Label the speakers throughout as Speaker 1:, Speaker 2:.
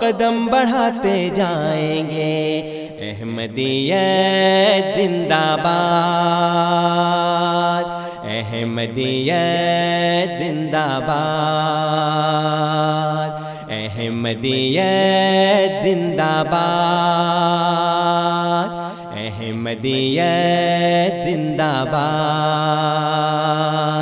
Speaker 1: قدم بڑھاتے جائیں گے۔ احمدیت زندہ باد۔ احمدیت زندہ باد۔ احمدیت زندہ باد۔ احمدیت زندہ باد۔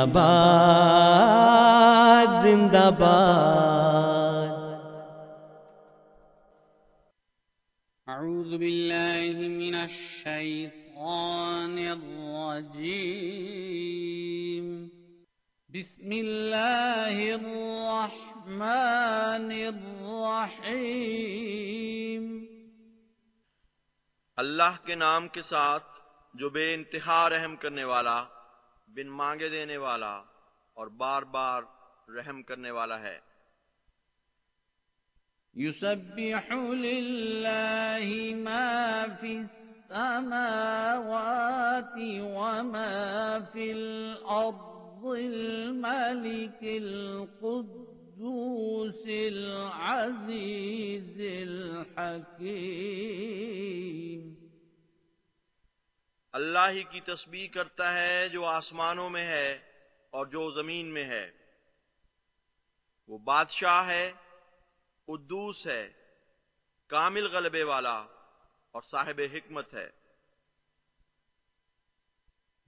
Speaker 1: زندہ باد زندہ باد
Speaker 2: أعوذ بالله من الشيطان الرجيم. بسم الله الرحمن الرحيم.
Speaker 3: اللہ کے نام کے ساتھ جو بے انتہا رحم کرنے والا بن مانگے دینے والا اور بار بار رحم کرنے والا ہے۔
Speaker 2: يسبح لله ما في السماوات وما في الأرض الملك القدوس العزيز الحكيم
Speaker 3: اللہ ہی کی تسبیح کرتا ہے جو آسمانوں میں ہے اور جو زمین میں ہے۔ وہ بادشاہ ہے، قدوس ہے، کامل غلبے والا اور صاحب حکمت ہے۔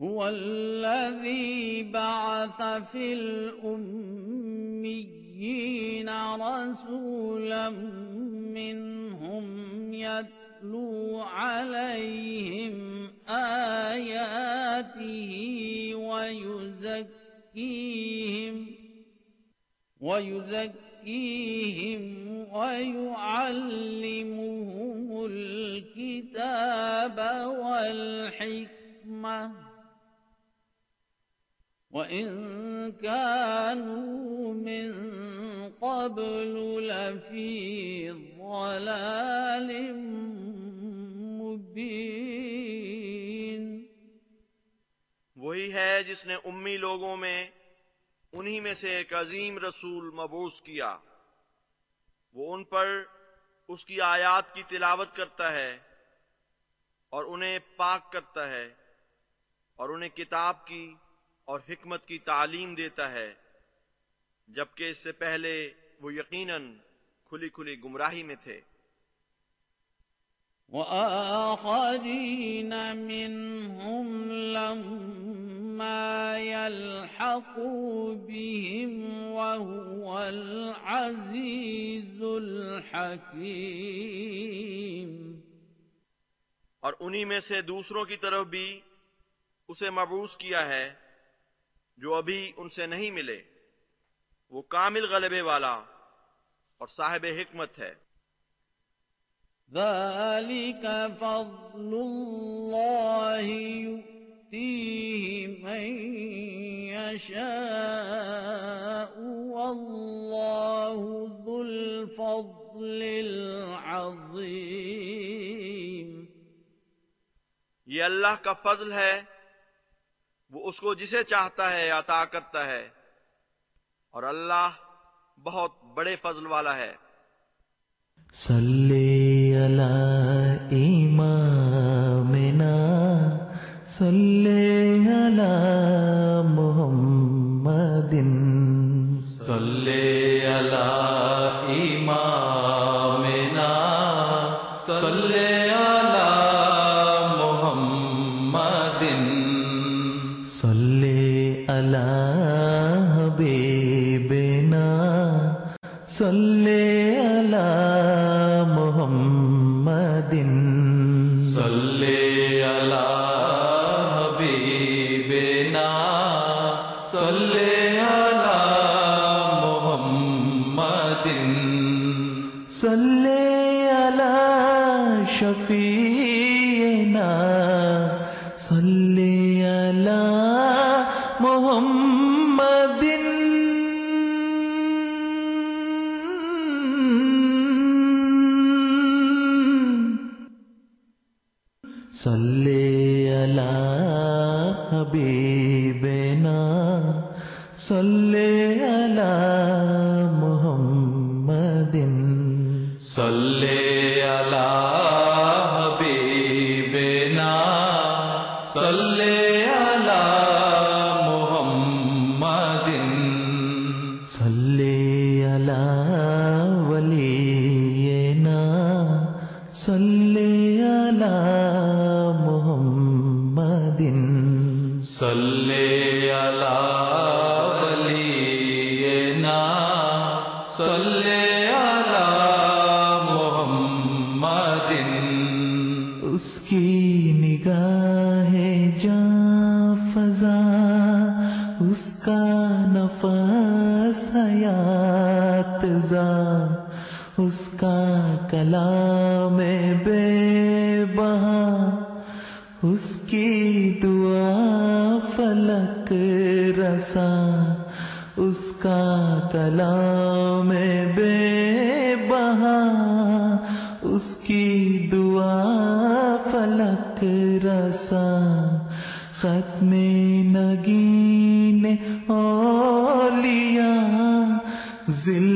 Speaker 2: هو الذي بعث في الأميين رسولا منهم نتلو عليهم آياته ويزكيهم ويزكيهم ويعلمهم الكتاب والحكمة وإن كانوا من قبل لفي ضلال مبين۔
Speaker 3: وہی ہے جس نے امی لوگوں میں، انہی میں سے ایک عظیم رسول مبوس کیا۔ وہ ان پر اس کی آیات کی تلاوت کرتا ہے اور انہیں پاک کرتا ہے اور انہیں کتاب کی اور حکمت کی تعلیم دیتا ہے جبکہ اس سے پہلے وہ یقیناً کھلی کھلی گمراہی میں تھے۔
Speaker 2: وآخرين منهم لما يلحقوا بهم وهو العزيز الحكيم۔
Speaker 3: اور انہی میں سے دوسروں کی طرف بھی اسے مبوس کیا ہے۔ جو ابھی ان سے نہیں ملے وہ کامل غلبے والا اور صاحب حکمت ہے۔
Speaker 2: ذلك فضل الله يؤتيه من يشاء والله ذو الفضل العظيم۔
Speaker 3: یہ اللہ کا فضل ہے وہ اس کو جسے چاہتا ہے عطا کرتا ہے۔ اور اللہ بہت بڑے فضل والا ہے۔
Speaker 4: صلی علی امامنا، صلی علی صلی اللہ حبیبنا صلی اللہ حیات اس کا کلام بے بہا، اس کی دعا فلک رسا، اس کا کلام بے بہا، اس کی دعا فلک رسا۔ ختم نگین اولیاء، ذل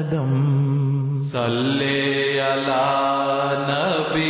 Speaker 5: قدم۔ صلی علی
Speaker 6: نبی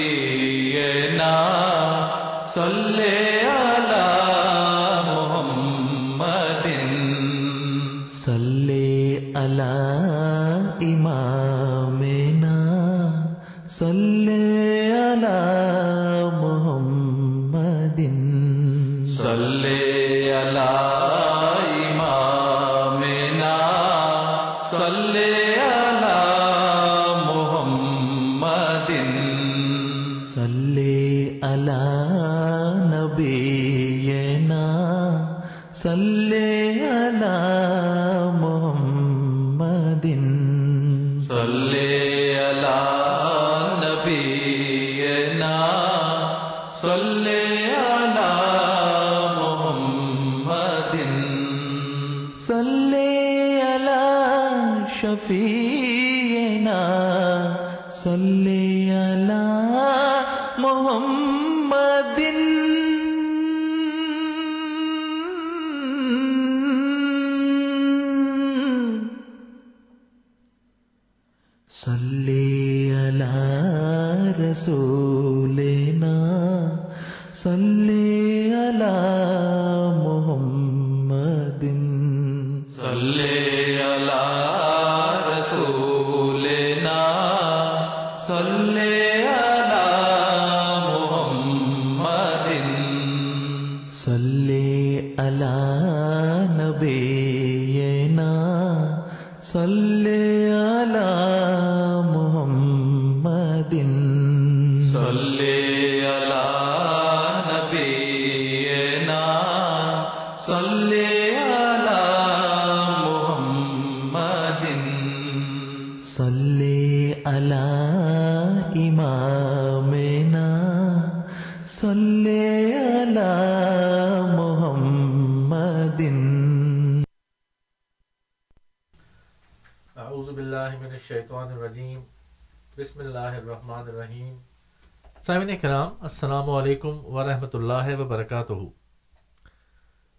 Speaker 6: سامعین کرام السلام علیکم ورحمۃ اللہ وبرکاتہ۔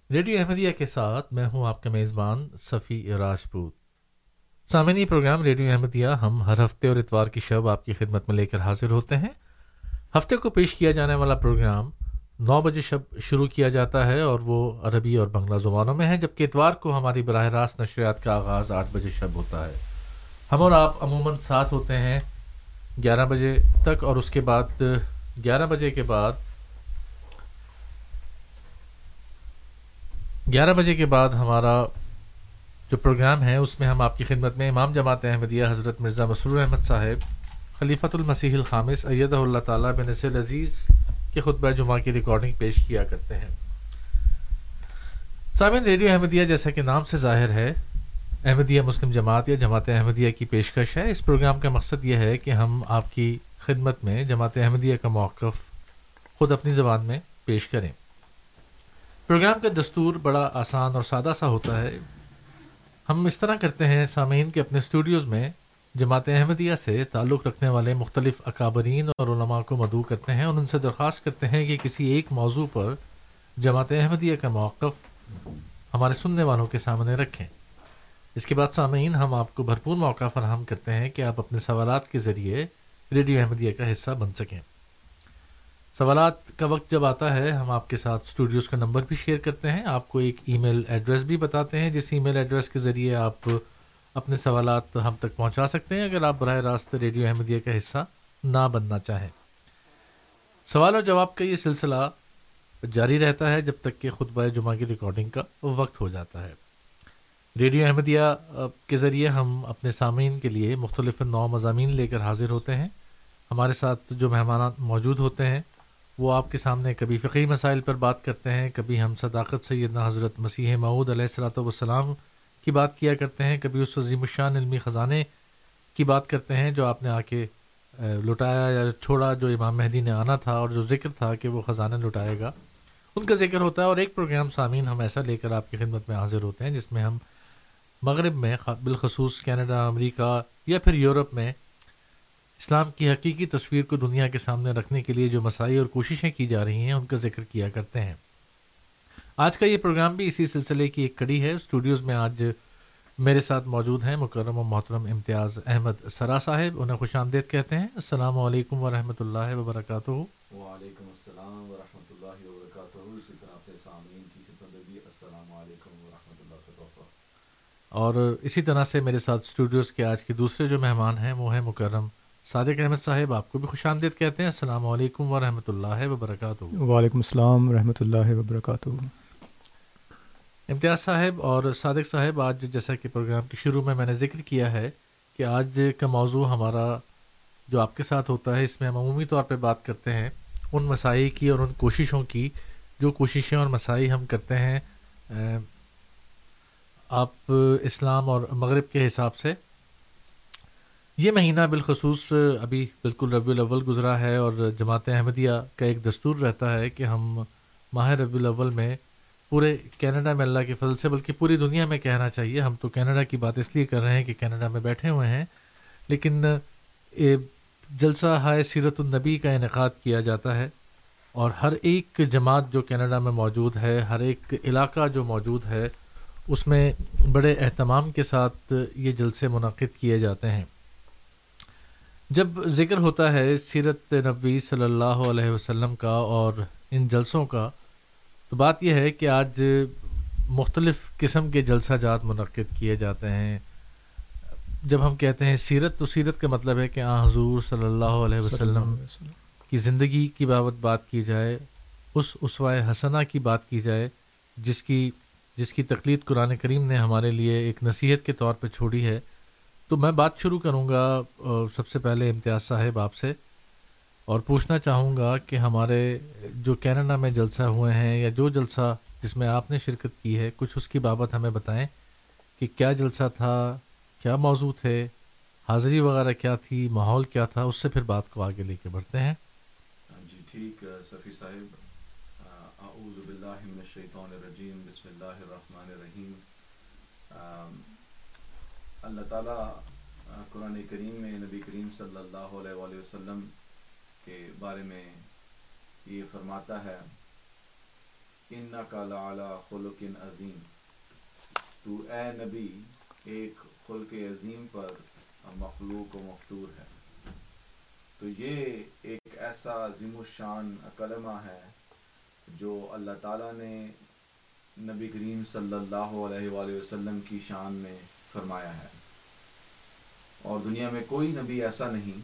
Speaker 6: ریڈیو احمدیہ کے ساتھ میں ہوں آپ کا میزبان صفی راجپوت سامعین، یہ پروگرام ریڈیو احمدیہ ہم ہر ہفتے اور اتوار کی شب آپ کی خدمت میں لے کر حاضر ہوتے ہیں۔ ہفتے کو پیش کیا جانے والا پروگرام نو بجے شب شروع کیا جاتا ہے اور وہ عربی اور بنگلہ زبانوں میں ہے، جبکہ اتوار کو ہماری براہ راست نشریات کا آغاز آٹھ بجے شب ہوتا ہے۔ ہم اور آپ عموماً ساتھ ہوتے ہیں گیارہ بجے تک اور اس کے بعد، گیارہ بجے کے بعد، گیارہ بجے کے بعد ہمارا جو پروگرام ہے، اس میں ہم آپ کی خدمت میں امام جماعت احمدیہ حضرت مرزا مسرور احمد صاحب، خلیفۃ المسیح الخامس ایدہ اللہ تعالیٰ بن نصر عزیز کے خطبہ جمعہ کی ریکارڈنگ پیش کیا کرتے ہیں۔ سامعین، ریڈیو احمدیہ جیسا کہ نام سے ظاہر ہے احمدیہ مسلم جماعت یا جماعت احمدیہ کی پیشکش ہے۔ اس پروگرام کا مقصد یہ ہے کہ ہم آپ کی خدمت میں جماعت احمدیہ کا موقف خود اپنی زبان میں پیش کریں۔ پروگرام کا دستور بڑا آسان اور سادہ سا ہوتا ہے۔ ہم اس طرح کرتے ہیں، سامعین کے اپنے اسٹوڈیوز میں جماعت احمدیہ سے تعلق رکھنے والے مختلف اکابرین اور علماء کو مدعو کرتے ہیں۔ اور ان سے درخواست کرتے ہیں کہ کسی ایک موضوع پر جماعت احمدیہ کا موقف ہمارے سننے والوں کے سامنے رکھیں۔ اس کے بعد سامعین، ہم آپ کو بھرپور موقع فراہم کرتے ہیں کہ آپ اپنے سوالات کے ذریعے ریڈیو احمدیہ کا حصہ بن سکیں۔ سوالات کا وقت جب آتا ہے، ہم آپ کے ساتھ اسٹوڈیوز کا نمبر بھی شیئر کرتے ہیں۔ آپ کو ایک ای میل ایڈریس بھی بتاتے ہیں، جس ای میل ایڈریس کے ذریعے آپ اپنے سوالات ہم تک پہنچا سکتے ہیں، اگر آپ براہ راست ریڈیو احمدیہ کا حصہ نہ بننا چاہیں۔ سوال اور جواب کا یہ سلسلہ جاری رہتا ہے جب تک کہ خطبہ جمعہ کی ریکارڈنگ کا وقت ہو جاتا ہے۔ ریڈیو احمدیہ کے ذریعے ہم اپنے سامعین کے لیے مختلف نو مضامین لے کر حاضر ہوتے ہیں۔ ہمارے ساتھ جو مہمان موجود ہوتے ہیں، وہ آپ کے سامنے کبھی فقی مسائل پر بات کرتے ہیں، کبھی ہم صداقت سیدنا حضرت مسیح معود علیہ السلاۃ والسلام کی بات کیا کرتے ہیں، کبھی اس عظیم الشان علمی خزانے کی بات کرتے ہیں جو آپ نے آ کے لٹایا یا چھوڑا، جو امام مہدی نے آنا تھا اور جو ذکر تھا کہ وہ خزانہ لٹائے گا۔ ان کا ذکر ہوتا ہے اور ایک پروگرام سامعین ہم ایسا لے کر آپ کی خدمت میں حاضر ہوتے ہیں جس میں ہم مغرب میں بالخصوص کینیڈا، امریکہ یا پھر یورپ میں اسلام کی حقیقی تصویر کو دنیا کے سامنے رکھنے کے لیے جو مسائل اور کوششیں کی جا رہی ہیں، ان کا ذکر کیا کرتے ہیں۔ آج کا یہ پروگرام بھی اسی سلسلے کی ایک کڑی ہے۔ اسٹوڈیوز میں آج میرے ساتھ موجود ہیں مکرم و محترم امتیاز احمد سرا صاحب، انہیں خوش آمدید کہتے ہیں۔ السلام علیکم ورحمۃ اللہ وبرکاتہ۔
Speaker 7: وعلیکم السلام ورحمۃ اللہ وبرکاتہ اسی طرح اپنے سامعین کی خدمت میں بھی السلام علیکم ورحمۃ اللہ وبرکاتہ
Speaker 6: اور اسی طرح سے میرے ساتھ اسٹوڈیوز کے آج کے دوسرے جو مہمان ہیں وہ ہیں مکرم صادق احمد صاحب آپ کو بھی خوش آمدید کہتے ہیں۔ السلام علیکم ورحمۃ اللہ وبرکاتہ۔
Speaker 8: وعلیکم السلام ورحمۃ اللہ وبرکاتہ۔
Speaker 6: امتیاز صاحب اور صادق صاحب آج جیسا کہ پروگرام کے شروع میں میں نے ذکر کیا ہے کہ آج کا موضوع ہمارا جو آپ کے ساتھ ہوتا ہے اس میں ہم عمومی طور پہ بات کرتے ہیں ان مسائل کی اور ان کوششوں کی۔ جو کوششیں اور مسائل ہم کرتے ہیں آپ اسلام اور مغرب کے حساب سے یہ مہینہ بالخصوص ابھی بالکل ربی الاول گزرا ہے اور جماعت احمدیہ کا ایک دستور رہتا ہے کہ ہم ماہ ربی الاول میں پورے کینیڈا میں اللہ کے فضل سے، بلکہ پوری دنیا میں کہنا چاہیے، ہم تو کینیڈا کی بات اس لیے کر رہے ہیں کہ کینیڈا میں بیٹھے ہوئے ہیں، لیکن جلسہ ہائے سیرت النبی کا انعقاد کیا جاتا ہے اور ہر ایک جماعت جو کینیڈا میں موجود ہے، ہر ایک علاقہ جو موجود ہے اس میں بڑے اہتمام کے ساتھ یہ جلسے منعقد کیے جاتے ہیں۔ جب ذکر ہوتا ہے سیرت نبی صلی اللہ علیہ وسلم کا اور ان جلسوں کا تو بات یہ ہے کہ آج مختلف قسم کے جلسہ جات منعقد کیے جاتے ہیں۔ جب ہم کہتے ہیں سیرت تو سیرت کا مطلب ہے کہ آ حضور صلی اللہ علیہ وسلم۔ کی زندگی کی بابت بات کی جائے اس اسوائے حسنہ کی بات کی جائے جس کی جس کی تقلید قرآن کریم نے ہمارے لیے ایک نصیحت کے طور پہ چھوڑی ہے، تو میں بات شروع کروں گا سب سے پہلے امتیاز صاحب آپ سے، اور پوچھنا چاہوں گا کہ ہمارے جو کینیڈا میں جلسہ ہوئے ہیں یا جو جلسہ جس میں آپ نے شرکت کی ہے، کچھ اس کی بابت ہمیں بتائیں کہ کیا جلسہ تھا، کیا موضوع تھے، حاضری وغیرہ کیا تھی، ماحول کیا تھا، اس سے پھر بات کو آگے لے کے بڑھتے ہیں۔
Speaker 7: ہاں جی ٹھیک صفی صاحب اعوذ باللہ من الشیطان الرجیم، بسم اللہ الرحمن اللہ تعالیٰ قرآن کریم میں نبی کریم صلی اللہ علیہ وآلہ وسلم کے بارے میں یہ فرماتا ہے ان کا خلق عظیم تو اے نبی، ایک خلق عظیم پر مخلوق و مفتور ہے۔ تو یہ ایک ایسا عظیم الشان، کلمہ ہے جو اللہ تعالیٰ نے نبی کریم صلی اللہ علیہ وآلہ وسلم کی شان میں فرمایا ہے۔ اور دنیا میں کوئی نبی ایسا نہیں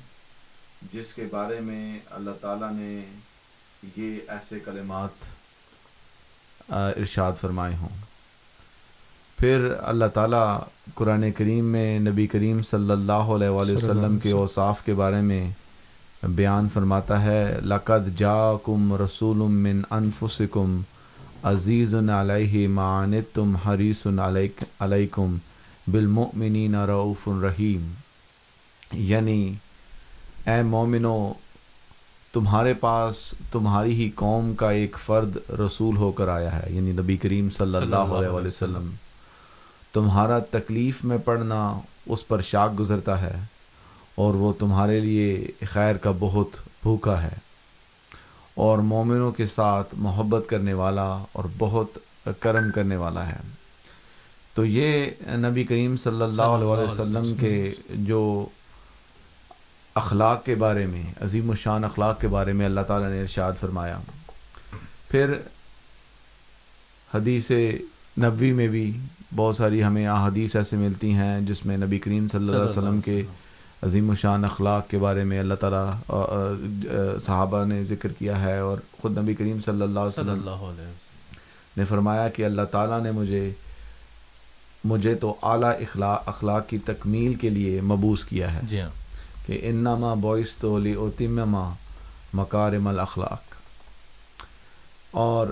Speaker 7: جس کے بارے میں اللہ تعالیٰ نے یہ ایسے کلمات ارشاد فرمائے ہوں۔ پھر اللہ تعالیٰ قرآن کریم میں نبی کریم صلی اللہ علیہ وآلہ وسلم کے اوصاف کے بارے میں بیان فرماتا ہے لقد جا کم رسول من انفسکم عزیز علیہ معانت تم حریث علیکم بالمؤمنین رعوف الرحیم یعنی اے مومنو تمہارے پاس تمہاری ہی قوم کا ایک فرد رسول ہو کر آیا ہے یعنی نبی کریم صلی اللہ علیہ وسلم۔ تمہارا تکلیف میں پڑھنا اس پر شاک گزرتا ہے اور وہ تمہارے لیے خیر کا بہت بھوکا ہے۔ اور مومنوں کے ساتھ محبت کرنے والا اور بہت کرم کرنے والا ہے۔ تو یہ نبی کریم صلی اللہ علیہ وسلم کے جو اخلاق کے بارے میں عظیم الشان اخلاق کے بارے میں اللہ تعالیٰ نے ارشاد فرمایا۔ پھر حدیث نبوی میں بھی بہت ساری ہمیں احادیث ایسے ملتی ہیں جس میں نبی کریم صلی اللہ علیہ وسلم کے عظیم الشان اخلاق کے بارے میں اللہ تعالیٰ صحابہ نے ذکر کیا ہے اور خود نبی کریم صلی اللہ علیہ
Speaker 6: صلی
Speaker 7: وسلم
Speaker 6: اللہ علیہ
Speaker 7: نے فرمایا کہ اللہ تعالیٰ نے مجھے مجھے تو اعلیٰ اخلاق اخلاق کی تکمیل کے لیے مبوس کیا ہے
Speaker 6: جی ہاں۔
Speaker 7: کہ انما بوئس تو لی اوتمما مکارم الاخلاق۔ اور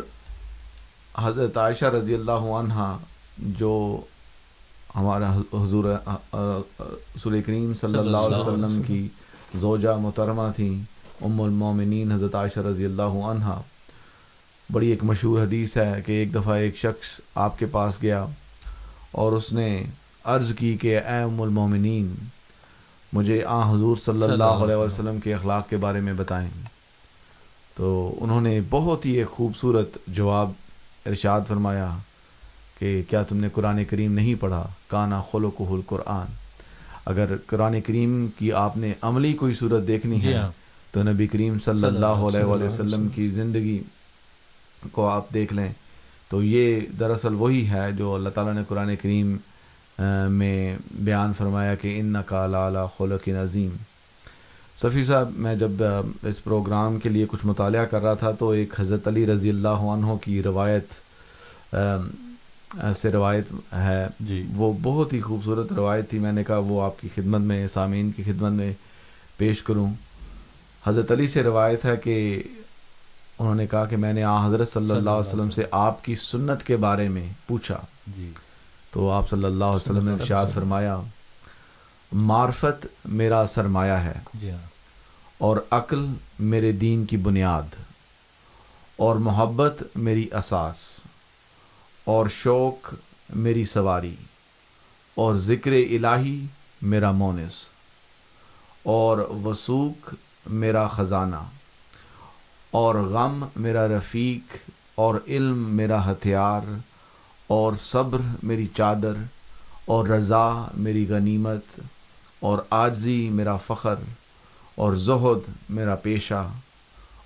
Speaker 7: حضرت عائشہ رضی اللہ عنہ جو ہمارا حضور رسول کریم صلی اللہ علیہ وسلم کی زوجہ محترمہ تھیں ام المومنین حضرت عائشہ رضی اللہ عنہ۔ بڑی ایک مشہور حدیث ہے کہ ایک دفعہ ایک شخص آپ کے پاس گیا اور اس نے عرض کی کہ اے ام المومنین مجھے آ حضور صلی اللہ علیہ وسلم کے اخلاق کے بارے میں بتائیں۔ تو انہوں نے بہت ہی ایک خوبصورت جواب ارشاد فرمایا۔ کہ کیا تم نے قرآن کریم نہیں پڑھا؟ کانا خلق القرآن۔ اگر قرآن کریم کی آپ نے عملی کوئی صورت دیکھنی
Speaker 6: جی
Speaker 7: ہے
Speaker 6: ہاں۔
Speaker 7: تو نبی کریم صلی اللہ علیہ وسلم کی زندگی کو آپ دیکھ لیں تو یہ دراصل وہی ہے جو اللہ تعالیٰ نے قرآن کریم میں بیان فرمایا کہ ان لالا خلق عظیم۔ صفی صاحب میں جب اس پروگرام کے لیے کچھ مطالعہ کر رہا تھا تو ایک حضرت علی رضی اللہ عنہ کی روایت سے روایت ہے۔
Speaker 6: جی۔
Speaker 7: وہ بہت ہی خوبصورت روایت تھی۔ میں نے کہا وہ آپ کی خدمت میں سامعین کی خدمت میں پیش کروں۔ حضرت علی سے روایت ہے کہ انہوں نے کہا کہ میں نے آ حضرت صلی اللہ علیہ وسلم سے آپ کی سنت کے بارے میں پوچھا۔
Speaker 6: جی۔
Speaker 7: تو آپ صلی اللہ علیہ وسلم نے ارشاد۔ فرمایا معرفت میرا سرمایہ ہے
Speaker 6: جی ہاں۔
Speaker 7: اور عقل میرے دین کی بنیاد اور محبت میری اساس۔ اور شوق میری سواری، اور ذکر الہی میرا مونس، اور وسوق میرا خزانہ، اور غم میرا رفیق، اور علم میرا ہتھیار، اور صبر میری چادر، اور رضا میری غنیمت، اور آجزی میرا فخر، اور زہد میرا پیشہ،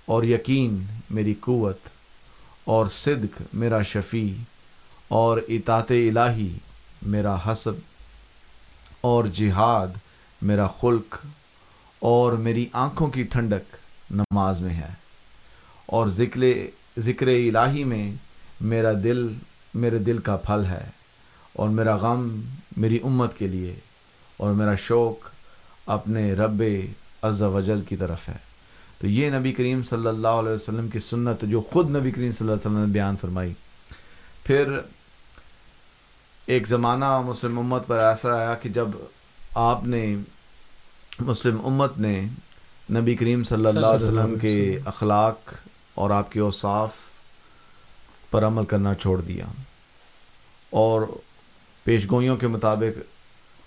Speaker 7: اور یقین میری قوت، اور صدق میرا شفیع اور اطاعت الہی میرا حسب اور جہاد میرا خلق اور میری آنکھوں کی ٹھنڈک نماز میں ہے اور ذکر ذکر الہی میں میرا دل میرے دل کا پھل ہے اور میرا غم میری امت کے لیے اور میرا شوق اپنے رب عز و جل کی طرف ہے۔ تو یہ نبی کریم صلی اللہ علیہ وسلم کی سنت جو خود نبی کریم صلی اللہ علیہ وسلم نے بیان فرمائی۔ پھر ایک زمانہ مسلم امت پر ایسا آیا کہ جب آپ نے مسلم امت نے نبی کریم صلی اللہ علیہ وسلم کے اخلاق اور آپ کے اوصاف پر عمل کرنا چھوڑ دیا اور پیشگوئیوں کے مطابق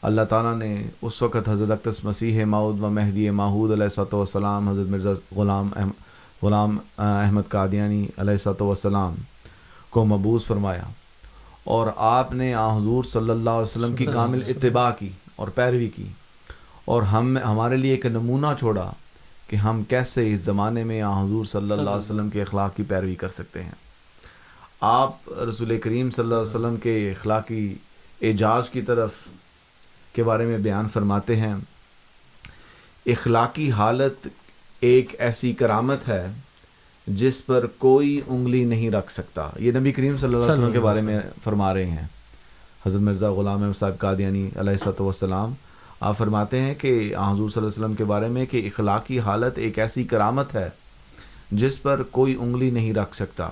Speaker 7: اللہ تعالیٰ نے اس وقت حضرت اقدس مسیح ماؤد و مہدی ماحود علیہ صلاۃ والسلام حضرت مرزا غلام احم غلام احمد قادیانی علیہ صلاۃ والسلام کو مبوس فرمایا۔ اور آپ نے آ حضور صلی اللہ علیہ وسلم کی کامل اتباع کی اور پیروی کی اور ہم ہمارے لیے ایک نمونہ چھوڑا کہ ہم کیسے اس زمانے میں آ حضور صلی اللہ علیہ وسلم کے اخلاق کی پیروی کر سکتے ہیں۔ آپ رسول کریم صلی اللہ علیہ وسلم کے اخلاقی اعجاز کی طرف کے بارے میں بیان فرماتے ہیں۔ اخلاقی حالت ایک ایسی کرامت ہے جس پر کوئی انگلی نہیں رکھ سکتا۔ یہ نبی کریم صلی اللہ علیہ وسلم کے بارے میں فرما رہے ہیں۔ حضرت مرزا غلام احمد صاحب قادیانی علیہ والسلام آپ فرماتے ہیں کہ حضور صلی اللہ علیہ وسلم کے بارے میں کہ اخلاقی حالت ایک ایسی کرامت ہے جس پر کوئی انگلی نہیں رکھ سکتا۔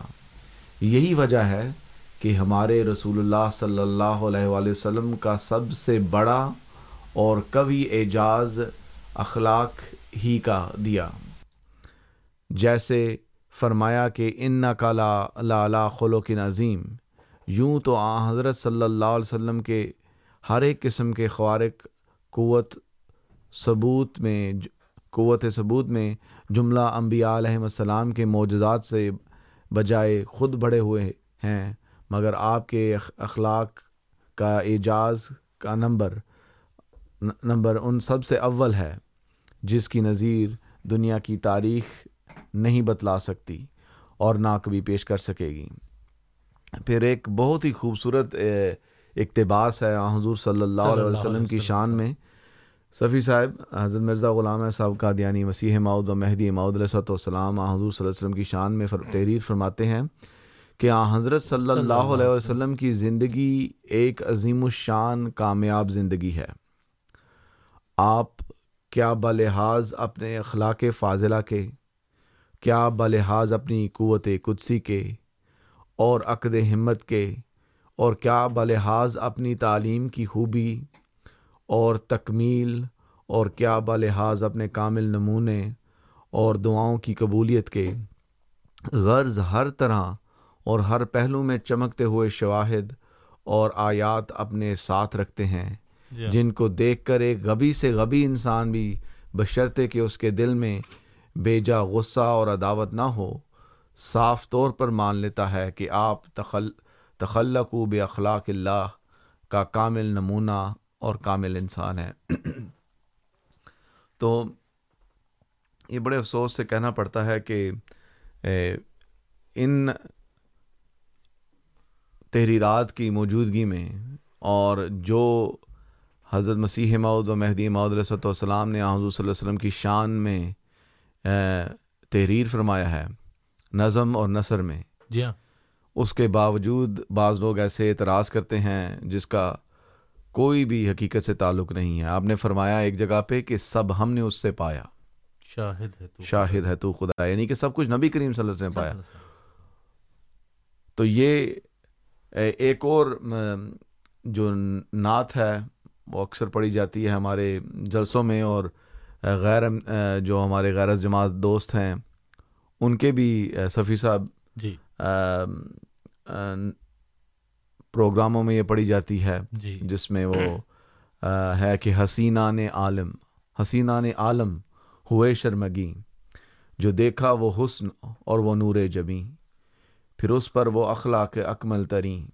Speaker 7: یہی وجہ ہے کہ ہمارے رسول اللہ صلی اللہ علیہ وآلہ وسلم کا سب سے بڑا اور قوی اعجاز اخلاق ہی کا دیا۔ جیسے فرمایا کہ ان کا لا لا خلوق عظیم، یوں تو آ حضرت صلی اللہ علیہ وسلم کے ہر ایک قسم کے خوارق قوت ثبوت میں، قوت ثبوت میں جملہ انبیاء علیہ السلام کے معجزات سے بجائے خود بڑے ہوئے ہیں، مگر آپ کے اخلاق کا اعجاز کا نمبر نمبر ان سب سے اول ہے، جس کی نظیر دنیا کی تاریخ نہیں بتلا سکتی اور نہ کبھی پیش کر سکے گی۔ پھر ایک بہت ہی خوبصورت اقتباس ہے۔ حضور صلی اللہ علیہ وسلم کی شان میں۔ صفی صاحب حضرت مرزا غلام صاحب کا دیانی مسیح ماؤد و مہدی ماؤد علیہ صلاۃ والسلام آن حضور صلی اللہ علیہ وسلم کی شان میں تحریر فرماتے ہیں کہ آن حضرت صلی اللہ علیہ وسلم کی زندگی ایک عظیم الشان کامیاب زندگی ہے۔ آپ کیا بلحاظ اپنے اخلاق فاضلہ کے کیا بلحاظ اپنی قوت قدسی کے اور عقد ہمت کے اور کیا بلحاظ اپنی تعلیم کی خوبی اور تکمیل اور کیا بلحاظ اپنے کامل نمونے اور دعاؤں کی قبولیت کے غرض ہر طرح اور ہر پہلو میں چمکتے ہوئے شواہد اور آیات اپنے ساتھ رکھتے ہیں
Speaker 6: جی ہاں۔
Speaker 7: جن کو دیکھ کر ایک غبی سے غبی انسان بھی بشرطے کہ اس کے دل میں بیجا غصہ اور عداوت نہ ہو، صاف طور پر مان لیتا ہے کہ آپ تخل تخلق و بے اخلاق اللہ کا کامل نمونہ اور کامل انسان ہے تو یہ بڑے افسوس سے کہنا پڑتا ہے کہ ان تحریرات کی موجودگی میں اور جو حضرت مسیح ماؤد و مہدی ماؤد علیہ صلاح والسلام نے حضور صلی اللہ علیہ وسلم کی شان میں تحریر فرمایا ہے نظم اور نثر میں۔
Speaker 6: جی ہاں۔
Speaker 7: اس کے باوجود بعض لوگ ایسے اعتراض کرتے ہیں جس کا کوئی بھی حقیقت سے تعلق نہیں ہے۔ آپ نے فرمایا ایک جگہ پہ کہ سب ہم نے اس سے پایا۔
Speaker 6: شاہد ہے تو
Speaker 7: شاہد ہے تو خدا یعنی کہ سب کچھ نبی کریم صلی اللہ علیہ وسلم پایا۔ تو یہ ایک اور جو نعت ہے وہ اکثر پڑھی جاتی ہے ہمارے جلسوں میں اور غیر جو ہمارے غیر جماعت دوست ہیں ان کے بھی صفی صاحب
Speaker 6: جی۔
Speaker 7: ام، ام، پروگراموں میں یہ پڑھی جاتی ہے
Speaker 6: جی۔
Speaker 7: جس میں وہ ہے کہ حسینان عالم حسینان عالم ہوئے شرمگی جو دیکھا وہ حسن اور وہ نور جبیں پھر اس پر وہ اخلاق اکمل تریں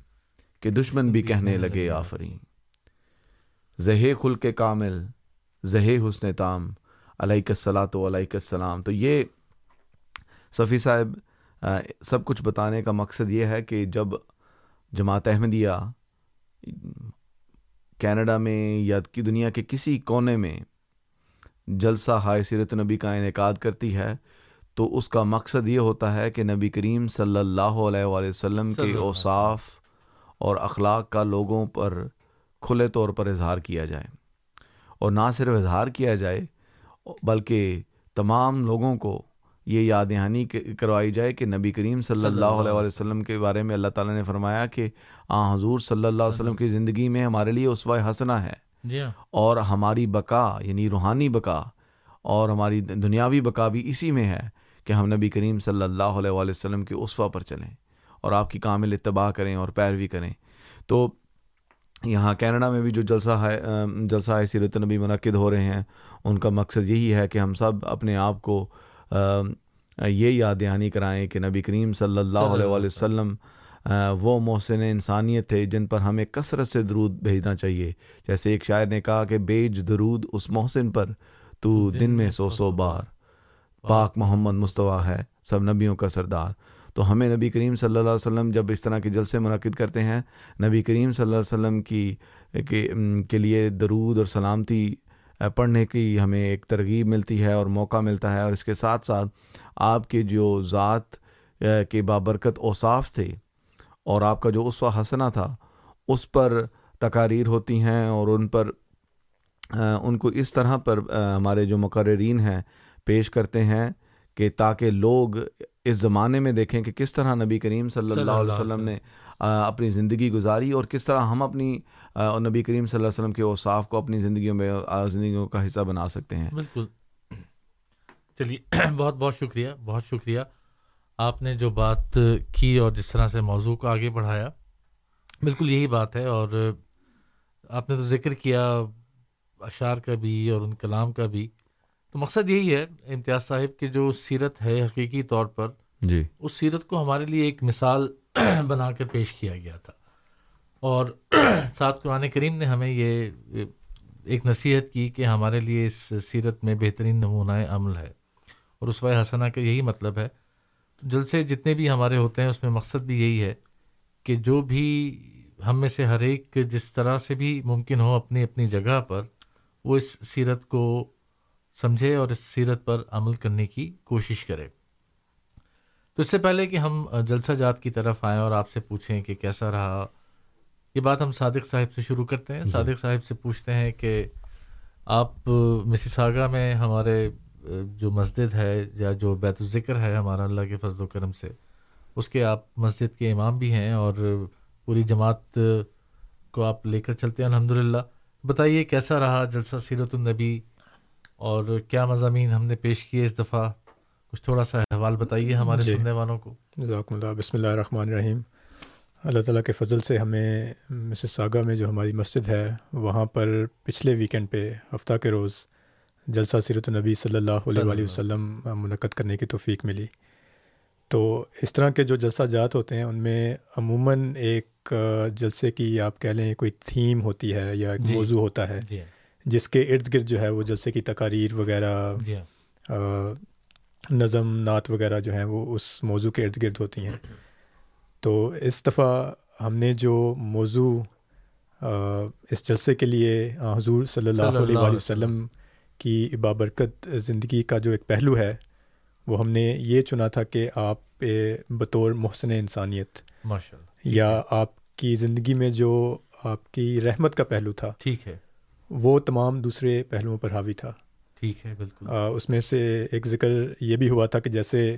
Speaker 7: کہ دشمن بھی کہنے لگے آفریں زہے خل کے کامل زہے حسن تام علیہ السلاۃ و علیہ السلام۔ تو یہ صفی صاحب سب کچھ بتانے کا مقصد یہ ہے کہ جب جماعت احمدیہ کینیڈا میں یا کی دنیا کے کسی کونے میں جلسہ ہائے سیرت نبی کا انعقاد کرتی ہے تو اس کا مقصد یہ ہوتا ہے کہ نبی کریم صلی اللہ علیہ وآلہ وسلم کے اوصاف اور اخلاق کا لوگوں پر کھلے طور پر اظہار کیا جائے۔ اور نہ صرف اظہار کیا جائے بلکہ تمام لوگوں کو یہ یاد دہانی کروائی جائے کہ نبی کریم صلی اللہ علیہ وسلم کے بارے میں اللہ تعالیٰ نے فرمایا کہ آ حضور صلی اللہ علیہ وسلم کی زندگی میں ہمارے لیے اسوہ حسنہ ہے
Speaker 6: جی ہاں۔
Speaker 7: اور ہماری بقا یعنی روحانی بقا اور ہماری دنیاوی بقا بھی اسی میں ہے کہ ہم نبی کریم صلی اللہ علیہ وسلم کے اسوہ پر چلیں اور آپ کی کامل اتباع کریں اور پیروی کریں۔ تو یہاں کینیڈا میں بھی جو جلسہ ہے جلسہ ہے سیرت نبی منعقد ہو رہے ہیں ان کا مقصد یہی ہے کہ ہم سب اپنے آپ کو یہ یاد دہانی کرائیں کہ نبی کریم صلی اللہ علیہ وآلہ وسلم وہ محسن انسانیت تھے جن پر ہمیں کثرت سے درود بھیجنا چاہیے۔ جیسے ایک شاعر نے کہا کہ بیج درود اس محسن پر تو دن میں سو سو بار۔ پاک محمد مصطفیٰ ہے سب نبیوں کا سردار۔ تو ہمیں نبی کریم صلی اللہ علیہ وسلم جب اس طرح کے جلسے منعقد کرتے ہیں نبی کریم صلی اللہ علیہ وسلم کی کے, کے لیے درود اور سلامتی پڑھنے کی ہمیں ایک ترغیب ملتی ہے اور موقع ملتا ہے اور اس کے ساتھ ساتھ آپ کے جو ذات کے بابرکت اوصاف تھے اور آپ کا جو اسوہ حسنہ تھا اس پر تقاریر ہوتی ہیں اور ان پر ان کو اس طرح پر ہمارے جو مقررین ہیں پیش کرتے ہیں۔ کہ تاکہ لوگ اس زمانے میں دیکھیں کہ کس طرح نبی کریم صلی اللہ علیہ وسلم نے اپنی زندگی گزاری اور کس طرح ہم اپنی نبی کریم صلی اللہ علیہ وسلم کے اوصاف کو اپنی زندگیوں میں زندگیوں کا حصہ بنا سکتے ہیں۔
Speaker 6: بالکل۔ چلیے بہت بہت شکریہ بہت شکریہ۔ آپ نے جو بات کی اور جس طرح سے موضوع کو آگے بڑھایا بالکل یہی بات ہے۔ اور آپ نے تو ذکر کیا اشعار کا بھی اور ان کلام کا بھی۔ تو مقصد یہی ہے امتیاز صاحب کہ جو سیرت ہے حقیقی طور پر
Speaker 8: جی۔
Speaker 6: اس سیرت کو ہمارے لیے ایک مثال بنا کر پیش کیا گیا تھا۔ اور ساتھ قرآن کریم نے ہمیں یہ ایک نصیحت کی کہ ہمارے لیے اس سیرت میں بہترین نمونہ عمل ہے۔ اور اس حسنہ کا یہی مطلب ہے۔ جلسے جتنے بھی ہمارے ہوتے ہیں اس میں مقصد بھی یہی ہے کہ جو بھی ہم میں سے ہر ایک جس طرح سے بھی ممکن ہو اپنی اپنی جگہ پر وہ اس سیرت کو سمجھے اور اس سیرت پر عمل کرنے کی کوشش کرے۔ تو اس سے پہلے کہ ہم جلسہ جات کی طرف آئیں اور آپ سے پوچھیں کہ کیسا رہا یہ بات ہم صادق صاحب سے شروع کرتے ہیں۔ جی۔ صادق صاحب سے پوچھتے ہیں کہ آپ مسی ساگا میں ہمارے جو مسجد ہے یا جو بیت الذکر ہے ہمارا اللہ کے فضل و کرم سے اس کے آپ مسجد کے امام بھی ہیں اور پوری جماعت کو آپ لے کر چلتے ہیں۔ الحمد بتائیے کیسا رہا جلسہ سیرت النبی؟ اور کیا مضامین ہم نے پیش کیے اس دفعہ؟ کچھ تھوڑا سا احوال بتائیے ہمارے جی۔ سننے والوں کو۔
Speaker 8: جزاکم اللہ بسم اللہ الرحمن الرحیم۔ اللہ تعالیٰ کے فضل سے ہمیں مسز ساگا میں جو ہماری مسجد ہے وہاں پر پچھلے ویکینڈ پہ ہفتہ کے روز جلسہ سیرت النبی صلی اللہ علیہ وآلہ وسلم منعقد کرنے کی توفیق ملی۔ تو اس طرح کے جو جلسہ جات ہوتے ہیں ان میں عموماً ایک جلسے کی آپ کہہ لیں کوئی تھیم ہوتی ہے یا ایک جی۔ موضوع ہوتا ہے۔ جی۔ جس کے ارد گرد جو ہے وہ جلسے کی تقاریر وغیرہ جی نظم نعت وغیرہ جو ہیں وہ اس موضوع کے ارد گرد ہوتی ہیں۔ تو اس دفعہ ہم نے جو موضوع اس جلسے کے لیے حضور صلی اللہ علیہ وآلہ وسلم کی بابرکت زندگی کا جو ایک پہلو ہے وہ ہم نے یہ چنا تھا کہ آپ بطور محسن انسانیت یا آپ کی زندگی میں جو آپ کی رحمت کا پہلو تھا۔
Speaker 6: ٹھیک ہے۔
Speaker 8: وہ تمام دوسرے پہلوؤں پر حاوی تھا۔
Speaker 6: ٹھیک ہے بالکل۔
Speaker 8: اس میں سے ایک ذکر یہ بھی ہوا تھا کہ جیسے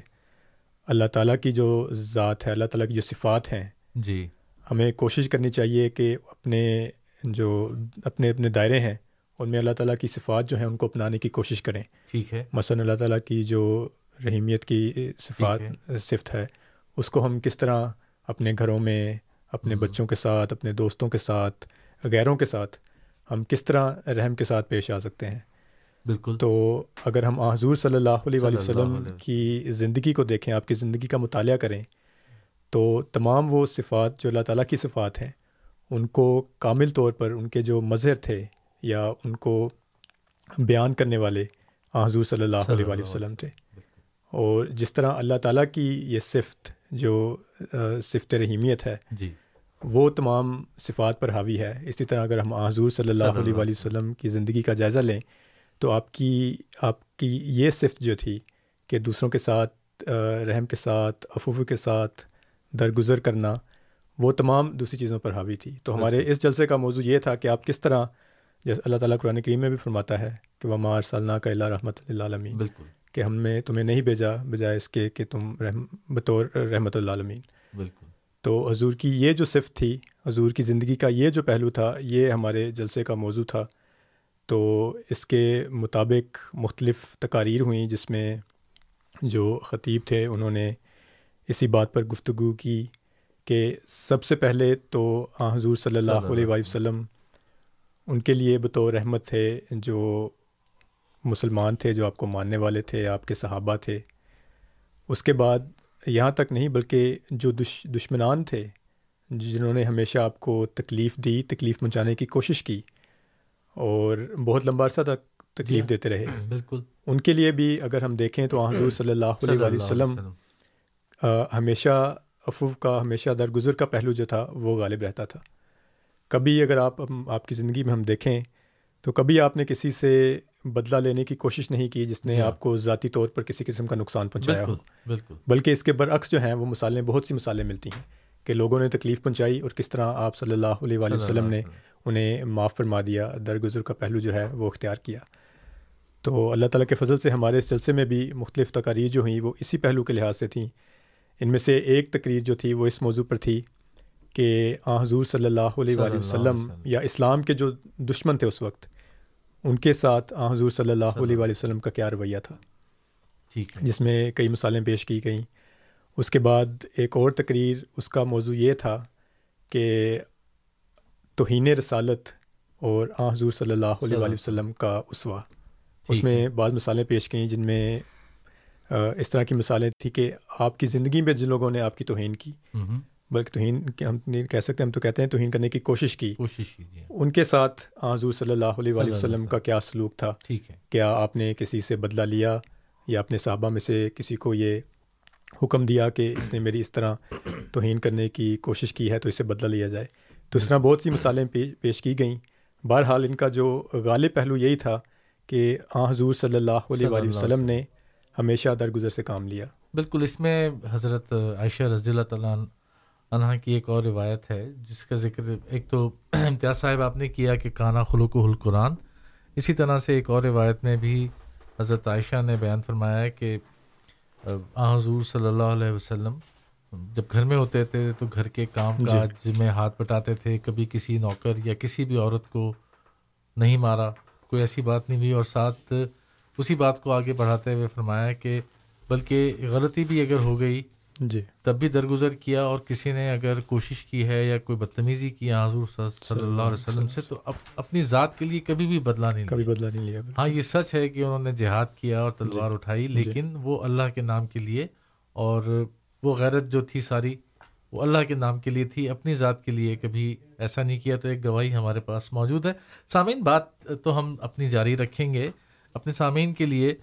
Speaker 8: اللہ تعالیٰ کی جو ذات ہے اللہ تعالیٰ کی جو صفات ہیں
Speaker 6: جی۔
Speaker 8: ہمیں کوشش کرنی چاہیے کہ اپنے جو اپنے اپنے دائرے ہیں ان میں اللہ تعالیٰ کی صفات جو ہیں ان کو اپنانے کی کوشش کریں۔
Speaker 6: ٹھیک ہے۔
Speaker 8: مثلاً اللہ تعالیٰ کی جو رحیمیت کی صفات صفت ہے اس کو ہم کس طرح اپنے گھروں میں اپنے بچوں کے ساتھ اپنے دوستوں کے ساتھ غیروں کے ساتھ ہم کس طرح رحم کے ساتھ پیش آ سکتے ہیں؟
Speaker 6: بالکل۔
Speaker 8: تو اگر ہم حضور صلی اللہ علیہ وآلہ وسلم کی زندگی کو دیکھیں آپ کی زندگی کا مطالعہ کریں تو تمام وہ صفات جو اللہ تعالیٰ کی صفات ہیں ان کو کامل طور پر ان کے جو مظہر تھے یا ان کو بیان کرنے والے حضور صلی اللہ علیہ وآلہ وسلم تھے۔ اور جس طرح اللہ تعالیٰ کی یہ صفت جو صفت رحیمیت ہے
Speaker 6: جی۔
Speaker 8: وہ تمام صفات پر حاوی ہے۔ اسی طرح اگر ہم حضور صلی اللہ علیہ وآلہ وسلم۔ کی زندگی کا جائزہ لیں تو آپ کی آپ کی یہ صفت جو تھی کہ دوسروں کے ساتھ رحم کے ساتھ افوف کے ساتھ درگزر کرنا وہ تمام دوسری چیزوں پر حاوی تھی۔ تو ہمارے اس جلسے کا موضوع یہ تھا کہ آپ کس طرح جیسے اللہ تعالیٰ قرآن کریم میں بھی فرماتا ہے کہ وہ مار صلاح کا اللہ رحمۃ اللہ عالمین
Speaker 6: بالکل۔
Speaker 8: کہ ہم نے تمہیں نہیں بھیجا بجائے اس کے کہ تم رحم بطور رحمۃ اللہ عالمین
Speaker 6: بالکل۔
Speaker 8: تو حضور کی یہ جو صفت تھی حضور کی زندگی کا یہ جو پہلو تھا یہ ہمارے جلسے کا موضوع تھا۔ تو اس کے مطابق مختلف تقاریر ہوئیں جس میں جو خطیب تھے انہوں نے اسی بات پر گفتگو کی کہ سب سے پہلے تو حضور صلی اللہ علیہ وسلم ان کے لیے بطور رحمت تھے جو مسلمان تھے جو آپ کو ماننے والے تھے آپ کے صحابہ تھے۔ اس کے بعد یہاں تک نہیں بلکہ جو دش دشمنان تھے جنہوں نے ہمیشہ آپ کو تکلیف دی تکلیف پہنچانے کی کوشش کی اور بہت لمبا عرصہ تک تکلیف جی، دیتے رہے۔
Speaker 6: بالکل۔
Speaker 8: ان کے لیے بھی اگر ہم دیکھیں تو حضور صلی اللہ علیہ وآلہ وسلم ہمیشہ افوف کا ہمیشہ درگزر کا پہلو جو تھا وہ غالب رہتا تھا۔ کبھی اگر آپ آپ کی زندگی میں ہم دیکھیں تو کبھی آپ نے کسی سے بدلہ لینے کی کوشش نہیں کی جس نے جی ہاں۔ آپ کو ذاتی طور پر کسی قسم کا نقصان پہنچایا ہو۔
Speaker 6: بالکل۔
Speaker 8: بلکہ اس کے برعکس جو ہیں وہ مثالیں بہت سی مثالیں ملتی ہیں کہ لوگوں نے تکلیف پہنچائی اور کس طرح آپ صلی اللہ علیہ وآلہ وسلم نے انہیں معاف فرما دیا درگزر کا پہلو جو ہے وہ اختیار کیا۔ تو اللہ تعالیٰ کے فضل سے ہمارے اس سلسلے میں بھی مختلف تقاریر جو ہوئیں وہ اسی پہلو کے لحاظ سے تھیں۔ ان میں سے ایک تقریر جو تھی وہ اس موضوع پر تھی کہ آ حضور صلی اللہ علیہ وآلہ وسلم۔ یا اسلام کے جو دشمن تھے اس وقت ان کے ساتھ حضور صلی اللہ علیہ وآلہ وسلم کا کیا رویہ تھا۔ جس میں کئی مثالیں پیش کی گئیں۔ اس کے بعد ایک اور تقریر اس کا موضوع یہ تھا کہ توہین رسالت اور آ حضور صلی اللہ علیہ وآلہ وسلم کا اسوا
Speaker 6: ٹھیک
Speaker 8: اس میں بعض مثالیں پیش کیں جن میں اس طرح کی مثالیں تھیں کہ آپ کی زندگی میں جن لوگوں نے آپ کی توہین کی بلکہ توہین ہم نہیں کہہ سکتے ہم تو کہتے ہیں توہین کرنے کی کوشش کی۔
Speaker 6: کوشش کیجیے
Speaker 8: ان کے ساتھ حضور صلی اللہ علیہ وآلہ وسلم کا کیا سلوک تھا؟
Speaker 6: ٹھیک ہے۔
Speaker 8: کیا آپ نے کسی سے بدلہ لیا یا اپنے صحابہ میں سے کسی کو یہ حکم دیا کہ اس نے میری اس طرح توہین کرنے کی کوشش کی ہے تو اسے بدلہ لیا جائے؟ تو اس طرح بہت سی مثالیں پیش کی گئیں۔ بہرحال ان کا جو غالب پہلو یہی تھا کہ آ حضور صلی اللہ علیہ وآلہ وسلم نے ہمیشہ درگزر سے کام لیا۔
Speaker 6: بالکل اس میں حضرت عائشہ رضی اللہ تعالیٰ عنہ کی ایک اور روایت ہے جس کا ذکر ایک تو امتیاز صاحب آپ نے کیا کہ کانا خلوق و القرآن اسی طرح سے ایک اور روایت میں بھی حضرت عائشہ نے بیان فرمایا ہے کہ آ حضور صلی اللہ علیہ وسلم جب گھر میں ہوتے تھے تو گھر کے کام
Speaker 8: جی۔
Speaker 6: کاج میں ہاتھ بٹاتے تھے کبھی کسی نوکر یا کسی بھی عورت کو نہیں مارا کوئی ایسی بات نہیں ہوئی اور ساتھ اسی بات کو آگے بڑھاتے ہوئے فرمایا کہ بلکہ غلطی بھی اگر ہو گئی
Speaker 8: جی۔
Speaker 6: تب بھی درگزر کیا اور کسی نے اگر کوشش کی ہے یا کوئی بدتمیزی کی حضور صلی- اللہ علیہ وسلم سے تو اب اپنی ذات کے لیے کبھی بھی بدلہ نہیں
Speaker 8: کبھی بدلہ نہیں لیا۔
Speaker 6: ہاں یہ سچ ہے کہ انہوں نے جہاد کیا اور تلوار اٹھائی لیکن وہ اللہ کے نام کے لیے اور وہ غیرت جو تھی ساری وہ اللہ کے نام کے لیے تھی اپنی ذات کے لیے کبھی ایسا نہیں کیا۔ تو ایک گواہی ہمارے پاس موجود ہے۔ سامعین بات تو ہم اپنی جاری رکھیں گے۔ اپنے سامعین کے لیے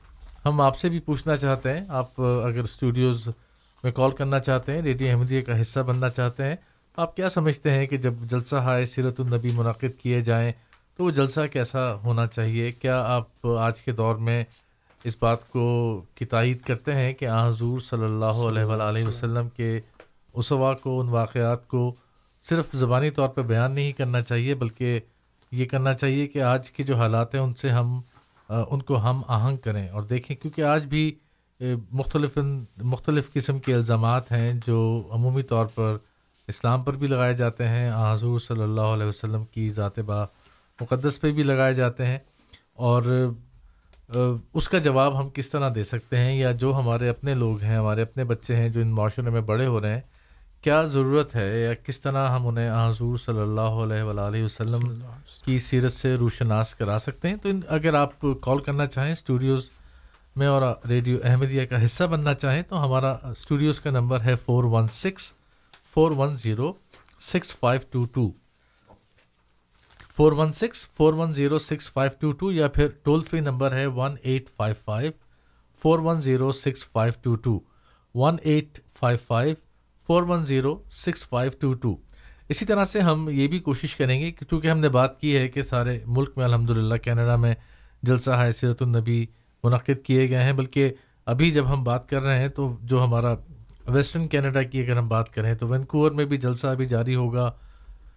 Speaker 6: ہم آپ سے بھی پوچھنا چاہتے ہیں۔ آپ اگر اسٹوڈیوز میں کال کرنا چاہتے ہیں، ریڈیو احمدیہ کا حصہ بننا چاہتے ہیں۔ آپ کیا سمجھتے ہیں کہ جب جلسہ ہائے سیرت النبی منعقد کیے جائیں تو وہ جلسہ کیسا ہونا چاہیے؟ کیا آپ آج کے دور میں اس بات کو کی تائید کرتے ہیں کہ آ حضور صلی اللہ علیہ وآلہ وسلم کے اسوا کو، ان واقعات کو صرف زبانی طور پہ بیان نہیں کرنا چاہیے، بلکہ یہ کرنا چاہیے کہ آج کے جو حالات ہیں، ان سے ہم ان کو ہم آہنگ کریں اور دیکھیں۔ کیونکہ آج بھی مختلف مختلف قسم کے الزامات ہیں جو عمومی طور پر اسلام پر بھی لگائے جاتے ہیں حضور صلی اللہ علیہ وسلم کی ذات با مقدس پہ بھی لگائے جاتے ہیں۔ اور اس کا جواب ہم کس طرح دے سکتے ہیں؟ یا جو ہمارے اپنے لوگ ہیں ہمارے اپنے بچے ہیں جو ان معاشرے میں بڑے ہو رہے ہیں کیا ضرورت ہے یا کس طرح ہم انہیں حضور صلی اللہ علیہ وآلہ وسلم کی سیرت سے روشناس کرا سکتے ہیں؟ تو اگر آپ کال کرنا چاہیں اسٹوڈیوز میں اور ریڈیو احمدیہ کا حصہ بننا چاہیں تو ہمارا اسٹوڈیوز کا نمبر ہے four one six four one zero six five two two four one six four one zero six five two two یا پھر ٹول فری نمبر ہے one eight five five four one zero six five two two one eight five five four one zero six five two two اسی طرح سے ہم یہ بھی کوشش کریں گے کہ چونکہ ہم نے بات کی ہے کہ سارے ملک میں الحمد للہ کینیڈا میں جلسہ حیثیت النبی منعقد کیے گئے ہیں بلکہ ابھی جب ہم بات کر رہے ہیں تو جو ہمارا ویسٹرن کینیڈا کی اگر ہم بات کریں تو وینکوور میں بھی جلسہ ابھی جاری ہوگا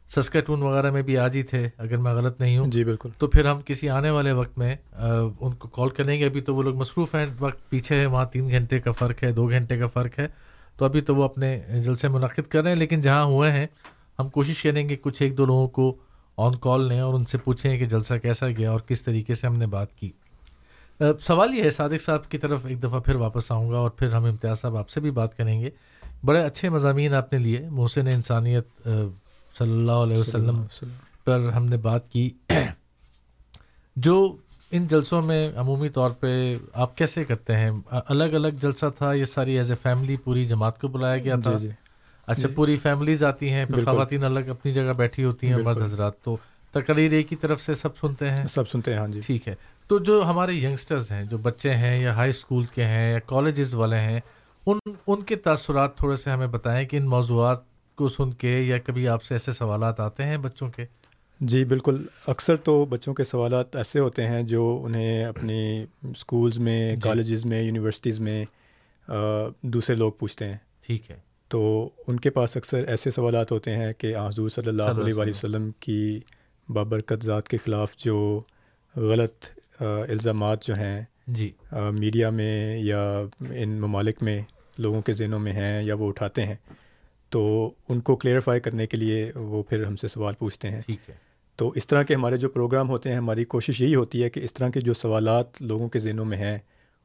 Speaker 6: سسکیٹون وغیرہ میں بھی آج ہی تھے اگر میں غلط نہیں ہوں۔
Speaker 8: جی بالکل۔
Speaker 6: تو پھر ہم کسی آنے والے وقت میں آ، ان کو کال کریں گے۔ ابھی تو وہ لوگ مصروف ہیں وقت پیچھے ہے وہاں تین گھنٹے کا فرق ہے دو گھنٹے کا فرق ہے۔ تو ابھی تو وہ اپنے جلسے منعقد کر رہے ہیں لیکن جہاں ہوئے ہیں ہم کوشش کریں گے کچھ ایک دو لوگوں کو آن کال لیں اور ان سے پوچھیں کہ جلسہ کیسا گیا اور کس طریقے سے ہم نے بات کی۔ سوال یہ ہے صادق صاحب کی طرف ایک دفعہ پھر واپس آؤں گا اور پھر ہم امتیاز صاحب آپ سے بھی بات کریں گے۔ بڑے اچھے مضامین آپ نے لیے۔ محسن انسانیت صلی اللہ علیہ وسلم پر ہم نے بات کی۔ جو ان جلسوں میں عمومی طور پہ آپ کیسے کرتے ہیں؟ الگ الگ جلسہ تھا یہ ساری ایز اے فیملی پوری جماعت کو بلایا گیا تھا؟
Speaker 8: جی۔ جی۔
Speaker 6: اچھا پوری فیملیز آتی ہیں پھر۔ خواتین الگ اپنی جگہ بیٹھی ہوتی ہیں مرد۔ حضرات۔ تو تقریر ایک ہی طرف سے سب سنتے ہیں؟
Speaker 8: سب سنتے ہیں ہاں جی۔
Speaker 6: ٹھیک ہے۔ تو جو ہمارے ینگسٹرز ہیں جو بچے ہیں یا ہائی اسکول کے ہیں یا کالجز والے ہیں ان ان کے تاثرات تھوڑے سے ہمیں بتائیں کہ ان موضوعات کو سن کے یا کبھی آپ سے ایسے سوالات آتے ہیں بچوں کے؟
Speaker 8: جی بالکل۔ اکثر تو بچوں کے سوالات ایسے ہوتے ہیں جو انہیں اپنی اسکولز میں
Speaker 6: جی۔
Speaker 8: کالجز میں یونیورسٹیز میں دوسرے لوگ پوچھتے ہیں۔
Speaker 6: ٹھیک ہے۔
Speaker 8: تو ان کے پاس اکثر ایسے سوالات ہوتے ہیں کہ حضور صلی اللہ علیہ وسلم کی بابرکت ذات کے خلاف جو غلط الزامات جو ہیں
Speaker 6: جی۔
Speaker 8: میڈیا میں یا ان ممالک میں لوگوں کے ذہنوں میں ہیں یا وہ اٹھاتے ہیں تو ان کو کلیئرفائی کرنے کے لیے وہ پھر ہم سے سوال پوچھتے ہیں۔
Speaker 6: ٹھیک ہے۔
Speaker 8: تو اس طرح کے ہمارے جو پروگرام ہوتے ہیں ہماری کوشش یہی ہوتی ہے کہ اس طرح کے جو سوالات لوگوں کے ذہنوں میں ہیں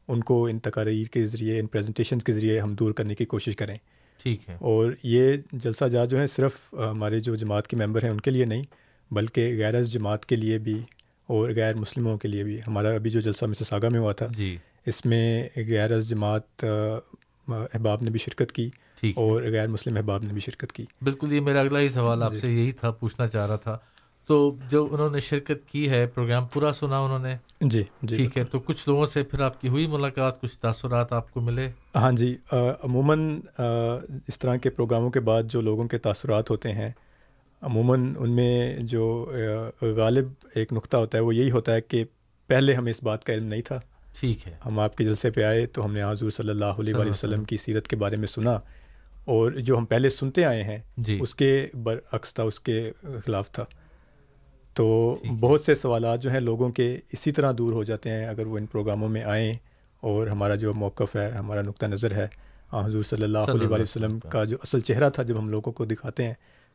Speaker 8: ان کو ان تقاریر کے ذریعے ان پریزنٹیشنز کے ذریعے ہم دور کرنے کی کوشش کریں۔
Speaker 6: ٹھیک ہے۔
Speaker 8: اور یہ جلسہ جات جو ہیں صرف ہمارے جو جماعت کے ممبر ہیں ان کے لیے نہیں بلکہ غیر از جماعت کے لیے بھی اور غیر مسلموں کے لیے بھی۔ ہمارا ابھی جو جلسہ مسز ساگا میں ہوا تھا
Speaker 6: جی۔
Speaker 8: اس میں غیر از جماعت احباب نے بھی شرکت کی اور غیر مسلم احباب نے بھی شرکت کی۔
Speaker 6: بالکل یہ میرا اگلا ہی سوال آپ سے یہی تھا پوچھنا چاہ رہا تھا۔ تو جو انہوں نے شرکت کی ہے پروگرام پورا سنا انہوں نے؟
Speaker 8: جی جی۔
Speaker 6: ٹھیک ہے تو کچھ لوگوں سے پھر آپ کی ہوئی ملاقات کچھ تاثرات آپ کو ملے؟
Speaker 8: ہاں جی عموماً اس طرح کے پروگراموں کے بعد جو لوگوں کے تاثرات ہوتے ہیں عموماً ان میں جو غالب ایک نقطہ ہوتا ہے وہ یہی ہوتا ہے کہ پہلے ہمیں اس بات کا علم نہیں تھا۔
Speaker 6: ٹھیک ہے۔
Speaker 8: ہم آپ کے جلسے پہ آئے تو ہم نے حضور صلی اللہ علیہ وآلہ وسلم کی سیرت کے بارے میں سنا۔ اور جو ہم پہلے سنتے آئے ہیں
Speaker 6: جی۔
Speaker 8: اس کے برعکس تھا اس کے خلاف تھا۔ تو بہت سے سوالات جو ہیں لوگوں کے اسی طرح دور ہو جاتے ہیں۔ اگر وہ ان پروگراموں میں آئیں اور ہمارا جو موقف ہے ہمارا نقطہ نظر ہے حضور صلی اللہ علیہ وآلہ وسلم کا جو اصل چہرہ تھا جب ہم لوگوں کو دکھاتے ہیں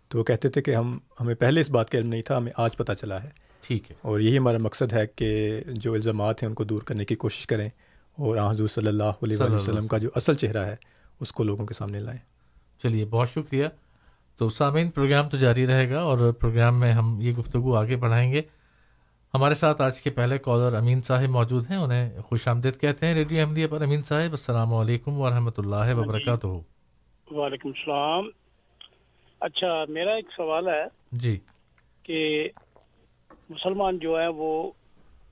Speaker 8: تو وہ کہتے تھے کہ ہم ہمیں پہلے اس بات کا علم نہیں تھا ہمیں آج پتہ چلا ہے۔
Speaker 6: ٹھیک ہے۔
Speaker 8: اور یہی ہمارا مقصد ہے کہ جو الزامات ہیں ان کو دور کرنے کی کوشش کریں اور حضور صلی اللہ علیہ وسلم کا جو اصل چہرہ ہے اس کو لوگوں کے سامنے لائیں۔
Speaker 6: چلیے بہت شکریہ۔ تو سامعین پروگرام تو جاری رہے گا اور پروگرام میں ہم یہ گفتگو آگے بڑھائیں گے۔ ہمارے ساتھ آج کے پہلے کالر امین صاحب موجود ہیں انہیں خوش آمدید کہتے ہیں۔ ریڈیو احمدیہ پر امین صاحب السلام علیکم ورحمۃ اللہ وبرکاتہ۔
Speaker 9: وعلیکم السلام۔ اچھا میرا ایک سوال ہے
Speaker 6: جی۔
Speaker 9: کہ مسلمان جو ہیں وہ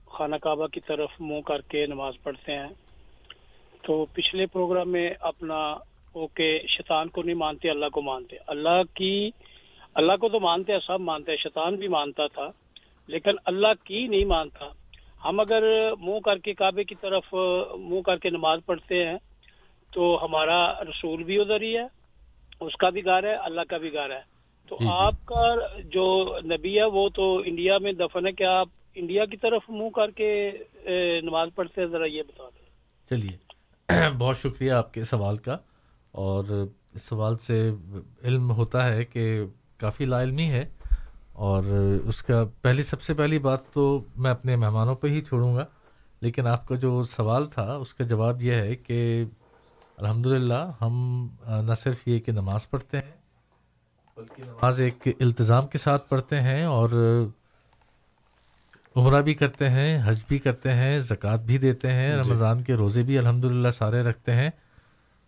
Speaker 9: خانہ کعبہ کی طرف منہ کر کے نماز پڑھتے ہیں۔ تو پچھلے پروگرام میں اپنا وہ کہ شیطان کو نہیں مانتے اللہ کو مانتے۔ اللہ کی اللہ کو تو مانتے ہیں سب مانتے ہیں شیطان بھی مانتا تھا لیکن اللہ کی نہیں مانتا۔ ہم اگر منہ کر کے کعبے کی طرف منہ کر کے نماز پڑھتے ہیں تو ہمارا رسول بھی ادھر ہی ہے۔ اس کا بھی گھر ہے اللہ کا بھی گھر ہے۔ تو
Speaker 6: جی، جی۔
Speaker 9: آپ کا جو نبی ہے وہ تو انڈیا میں دفن ہے۔ کیا آپ انڈیا کی طرف منہ کر کے نماز پڑھتے ہیں؟ ذرا یہ بتا دیں۔
Speaker 6: چلیے۔ بہت شکریہ آپ کے سوال کا۔ اور اس سوال سے علم ہوتا ہے کہ کافی لا علمی ہے۔ اور اس کا پہلی سب سے پہلی بات تو میں اپنے مہمانوں پہ ہی چھوڑوں گا۔ لیکن آپ کا جو سوال تھا اس کا جواب یہ ہے کہ الحمدللہ ہم نہ صرف یہ کہ نماز پڑھتے ہیں بلکہ نماز ایک التظام کے ساتھ پڑھتے ہیں اور عمرہ بھی کرتے ہیں حج بھی کرتے ہیں زکوٰۃ بھی دیتے ہیں رمضان کے روزے بھی الحمدللہ سارے رکھتے ہیں۔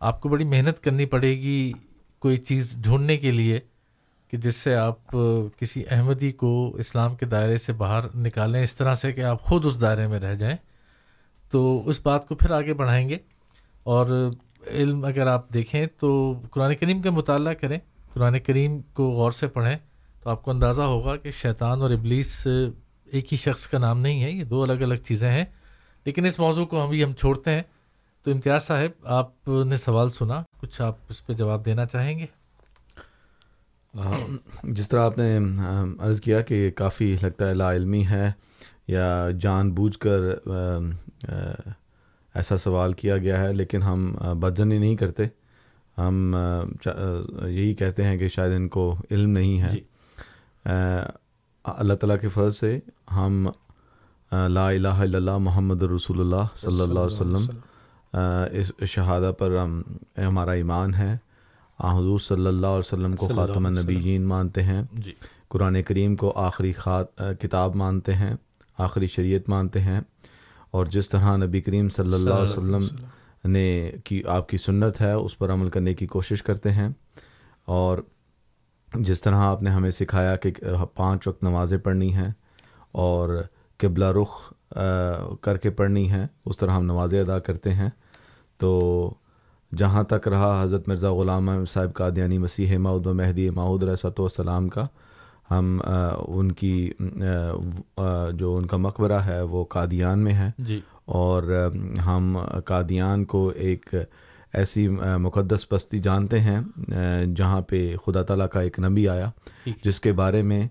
Speaker 6: آپ کو بڑی محنت کرنی پڑے گی کوئی چیز ڈھونڈنے کے لیے کہ جس سے آپ کسی احمدی کو اسلام کے دائرے سے باہر نکالیں اس طرح سے کہ آپ خود اس دائرے میں رہ جائیں۔ تو اس بات کو پھر آگے بڑھائیں گے اور علم اگر آپ دیکھیں تو قرآن کریم کا مطالعہ کریں، قرآن کریم کو غور سے پڑھیں تو آپ کو اندازہ ہوگا کہ شیطان اور ابلیس ایک ہی شخص کا نام نہیں ہے، یہ دو الگ الگ چیزیں ہیں۔ لیکن اس موضوع کو ابھی ہم چھوڑتے ہیں۔ تو امتیاز صاحب، آپ نے سوال سنا، کچھ آپ اس پہ جواب دینا چاہیں گے؟
Speaker 7: ہاں، جس طرح آپ نے عرض کیا کہ کافی لگتا ہے لا علمی ہے یا جان بوجھ کر ایسا سوال کیا گیا ہے لیکن ہم بدزنی نہیں کرتے۔ ہم یہی کہتے ہیں کہ شاید ان کو علم نہیں ہے۔
Speaker 6: جی۔
Speaker 7: اللہ تعالیٰ کے فضل سے ہم لا الہ الا اللہ محمد رسول اللہ صلی اللہ علیہ وسلم اس شہادہ پر ہم ہمارا ایمان ہے۔ حضور صلی اللہ علیہ وسلم کو خاتم۔ النبیین مانتے ہیں۔
Speaker 6: جی۔
Speaker 7: قرآن کریم کو آخری خات کتاب مانتے ہیں۔ آخری شریعت مانتے ہیں۔ اور جس طرح نبی کریم صلی اللہ علیہ وسلم نے کی آپ کی سنت ہے اس پر عمل کرنے کی کوشش کرتے ہیں۔ اور جس طرح آپ نے ہمیں سکھایا کہ پانچ وقت نمازیں پڑھنی ہیں اور قبلہ رخ کر کے پڑھنی ہیں اس طرح ہم نمازیں ادا کرتے ہیں۔ تو جہاں تک رہا حضرت مرزا غلام صاحب قادیانی مسیح ماؤد و مہدی ماؤد رسۃ والسلام کا ہم ان کی جو ان کا مقبرہ ہے وہ قادیان میں ہے۔
Speaker 6: جی۔
Speaker 7: اور ہم قادیان کو ایک ایسی مقدس بستی جانتے ہیں جہاں پہ خدا تعالیٰ کا ایک نبی آیا جس کے بارے میں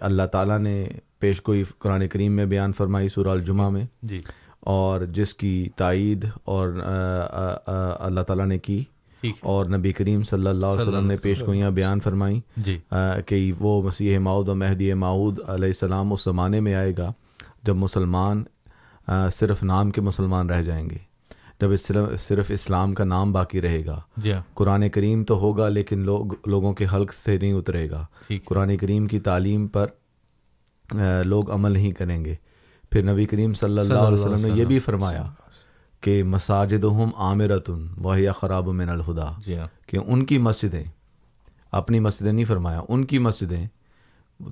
Speaker 7: اللہ تعالیٰ نے پیش گوئی قرآن کریم میں بیان فرمائی سورہ الجمہ میں۔
Speaker 6: جی۔
Speaker 7: اور جس کی تائید اور اللہ تعالیٰ نے کی۔ اور نبی کریم صلی اللہ علیہ وسلم نے پیش گوئیاں بیان فرمائیں
Speaker 6: جی۔
Speaker 7: کہ وہ مسیح معود و مہدی معود علیہ السلام اس زمانے میں آئے گا جب مسلمان صرف نام کے مسلمان رہ جائیں گے۔ جب صرف صرف اسلام کا نام باقی رہے گا۔
Speaker 6: جی ہاں۔
Speaker 7: قرآن کریم تو ہوگا لیکن لوگ لوگوں کے حلق سے نہیں اترے گا۔ قرآن کریم کی تعلیم پر لوگ عمل نہیں کریں گے۔ پھر نبی کریم صلی اللہ علیہ وسلم نے یہ بھی فرمایا کہ مساجد ہم عامرتن وحی خراب من الخدا
Speaker 6: جی ہاں۔
Speaker 7: کہ ان کی مسجدیں اپنی مسجدیں نہیں فرمایا ان کی مسجدیں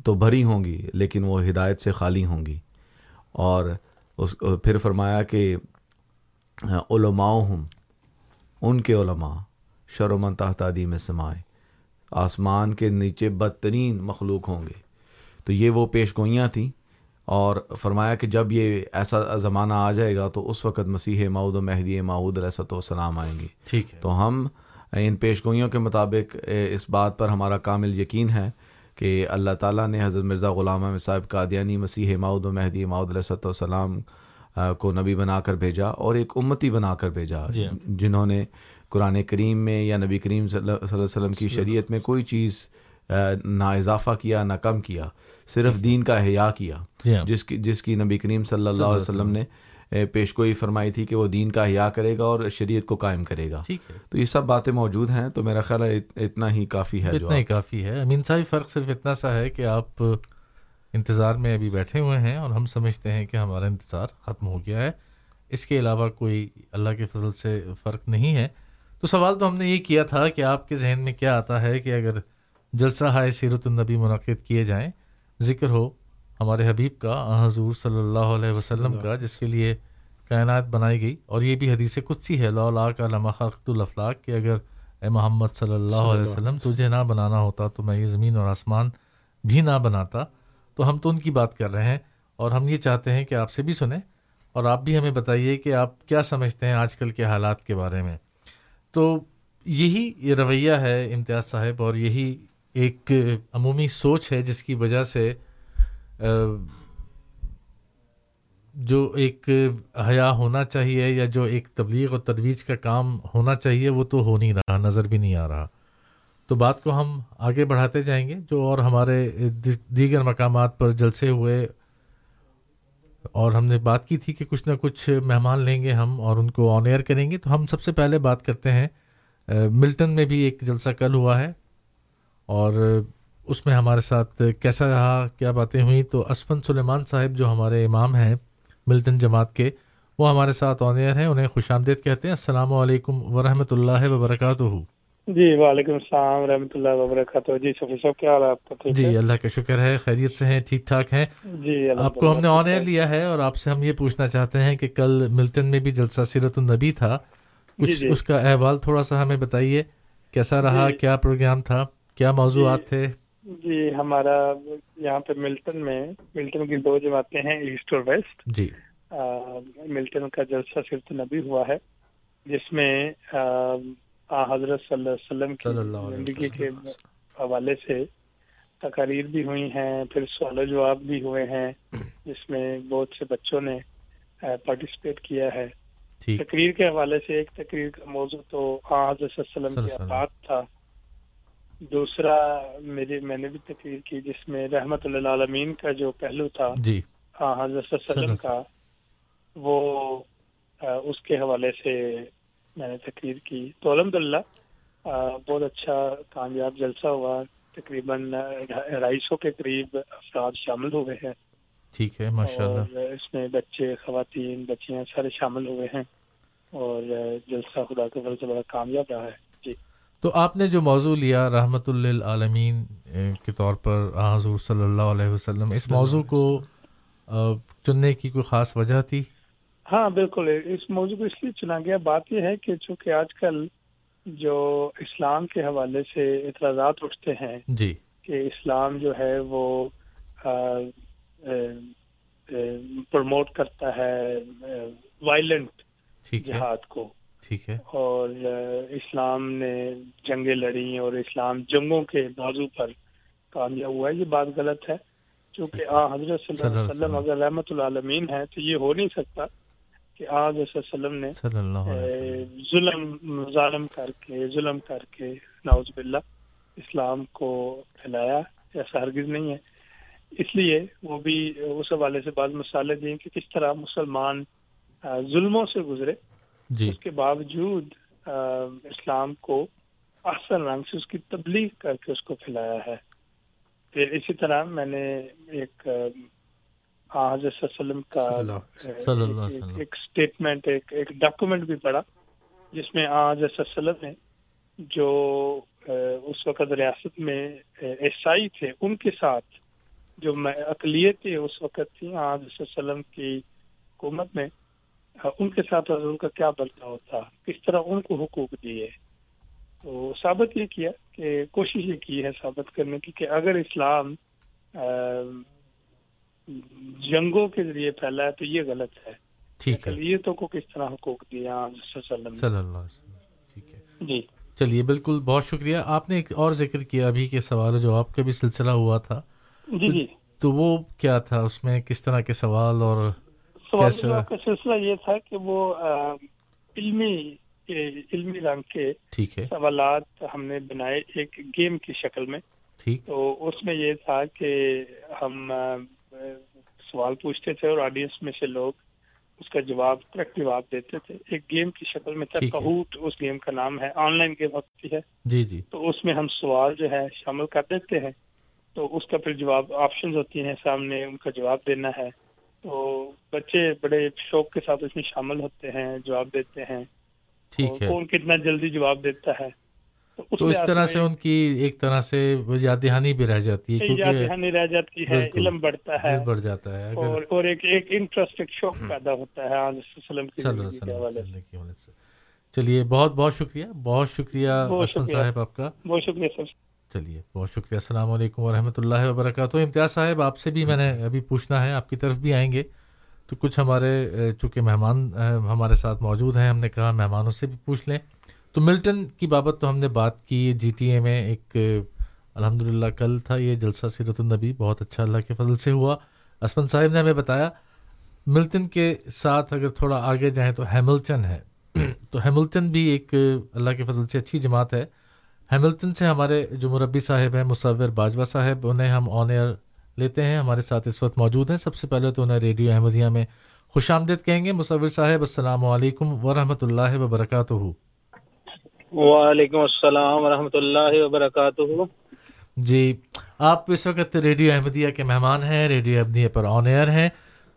Speaker 7: تو بھری ہوں گی لیکن وہ ہدایت سے خالی ہوں گی۔ اور اس پھر فرمایا کہ علماء ہم ان کے علماء شرمن تحت عدیم سمائے آسمان کے نیچے بدترین مخلوق ہوں گے۔ تو یہ وہ پیش گوئیاں تھیں اور فرمایا کہ جب یہ ایسا زمانہ آ جائے گا تو اس وقت مسیح معود و مہدی معود علیہ السلام آئیں گے
Speaker 6: ٹھیک ہے۔
Speaker 7: تو ہم ان پیش گوئیوں کے مطابق اس بات پر ہمارا کامل یقین ہے کہ اللہ تعالیٰ نے حضرت مرزا غلام احمد صاحب قادیانی مسیح معود و مہدی معود علیہ السلام کو نبی بنا کر بھیجا اور ایک امتی بنا کر بھیجا
Speaker 6: جی۔
Speaker 7: جنہوں نے قرآن کریم میں یا نبی کریم صلی اللہ علیہ وسلم کی شریعت میں کوئی چیز نہ اضافہ کیا نہ کم کیا صرف دین کا احیاء کیا۔ جس کی جس کی نبی کریم صلی اللہ علیہ وسلم نے پیش گوئی فرمائی تھی کہ وہ دین کا احیاء کرے گا اور شریعت کو قائم کرے گا۔ تو یہ سب باتیں موجود ہیں تو میرا خیال ہے ات- اتنا ہی کافی ہے
Speaker 6: اتنا ہی کافی ہے۔ امین صاحب فرق صرف اتنا سا ہے کہ آپ انتظار میں ابھی بیٹھے ہوئے ہیں اور ہم سمجھتے ہیں کہ ہمارا انتظار ختم ہو گیا ہے۔ اس کے علاوہ کوئی اللہ کے فضل سے فرق نہیں ہے۔ تو سوال تو ہم نے یہ کیا تھا کہ آپ کے ذہن میں کیا آتا ہے کہ اگر جلسہ ہائے سیرت النبی منعقد کیے جائیں ذکر ہو ہمارے حبیب کا حضور صلی اللہ علیہ وسلم کا جس کے لیے کائنات بنائی گئی۔ اور یہ بھی حدیث قدسی ہے لو لا کا لمحہ خلقت الافلاق کہ اگر اے محمد صلی اللہ علیہ وسلم۔ تجھے نہ بنانا ہوتا تو میں یہ زمین اور آسمان بھی نہ بناتا تو ہم تو ان کی بات کر رہے ہیں۔ اور ہم یہ چاہتے ہیں کہ آپ سے بھی سنیں اور آپ بھی ہمیں بتائیے کہ آپ کیا سمجھتے ہیں آج کل کے حالات کے بارے میں۔ تو یہی یہ رویہ ہے امتیاز صاحب اور یہی ایک عمومی سوچ ہے جس کی وجہ سے جو ایک حیا ہونا چاہیے یا جو ایک تبلیغ اور ترویج کا کام ہونا چاہیے، وہ تو ہو نہیں رہا، نظر بھی نہیں آ رہا۔ تو بات کو ہم آگے بڑھاتے جائیں گے، جو اور ہمارے دیگر مقامات پر جلسے ہوئے اور ہم نے بات کی تھی کہ کچھ نہ کچھ مہمان لیں گے ہم اور ان کو آن ایئر کریں گے۔ تو ہم سب سے پہلے بات کرتے ہیں ملٹن میں بھی ایک جلسہ کل ہوا ہے۔ اور اس میں ہمارے ساتھ کیسا رہا کیا باتیں ہوئیں؟ تو اسفن سلیمان صاحب جو ہمارے امام ہیں ملٹن جماعت کے وہ ہمارے ساتھ آن ایئر ہیں انہیں خوش آمدید کہتے ہیں۔ السلام علیکم ورحمۃ اللہ وبرکاتہ۔
Speaker 9: جی وعلیکم السلام ورحمۃ اللہ وبرکاتہ۔ جی سفی صاحب کیا حال ہے آپ کا؟
Speaker 6: جی اللہ کا شکر ہے خیریت سے ہیں ٹھیک ٹھاک ہیں۔
Speaker 9: جی
Speaker 6: آپ کو ہم نے آن ایئر لیا ہے اور آپ سے ہم یہ پوچھنا چاہتے ہیں کہ کل ملٹن میں بھی جلسہ سیرت النبی تھا۔ کچھ اس کا احوال تھوڑا سا ہمیں بتائیے کیسا رہا کیا پروگرام تھا؟ کیا موضوعات تھے؟
Speaker 9: جی ہمارا یہاں پہ ملٹن میں ملٹن کی دو جماعتیں ہیں ایسٹ اور ویسٹ۔
Speaker 6: جی۔
Speaker 9: ملٹن کا جلسہ سیرت النبی ہوا ہے جس میں حضرت صلی اللہ علیہ وسلم کی زندگی کے حوالے سے تقاریر بھی ہوئی ہیں پھر سوال و جواب بھی ہوئے ہیں جس میں بہت سے بچوں نے پارٹیسپیٹ کیا ہے۔ تقریر کے حوالے سے ایک تقریر کا موضوع تو حضرت صلی اللہ علیہ وسلم کی افراد تھا۔ دوسرا میری میں نے بھی تقریر کی جس میں رحمت اللہ عالمین کا جو پہلو تھا
Speaker 6: جی۔
Speaker 9: حضرت اللہ علیہ وسلم کا وہ اس کے حوالے سے میں نے تقریر کی۔ تو الحمد للہ بہت اچھا کامیاب جلسہ ہوا۔ تقریباً ڈھائی سو کے قریب افراد شامل ہوئے ہیں۔
Speaker 6: ٹھیک ہے ماشاء اللہ
Speaker 9: اس میں بچے خواتین بچیاں سارے شامل ہوئے ہیں۔ اور جلسہ خدا سے بڑا کامیاب رہا ہے۔
Speaker 6: تو آپ نے جو موضوع لیا رحمت للعالمین کے طور پر حضور صلی اللہ علیہ وسلم اس موضوع کو چننے کی کوئی خاص وجہ تھی؟
Speaker 9: ہاں بالکل۔ اس موضوع کو اس لیے چنا گیا بات یہ ہے کہ چونکہ آج کل جو اسلام کے حوالے سے اعتراضات اٹھتے ہیں
Speaker 6: جی۔
Speaker 9: کہ اسلام جو ہے وہ پروموٹ کرتا ہے وائلنٹ جہاد کو۔
Speaker 6: ٹھیک ہے۔
Speaker 9: اور اسلام نے جنگیں لڑی اور اسلام جنگوں کے بازو پر کامیاب ہوا ہے یہ بات غلط ہے۔ چونکہ آ حضرت صلی اللہ علیہ وسلم اگر رحمت العالمین ہے تو یہ ہو نہیں سکتا کہ آج وسلم نے ظلم ظالم کر کے ظلم کر کے ناوز باللہ اسلام کو پھیلایا ایسا ہرگز نہیں ہے۔ اس لیے وہ بھی اس حوالے سے بعض مسالے دیے کہ کس طرح مسلمان ظلموں سے گزرے۔
Speaker 6: جی
Speaker 9: اس کے باوجود اسلام کو احسن رنگ سے اس کی تبلیغ کر کے اس کو پھیلایا ہے پھر اسی طرح میں نے ایک حضرت وسلم کا ایک-
Speaker 6: وسلم۔
Speaker 9: ایک اسٹیٹمنٹ ایک ایک ڈاکومنٹ بھی پڑھا جس میں حضرت وسلم نے جو اس وقت ریاست میں عیسائی تھے ان کے ساتھ جو اقلیتیں اس وقت تھیں حضرت وسلم کی حکومت میں ان کے ساتھ حضور کا کیا برتاؤ تھا کس طرح ان کو حقوق دیے؟ تو ثابت یہ کیا کہ کوشش یہ کی ہے ثابت کرنے کی کہ اگر اسلام جنگوں کے ذریعے پھیلا ہے تو یہ غلط ہے۔ اقلیتوں کو کس طرح حقوق دیا صلی اللہ علیہ وسلم
Speaker 6: ٹھیک ہے۔
Speaker 9: جی۔
Speaker 6: چلیے بالکل بہت شکریہ۔ آپ نے ایک اور ذکر کیا ابھی کے سوال و جواب کا بھی سلسلہ ہوا تھا۔
Speaker 9: جی جی۔
Speaker 6: تو وہ کیا تھا؟ اس میں کس طرح کے سوال اور
Speaker 9: سوال جواب کا سلسلہ یہ تھا کہ وہ علمی علمی رنگ کے سوالات ہم نے بنائے ایک گیم کی شکل میں۔ تو اس میں یہ تھا کہ ہم سوال پوچھتے تھے اور آڈینس میں سے لوگ اس کا جواب کریکٹ جواب دیتے تھے۔ ایک گیم کی شکل میں تھا۔ کہوٹ اس گیم کا نام ہے۔ آن لائن گیم ہوتی ہے۔
Speaker 6: جی جی۔
Speaker 9: تو اس میں ہم سوال جو ہے شامل کر دیتے ہیں۔ تو اس کا پھر جواب آپشنز ہوتی ہیں سامنے ان کا جواب دینا ہے۔ تو بچے بڑے شوق کے ساتھ اس میں شامل ہوتے ہیں جواب دیتے ہیں۔
Speaker 6: ٹھیک ہے۔
Speaker 9: کون کتنا جلدی جواب دیتا ہے۔
Speaker 6: تو اس طرح سے ان کی ایک طرح سے یاد دہانی بھی رہ جاتی ہے
Speaker 9: یاد دہانی رہ جاتی ہے۔ علم بڑھتا ہے۔
Speaker 6: بڑھ جاتا ہے
Speaker 9: اور اور ایک ایک انٹرسٹ ایک شوق پیدا ہوتا ہے
Speaker 6: چلیے بہت بہت شکریہ بہت شکریہ
Speaker 9: بہت
Speaker 6: اشمن
Speaker 9: شکریہ۔
Speaker 6: صاحب آپ کا۔
Speaker 9: بہت شکریہ سر۔
Speaker 6: چلیے، بہت شکریہ، السلام علیکم ورحمۃ اللہ وبرکاتہ۔ امتیاز صاحب، آپ سے بھی میں نے ابھی پوچھنا ہے، آپ کی طرف بھی آئیں گے۔ تو کچھ ہمارے چونکہ مہمان ہمارے ساتھ موجود ہیں، ہم نے کہا مہمانوں سے بھی پوچھ لیں۔ تو ملٹن کی بابت تو ہم نے بات کی جی ٹی اے میں ایک الحمد للہ کل تھا یہ جلسہ سیرت النبی، بہت اچھا اللہ کے فضل سے ہوا۔ اسمن صاحب نے ہمیں بتایا، ملٹن کے ساتھ اگر تھوڑا آگے جائیں تو ہیملٹن ہے۔ تو ہیملٹن بھی ایک اللہ کے فضل سے اچھی جماعت ہے۔ ہیملٹن سے ہمارے جو مربی صاحب ہیں مصور باجوہ صاحب انہیں ہم آن ایئر لیتے ہیں۔ ہمارے ساتھ اس وقت موجود ہیں۔ سب سے پہلے تو انہیں ریڈیو احمدیہ میں خوش آمدید کہیں گے۔ مصور صاحب السلام علیکم ورحمۃ اللہ وبرکاتہ۔
Speaker 10: وعلیکم السلام ورحمۃ اللہ وبرکاتہ۔
Speaker 6: جی آپ اس وقت ریڈیو احمدیہ کے مہمان ہیں ریڈیو احمدیہ پر آن ایئر ہیں۔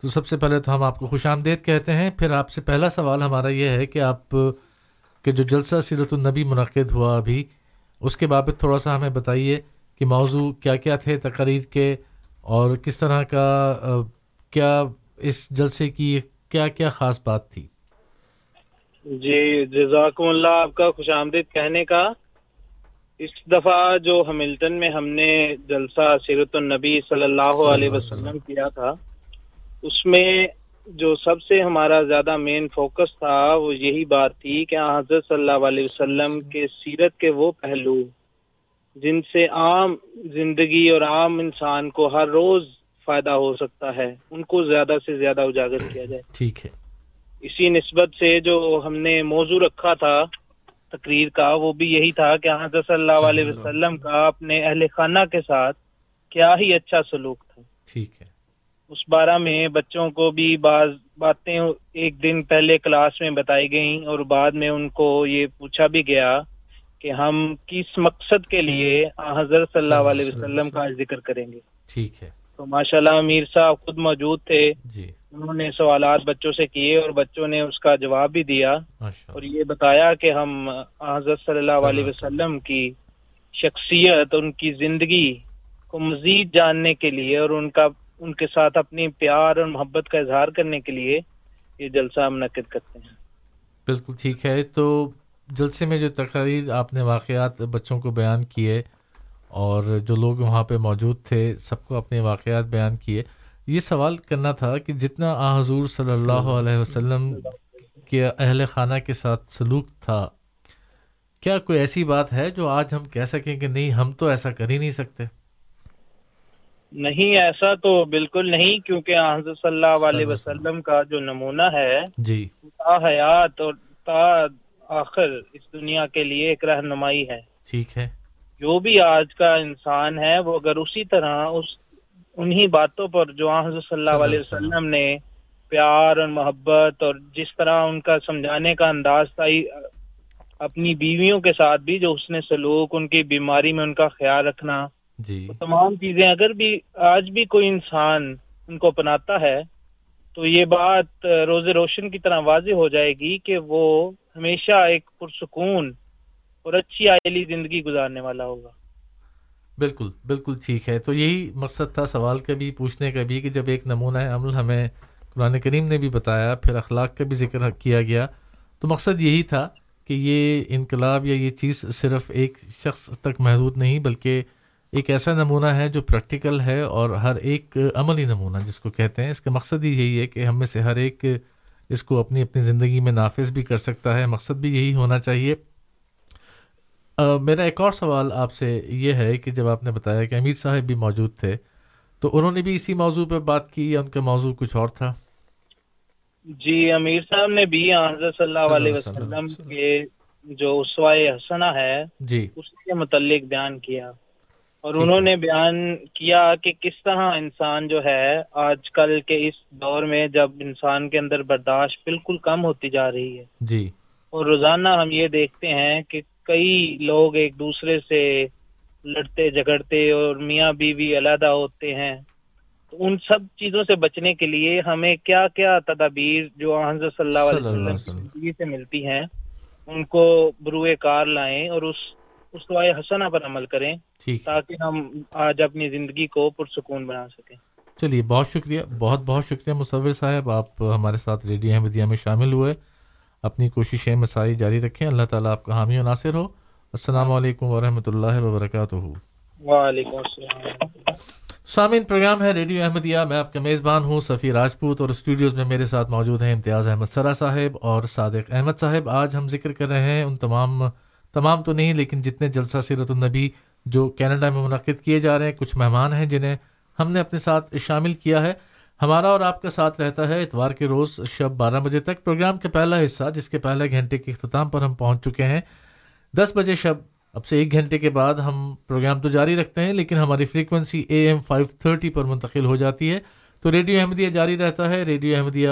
Speaker 6: تو سب سے پہلے تو ہم آپ کو خوش آمدید کہتے ہیں۔ پھر آپ سے پہلا سوال ہمارا یہ ہے کہ آپ کے جو جلسہ سیرت النبی منعقد ہوا ابھی اس کے بابت تھوڑا سا ہمیں بتائیے کہ موضوع کیا کیا تھے تقاریر کے اور کس طرح کا کیا اس جلسے کی کیا کیا خاص بات تھی؟
Speaker 10: جی جزاکم اللہ آپ کا خوش آمدید کہنے کا۔ اس دفعہ جو ہملٹن میں ہم نے جلسہ سیرت النبی صلی اللہ علیہ وسلم کیا تھا اس میں جو سب سے ہمارا زیادہ مین فوکس تھا وہ یہی بات تھی کہ حضرت صلی اللہ علیہ وسلم کے سیرت کے وہ پہلو جن سے عام زندگی اور عام انسان کو ہر روز فائدہ ہو سکتا ہے ان کو زیادہ سے زیادہ اجاگر کیا جائے۔
Speaker 6: ٹھیک ہے۔
Speaker 10: اسی نسبت سے جو ہم نے موضوع رکھا تھا تقریر کا وہ بھی یہی تھا کہ حضرت صلی اللہ علیہ وسلم۔ کا اپنے اہل خانہ کے ساتھ کیا ہی اچھا سلوک تھا۔
Speaker 6: ٹھیک ہے۔
Speaker 10: اس بارہ میں بچوں کو بھی بعض باتیں ایک دن پہلے کلاس میں بتائی گئیں اور بعد میں ان کو یہ پوچھا بھی گیا کہ ہم کس مقصد کے لیے حضرت صلی اللہ علیہ وسلم کا ذکر کریں گے؟
Speaker 6: ٹھیک ہے۔
Speaker 10: تو ماشاءاللہ امیر صاحب خود موجود تھے۔
Speaker 6: جی۔
Speaker 10: انہوں نے سوالات بچوں سے کیے اور بچوں نے اس کا جواب بھی دیا
Speaker 6: ماشاء
Speaker 10: اور یہ بتایا کہ ہم حضرت صلی اللہ علیہ وسلم کی شخصیت ان کی زندگی کو مزید جاننے کے لیے اور ان کا ان کے ساتھ اپنی پیار اور محبت کا اظہار کرنے کے لیے یہ جلسہ منعقد کرتے ہیں۔
Speaker 6: بالکل ٹھیک ہے۔ تو جلسے میں جو تقاریر آپ نے واقعات بچوں کو بیان کیے اور جو لوگ وہاں پہ موجود تھے، سب کو اپنے واقعات بیان کیے، یہ سوال کرنا تھا کہ جتنا آ حضور صلی اللہ علیہ وسلم کے اہل خانہ کے ساتھ سلوک تھا، کیا کوئی ایسی بات ہے جو آج ہم کہہ سکیں کہ نہیں، ہم تو ایسا کر ہی نہیں سکتے؟
Speaker 10: نہیں ایسا تو بالکل نہیں کیونکہ حضرت صلی اللہ علیہ وسلم کا جو نمونہ ہے
Speaker 6: جی۔
Speaker 10: تا حیات اور تا آخر اس دنیا کے لیے ایک رہنمائی ہے۔
Speaker 6: ٹھیک ہے۔
Speaker 10: جو بھی آج کا انسان ہے وہ اگر اسی طرح اس انہی باتوں پر جو حضرت صلی اللہ علیہ وسلم۔ نے پیار اور محبت اور جس طرح ان کا سمجھانے کا انداز تھا اپنی بیویوں کے ساتھ بھی جو اس نے سلوک ان کی بیماری میں ان کا خیال رکھنا
Speaker 6: جی۔
Speaker 10: تمام چیزیں اگر بھی آج بھی کوئی انسان ان کو اپناتا ہے تو یہ بات روز روشن کی طرح واضح ہو جائے گی کہ وہ ہمیشہ ایک پرسکون اور اچھی آئلی زندگی گزارنے والا ہوگا۔
Speaker 6: بالکل بالکل ٹھیک ہے۔ تو یہی مقصد تھا سوال کا بھی پوچھنے کا بھی کہ جب ایک نمونہ عمل ہمیں قرآن کریم نے بھی بتایا پھر اخلاق کا بھی ذکر کیا گیا تو مقصد یہی تھا کہ یہ انقلاب یا یہ چیز صرف ایک شخص تک محدود نہیں بلکہ ایک ایسا نمونہ ہے جو پریکٹیکل ہے اور ہر ایک عملی نمونہ جس کو کہتے ہیں اس کا مقصد ہی یہی ہے کہ ہم میں سے ہر ایک اس کو اپنی اپنی زندگی میں نافذ بھی کر سکتا ہے۔ مقصد بھی یہی ہونا چاہیے۔ میرا ایک اور سوال آپ سے یہ ہے کہ جب آپ نے بتایا کہ امیر صاحب بھی موجود تھے تو انہوں نے بھی اسی موضوع پہ بات کی یا ان کا موضوع کچھ اور تھا؟
Speaker 10: جی امیر صاحب نے بھی حضرت صلی اللہ علیہ وسلم کے جو اسوائے حسنہ ہے
Speaker 6: جی۔
Speaker 10: اس کے متعلق بیان کیا۔ اور انہوں نے بیان کیا کہ کس طرح انسان جو ہے آج کل کے اس دور میں جب انسان کے اندر برداشت بالکل کم ہوتی جا رہی ہے۔
Speaker 6: جی۔
Speaker 10: اور روزانہ ہم یہ دیکھتے ہیں کہ کئی لوگ ایک دوسرے سے لڑتے جھگڑتے اور میاں بیوی علیحدہ ہوتے ہیں۔ تو ان سب چیزوں سے بچنے کے لیے ہمیں کیا کیا تدابیر جو حضرت صلی اللہ علیہ وسلم سے ملتی ہیں ان کو بروئے کار لائیں اور اس اس دعائے حسنہ پر عمل کریں تاکہ ہم آج اپنی زندگی کو پرسکون بنا سکیں۔
Speaker 6: چلیے بہت شکریہ بہت بہت شکریہ مصور صاحب۔ آپ ہمارے ساتھ ریڈیو احمدیہ میں شامل ہوئے۔ اپنی کوششیں مسائی جاری رکھیں۔ اللہ تعالیٰ آپ کا حامی و ناصر ہو۔ السلام علیکم ورحمۃ اللہ وبرکاتہ۔
Speaker 10: وعلیکم السلام
Speaker 6: سامعین پروگرام ہے ریڈیو احمدیہ۔ میں آپ کا میزبان ہوں صفی راجپوت اور اسٹوڈیوز میں میرے ساتھ موجود ہیں امتیاز احمد سرا صاحب اور صادق احمد صاحب۔ آج ہم ذکر کر رہے ہیں ان تمام تمام تو نہیں، لیکن جتنے جلسہ سیرت النبی جو کینیڈا میں منعقد کیے جا رہے ہیں، کچھ مہمان ہیں جنہیں ہم نے اپنے ساتھ شامل کیا ہے۔ ہمارا اور آپ کا ساتھ رہتا ہے اتوار کے روز شب بارہ بجے تک، پروگرام کا پہلا حصہ، جس کے پہلے گھنٹے کے اختتام پر ہم پہنچ چکے ہیں۔ دس بجے شب، اب سے ایک گھنٹے کے بعد ہم پروگرام تو جاری رکھتے ہیں، لیکن ہماری frequency A M five thirty پر منتقل ہو جاتی ہے۔ تو ریڈیو احمدیہ جاری رہتا ہے۔ ریڈیو احمدیہ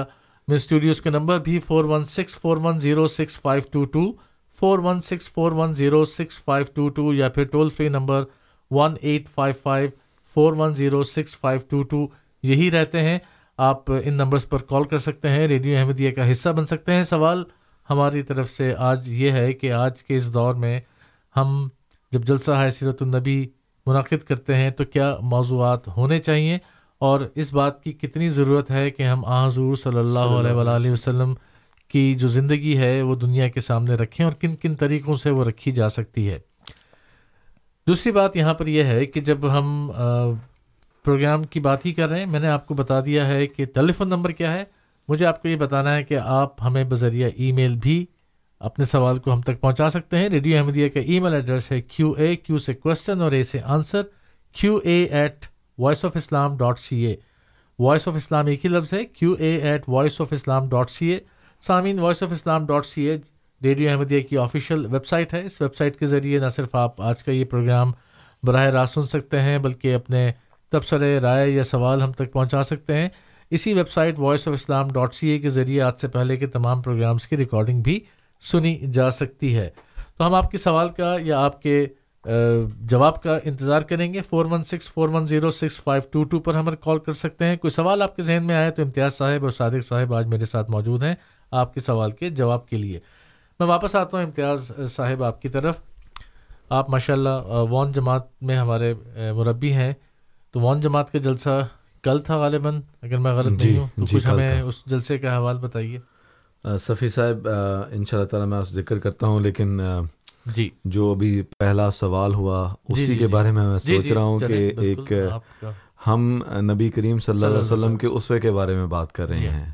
Speaker 6: میں اسٹوڈیوز کے نمبر بھی four one six four one zero six five two two four one six four one zero six five two two یا پھر toll free number one eight five five four one zero six five two two یہی رہتے ہیں۔ آپ ان numbers پر کال کر سکتے ہیں۔ Radio Ahmadiyya کا حصہ بن سکتے ہیں۔ سوال ہماری طرف سے آج یہ ہے کہ آج کے اس دور میں ہم جب جلسہ ہے سیرت النبی منعقد کرتے ہیں تو کیا موضوعات ہونے چاہئیں؟ اور اس بات کی کتنی ضرورت ہے کہ ہم آ حضور صلی اللہ علیہ وآلہ وسلم کی جو زندگی ہے وہ دنیا کے سامنے رکھیں اور کن کن طریقوں سے وہ رکھی جا سکتی ہے۔ دوسری بات یہاں پر یہ ہے کہ جب ہم پروگرام کی بات ہی کر رہے ہیں، میں نے آپ کو بتا دیا ہے کہ ٹیلی فون نمبر کیا ہے۔ مجھے آپ کو یہ بتانا ہے کہ آپ ہمیں بذریعہ ای میل بھی اپنے سوال کو ہم تک پہنچا سکتے ہیں۔ ریڈیو احمدیہ کا ای میل ایڈریس ہے کیو اے، کیو سے کوشچن اور اے سے answer, Q A at Voice of Islam dot C A. Voice of Islam ایک ہی لفظ ہے، Q A at Voice of Islam dot C A. سامعین Voice of Islam dot C A radio Ahmadiyya کی official web site ہے۔ اس web site کے ذریعے نہ صرف آپ آج کا یہ پروگرام براہ راست سن سکتے ہیں، بلکہ اپنے تبصرے، رائے یا سوال ہم تک پہنچا سکتے ہیں۔ اسی website Voice of Islam dot C A کے ذریعے آج سے پہلے کے تمام پروگرامس کی ریکارڈنگ بھی سنی جا سکتی ہے۔ تو ہم آپ کے سوال کا یا آپ کے جواب کا انتظار کریں گے۔ Four one six four one zero six five two two پر ہمیں کال کر سکتے ہیں۔ کوئی سوال آپ کے ذہن میں آئے تو امتیاز صاحب اور صادق صاحب آج میرے ساتھ موجود ہیں۔ آپ کے سوال کے جواب کے لیے۔ میں واپس آتا ہوں امتیاز صاحب آپ کی طرف۔ آپ ماشاء اللہ وان جماعت میں ہمارے مربی ہیں۔ تو وان جماعت کا جلسہ کل تھا غالباً اگر میں غلط
Speaker 7: جی
Speaker 6: نہیں ہوں تو
Speaker 7: جی
Speaker 6: کچھ ہمیں اس جلسے کا حوال بتائیے۔
Speaker 7: صفی صاحب ان شاء اللہ تعالیٰ میں اس ذکر کرتا ہوں لیکن
Speaker 6: جی۔
Speaker 7: جو ابھی پہلا سوال ہوا اسی
Speaker 6: جی
Speaker 7: کے
Speaker 6: جی۔
Speaker 7: بارے میں میں
Speaker 6: جی
Speaker 7: سوچ
Speaker 6: جی
Speaker 7: رہا ہوں کہ ایک ہم نبی کریم صلی اللہ علیہ وسلم کے اسوے کے بارے میں بات کر رہے
Speaker 6: جی۔
Speaker 7: ہیں۔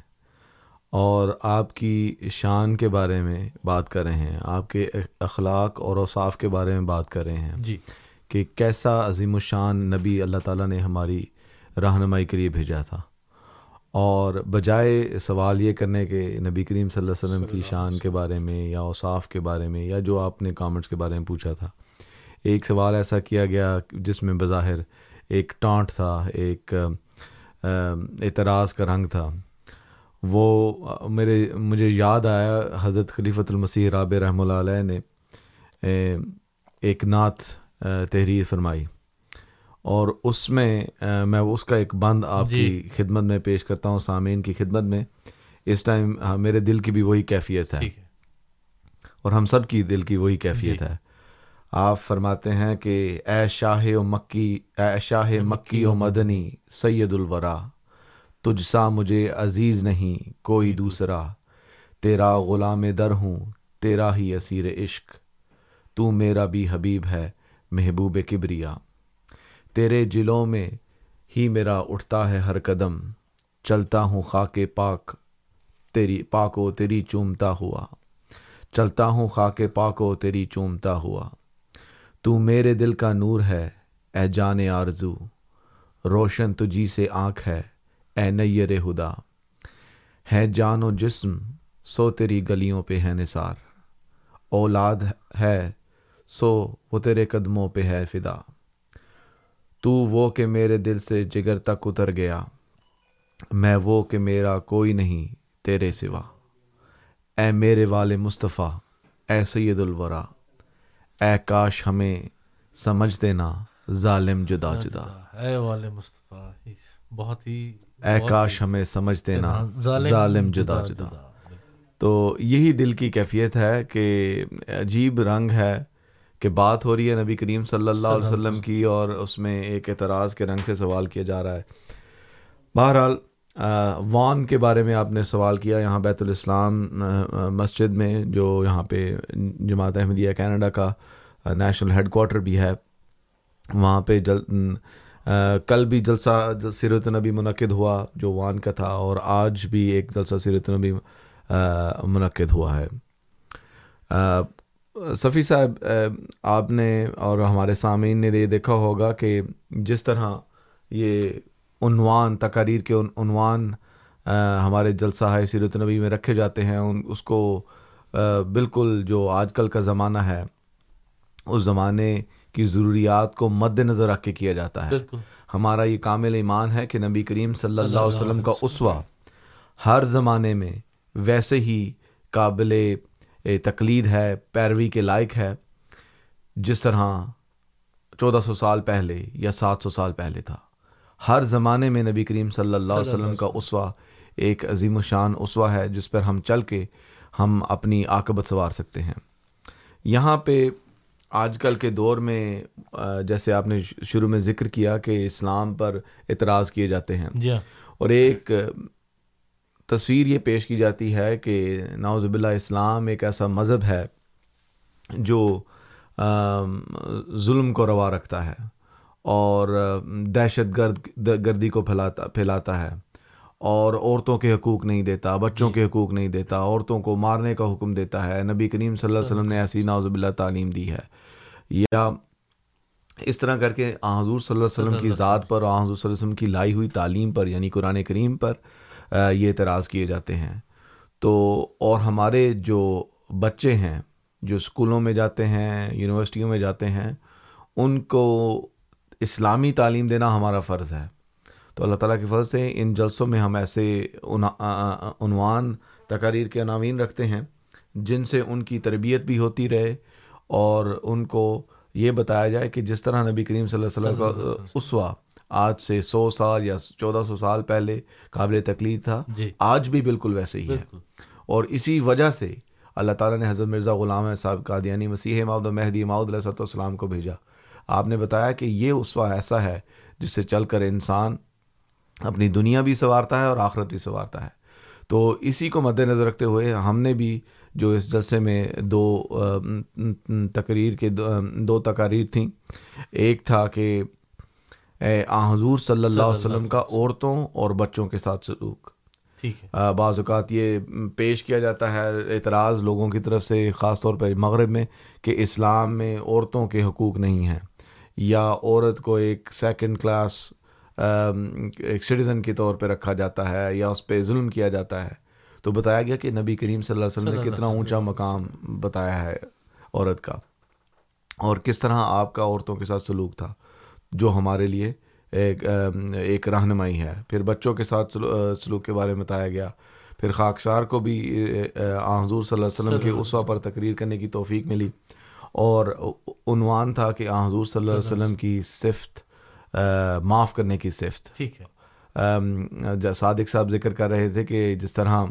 Speaker 7: اور آپ کی شان کے بارے میں بات کر رہے ہیں آپ کے اخلاق اور اوصاف کے بارے میں بات کر رہے ہیں
Speaker 6: جی۔
Speaker 7: کہ کیسا عظیم الشان نبی اللہ تعالیٰ نے ہماری رہنمائی کے لیے بھیجا تھا۔ اور بجائے سوال یہ کرنے کے نبی کریم صلی اللہ علیہ وسلم کی شان کے بارے میں یا اوصاف کے بارے میں یا جو آپ نے کامنٹس کے بارے میں پوچھا تھا ایک سوال ایسا کیا گیا جس میں بظاہر ایک ٹانٹ تھا ایک اعتراض کا رنگ تھا۔ وہ میرے مجھے یاد آیا حضرت خلیفۃ المسیح راب رحمہ اللہ علیہ نے ایک نعت تحریر فرمائی۔ اور اس میں میں اس کا ایک بند آپ
Speaker 6: جی۔
Speaker 7: کی خدمت میں پیش کرتا ہوں سامعین کی خدمت میں۔ اس ٹائم میرے دل کی بھی وہی کیفیت ہے۔ اور ہم سب کی دل کی وہی کیفیت
Speaker 6: جی۔
Speaker 7: ہے۔ آپ فرماتے ہیں کہ اے شاہ و مکی اے شاہ مکی و مدنی سید الورا۔ تجھ سا مجھے عزیز نہیں، کوئی دوسرا۔ تیرا غلام در ہوں، تیرا ہی اسیر عشق۔ تو میرا بھی حبیب ہے، محبوب کبریا۔ تیرے جلوں میں ہی میرا اٹھتا ہے ہر قدم۔ چلتا ہوں خاک پاک، تیری پاکو تیری چومتا ہوا۔ چلتا ہوں خاک پاکو تیری چومتا ہوا۔ تو میرے دل کا نور ہے، اے جان آرزو۔ روشن تجھی سے آنکھ ہے۔ اے نیر ہدا، ہے جان و جسم، سو تیری گلیوں پہ ہے نثار۔ اولاد ہے، سو وہ تیرے قدموں پہ ہے فدا۔ تو وہ کہ میرے دل سے جگر تک اتر گیا، میں وہ کہ میرا کوئی نہیں تیرے سوا۔ اے میرے والے مصطفیٰ، اے سید الورا، اے کاش ہمیں سمجھ دینا، ظالم جدا جدا۔
Speaker 6: اے والے مصطفیٰ بہت ہی
Speaker 7: اے کاش ہمیں سمجھ دینا
Speaker 6: ظالم
Speaker 7: ظالم جدا جدا تو یہی دل کی کیفیت ہے کہ عجیب رنگ ہے کہ بات ہو رہی ہے نبی کریم صلی اللہ علیہ وسلم کی اور اس میں ایک اعتراض کے رنگ سے سوال کیا جا رہا ہے۔ بہرحال وان کے بارے میں آپ نے سوال کیا یہاں بیت الاسلام مسجد میں جو یہاں پہ جماعت احمدیہ کینیڈا کا نیشنل ہیڈ کوارٹر بھی ہے۔ وہاں پہ جل آ، کل بھی جلسہ سیرت نبی منعقد ہوا جو وان کا تھا اور آج بھی ایک جلسہ سیرت نبی منعقد ہوا ہے۔ صفی صاحب آپ نے اور ہمارے سامعین نے یہ دیکھا ہوگا کہ جس طرح یہ عنوان، تقاریر کے عنوان ہمارے جلسہ ہے، سیرت نبی میں رکھے جاتے ہیں، ان، اس کو بالکل جو آج کل کا زمانہ ہے، اس زمانے کی ضروریات کو مد نظر رکھ کے کیا جاتا ہے۔ ہمارا یہ کامل ایمان ہے کہ نبی کریم صلی اللہ علیہ وسلم کا اسوا ہر زمانے میں ویسے ہی قابل تقلید ہے پیروی کے لائق ہے۔ جس طرح چودہ سو سال پہلے یا سات سو سال پہلے تھا۔ ہر زمانے میں نبی کریم صلی اللہ علیہ وسلم کا اسوا ایک عظیم و شان اسوا ہے جس پر ہم چل کے ہم اپنی عاقبت سنوار سکتے ہیں۔ یہاں پہ آج کل کے دور میں جیسے آپ نے شروع میں ذکر کیا کہ اسلام پر اعتراض کیے جاتے ہیں۔
Speaker 6: جی ہاں۔
Speaker 7: اور ایک تصویر یہ پیش کی جاتی ہے کہ نعوذ باللہ اسلام ایک ایسا مذہب ہے جو ظلم کو روا رکھتا ہے اور دہشت گرد گردی کو پھیلاتا پھیلاتا ہے۔ اور عورتوں کے حقوق نہیں دیتا، بچوں کے حقوق نہیں دیتا، عورتوں کو مارنے کا حکم دیتا ہے۔ نبی کریم صلی اللہ علیہ وسلم نے ایسی نعوذ باللہ تعلیم دی ہے۔ یا اس طرح کر کے حضور صلی اللہ علیہ وسلم کی ذات پر اور حضور صلی اللہ علیہ وسلم کی لائی ہوئی تعلیم پر یعنی قرآن کریم پر یہ اعتراض کیے جاتے ہیں۔ تو اور ہمارے جو بچے ہیں، جو اسکولوں میں جاتے ہیں، یونیورسٹیوں میں جاتے ہیں، ان کو اسلامی تعلیم دینا ہمارا فرض ہے۔ تو اللہ تعالیٰ کے فضل سے ان جلسوں میں ہم ایسے عنوان تقاریر کے عناوین رکھتے ہیں جن سے ان کی تربیت بھی ہوتی رہے اور ان کو یہ بتایا جائے کہ جس طرح نبی کریم صلی اللہ علیہ وسلم کا اسوا آج سے سو سال یا چودہ سو سال پہلے قابل تقلید تھا
Speaker 6: جی۔
Speaker 7: آج بھی بالکل ویسے ہی ہے۔ اور اسی وجہ سے اللہ تعالیٰ نے حضرت مرزا غلام صاحب قادیانی مسیح ماؤد مہدی ماؤد علیہ صلاح السلام کو بھیجا۔ آپ نے بتایا کہ یہ اسوا ایسا ہے جس سے چل کر انسان اپنی دنیا بھی سنوارتا ہے اور آخرت بھی سنوارتا ہے۔ تو اسی کو مد نظر رکھتے ہوئے ہم نے بھی جو اس جلسے میں دو تقریر کے دو تقاریر تھیں۔ ایک تھا کہ اے آن حضور صلی اللہ علیہ وسلم کا عورتوں اور بچوں کے ساتھ سلوک۔
Speaker 6: ٹھیک ہے۔
Speaker 7: آ، بعض اوقات یہ پیش کیا جاتا ہے اعتراض لوگوں کی طرف سے خاص طور پر مغرب میں کہ اسلام میں عورتوں کے حقوق نہیں ہیں۔ یا عورت کو ایک سیکنڈ کلاس ایک سٹیزن کے طور پہ رکھا جاتا ہے یا اس پہ ظلم کیا جاتا ہے۔ تو بتایا گیا کہ نبی کریم صلی اللہ علیہ وسلم نے کتنا اونچا مقام بتایا ہے عورت کا۔ اور کس طرح آپ کا عورتوں کے ساتھ سلوک تھا جو ہمارے لیے ایک ایک رہنمائی ہے۔ پھر بچوں کے ساتھ سلو- سلوک کے بارے میں بتایا گیا۔ پھر خاکسار کو بھی حضور صلی اللہ علیہ وسلم کے اسوا پر تقریر کرنے کی توفیق ملی۔ اور عنوان تھا کہ حضور صلی اللہ علیہ وسلم کی صفت معاف کرنے کی صفت۔
Speaker 6: ٹھیک ہے۔
Speaker 7: صادق صاحب ذکر کر رہے تھے کہ جس طرح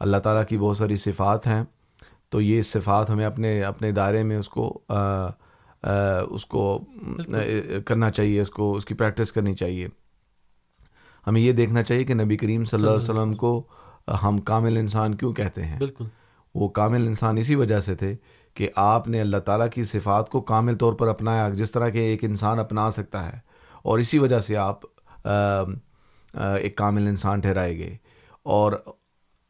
Speaker 7: اللہ تعالیٰ کی بہت ساری صفات ہیں تو یہ صفات ہمیں اپنے اپنے دائرے میں اس کو اس کو کرنا چاہیے اس کو اس کی پریکٹس کرنی چاہیے۔ ہمیں یہ دیکھنا چاہیے کہ نبی کریم صلی اللہ علیہ وسلم کو ہم کامل انسان کیوں کہتے ہیں؟
Speaker 6: بالکل۔
Speaker 7: وہ کامل انسان اسی وجہ سے تھے کہ آپ نے اللہ تعالیٰ کی صفات کو کامل طور پر اپنایا جس طرح کہ ایک انسان اپنا سکتا ہے۔ اور اسی وجہ سے آپ ایک کامل انسان ٹھہرائے گئے۔ اور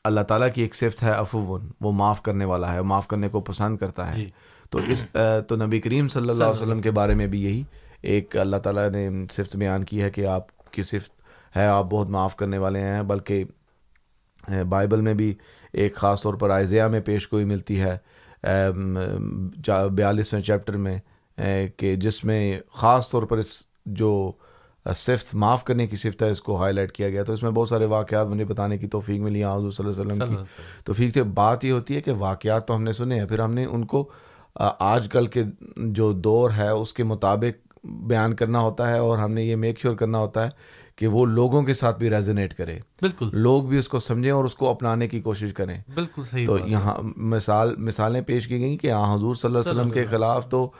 Speaker 7: اللہ تعالیٰ کی ایک صفت ہے افون وہ معاف کرنے والا ہے معاف کرنے کو پسند کرتا ہے۔
Speaker 6: جی۔
Speaker 7: تو اس تو نبی کریم صلی اللہ علیہ وسلم کے بارے میں بھی یہی ایک اللہ تعالیٰ نے صفت بیان کی ہے کہ آپ کی صفت ہے آپ بہت معاف کرنے والے ہیں۔ بلکہ بائبل میں بھی ایک خاص طور پر آئزیہ میں پیش گوئی ملتی ہے۔ بیالیسویں چیپٹر میں کہ جس میں خاص طور پر اس جو صفت معاف کرنے کی صفت ہے اس کو ہائی لائٹ کیا گیا۔ تو اس میں بہت سارے واقعات مجھے بتانے کی توفیق ملی۔ ہے حضور صلی اللہ علیہ وسلم کی توفیق سے بات یہ ہوتی ہے کہ واقعات تو ہم نے سنے ہیں پھر ہم نے ان کو آج کل کے جو دور ہے اس کے مطابق بیان کرنا ہوتا ہے اور ہم نے یہ میک شیور کرنا ہوتا ہے کہ وہ لوگوں کے ساتھ بھی ریزونیٹ کرے۔
Speaker 6: بالکل۔
Speaker 7: لوگ بھی اس کو سمجھیں اور اس کو اپنانے کی کوشش کریں۔
Speaker 6: بالکل صحیح
Speaker 7: تو۔ یہاں مثال مثالیں پیش کی گئیں کہ ہاں حضور صلی اللہ علیہ وسلم کے خلاف تو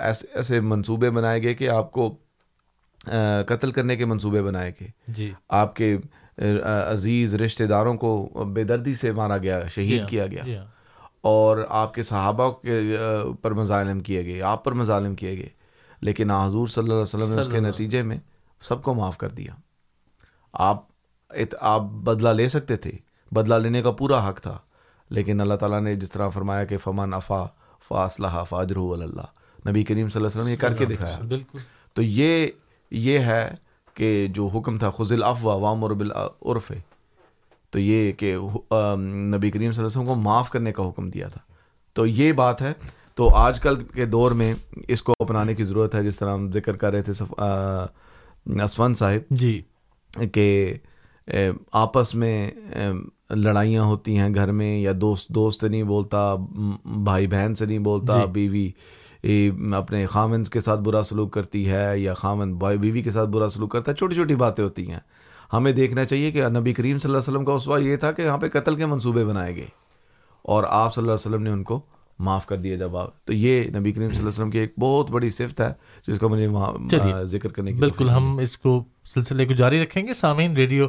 Speaker 7: ایسے ایسے منصوبے بنائے گئے کہ آپ کو قتل کرنے کے منصوبے بنائے گئے۔
Speaker 6: جی۔
Speaker 7: آپ کے عزیز رشتہ داروں کو بے دردی سے مارا گیا
Speaker 6: جی
Speaker 7: شہید
Speaker 6: ہاں،
Speaker 7: کیا گیا۔
Speaker 6: جی ہاں۔
Speaker 7: اور آپ کے صحابہ کے پر مظالم کیے گئے آپ پر مظالم کیے گئے۔ لیکن حضور صلی اللہ علیہ وسلم نے اس کے نتیجے میں سب کو معاف کر دیا۔ آپ آپ بدلہ لے سکتے تھے۔ بدلہ لینے کا پورا حق تھا۔ لیکن اللہ تعالیٰ نے جس طرح فرمایا کہ فمن افا فاصلہ فاجر اللہ نبی کریم صلی اللہ علیہ وسلم نے یہ کر کے دکھایا۔
Speaker 6: بالکل۔
Speaker 7: تو یہ یہ ہے کہ جو حکم تھا خزل افوا وامر بالعرف تو یہ کہ نبی کریم صلی اللہ علیہ وسلم کو معاف کرنے کا حکم دیا تھا۔ تو یہ بات ہے۔ تو آج کل کے دور میں اس کو اپنانے کی ضرورت ہے جس طرح ہم ذکر کر رہے تھے اسفن صاحب
Speaker 6: جی۔
Speaker 7: کہ آپس میں لڑائیاں ہوتی ہیں گھر میں یا دوست دوست سے نہیں بولتا بھائی بہن سے نہیں بولتا
Speaker 6: جی۔
Speaker 7: بیوی اے، اپنے خامن کے ساتھ برا سلوک کرتی ہے یا خامن بھائی بیوی کے ساتھ برا سلوک کرتا ہے چھوٹی چھوٹی باتیں ہوتی ہیں۔ ہمیں دیکھنا چاہیے کہ نبی کریم صلی اللہ علیہ وسلم کا اسوا یہ تھا کہ یہاں پہ قتل کے منصوبے بنائے گئے اور آپ صلی اللہ علیہ وسلم نے ان کو معاف کر دیا۔ جب آپ تو یہ نبی کریم صلی اللہ علیہ وسلم کی ایک بہت بڑی صفت ہے جس کا مجھے وہاں ذکر کرنے کی
Speaker 6: بالکل ہم اس کو سلسلے کو جاری رکھیں گے۔ سامعین ریڈیو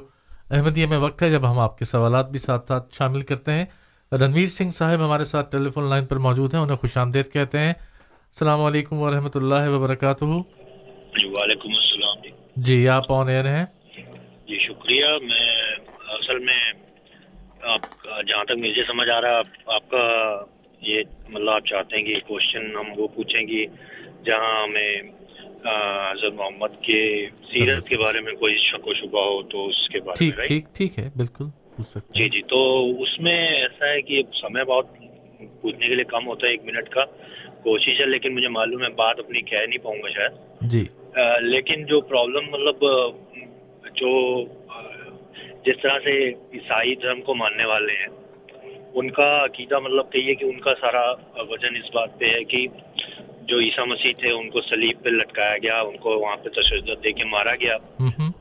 Speaker 6: احمدیہ میں وقت ہے جب ہم آپ کے سوالات بھی ساتھ ساتھ شامل کرتے ہیں۔ رنویر سنگھ صاحب ہمارے ساتھ ٹیلی فون لائن پر موجود ہیں انہیں خوش آمدید کہتے ہیں۔ السلام علیکم ورحمۃ اللہ وبرکاتہ۔
Speaker 11: وعلیکم السلام جی۔
Speaker 6: جی آپ آن ایئر ہیں؟
Speaker 11: جی شکریہ۔ میں اصل میں آپ کا- جہاں تک مجھے سمجھ آ رہا ہے آپ کا یہ مطلب آپ چاہتے ہیں کہ کوشچن ہم وہ پوچھیں گے جہاں ہمیں حضرت محمد کے سیرت کے بارے میں کوئی شک و شبہ ہو تو اس کے بارے میں؟
Speaker 6: ٹھیک ٹھیک ہے بالکل
Speaker 11: جی جی تو اس میں ایسا ہے کہ سمے بہت پوچھنے کے لیے کم ہوتا ہے ایک منٹ کا۔ کوشش ہے لیکن مجھے معلوم ہے بات اپنی کہہ نہیں پاؤں گا شاید۔
Speaker 6: جی۔
Speaker 11: لیکن جو پرابلم مطلب جو جس طرح سے عیسائی دھرم کو ماننے والے ہیں ان کا عقیدہ مطلب کہیے کہ ان کا سارا وجن اس بات پہ ہے کہ جو عیسیٰ مسیح تھے ان کو سلیب پہ لٹکایا گیا ان کو وہاں پہ تشدد دے کے مارا گیا۔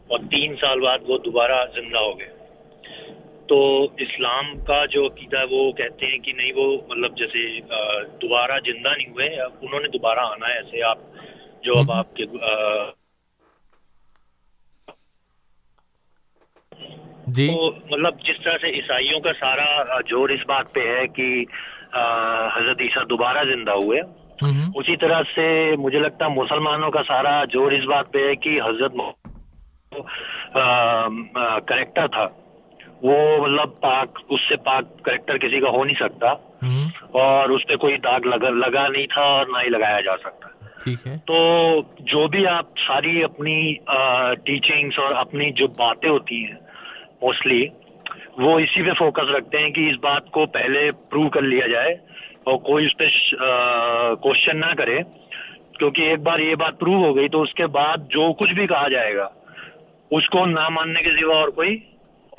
Speaker 11: اور تین سال بعد وہ دوبارہ زندہ ہو گئے۔ تو اسلام کا جو عقیدہ ہے وہ کہتے ہیں کہ نہیں وہ مطلب جیسے دوبارہ زندہ نہیں ہوئے انہوں نے دوبارہ آنا ہے ایسے آپ جو اب آپ کے
Speaker 6: جی۔
Speaker 11: تو مطلب جس طرح سے عیسائیوں کا سارا زور اس بات پہ ہے کہ حضرت عیسیٰ دوبارہ زندہ ہوئے۔ اسی طرح سے مجھے لگتا ہے مسلمانوں کا سارا زور اس بات پہ ہے کہ حضرت کریکٹر تھا۔ وہ مطلب پاک اس سے پاک کریکٹر کسی کا ہو نہیں سکتا اور اس پہ کوئی داغ لگا لگا نہیں تھا اور نہ ہی لگایا جا سکتا۔ تو جو بھی آپ ساری اپنی ٹیچنگس اور اپنی جو باتیں ہوتی ہیں موسٹلی وہ اسی پہ فوکس رکھتے ہیں کہ اس بات کو پہلے پروو کر لیا جائے اور کوئی اس پہ کوشچن نہ کرے۔ کیونکہ ایک بار یہ بات پروو ہو گئی تو اس کے بعد جو کچھ بھی کہا جائے گا اس کو نہ ماننے کے سوا اور کوئی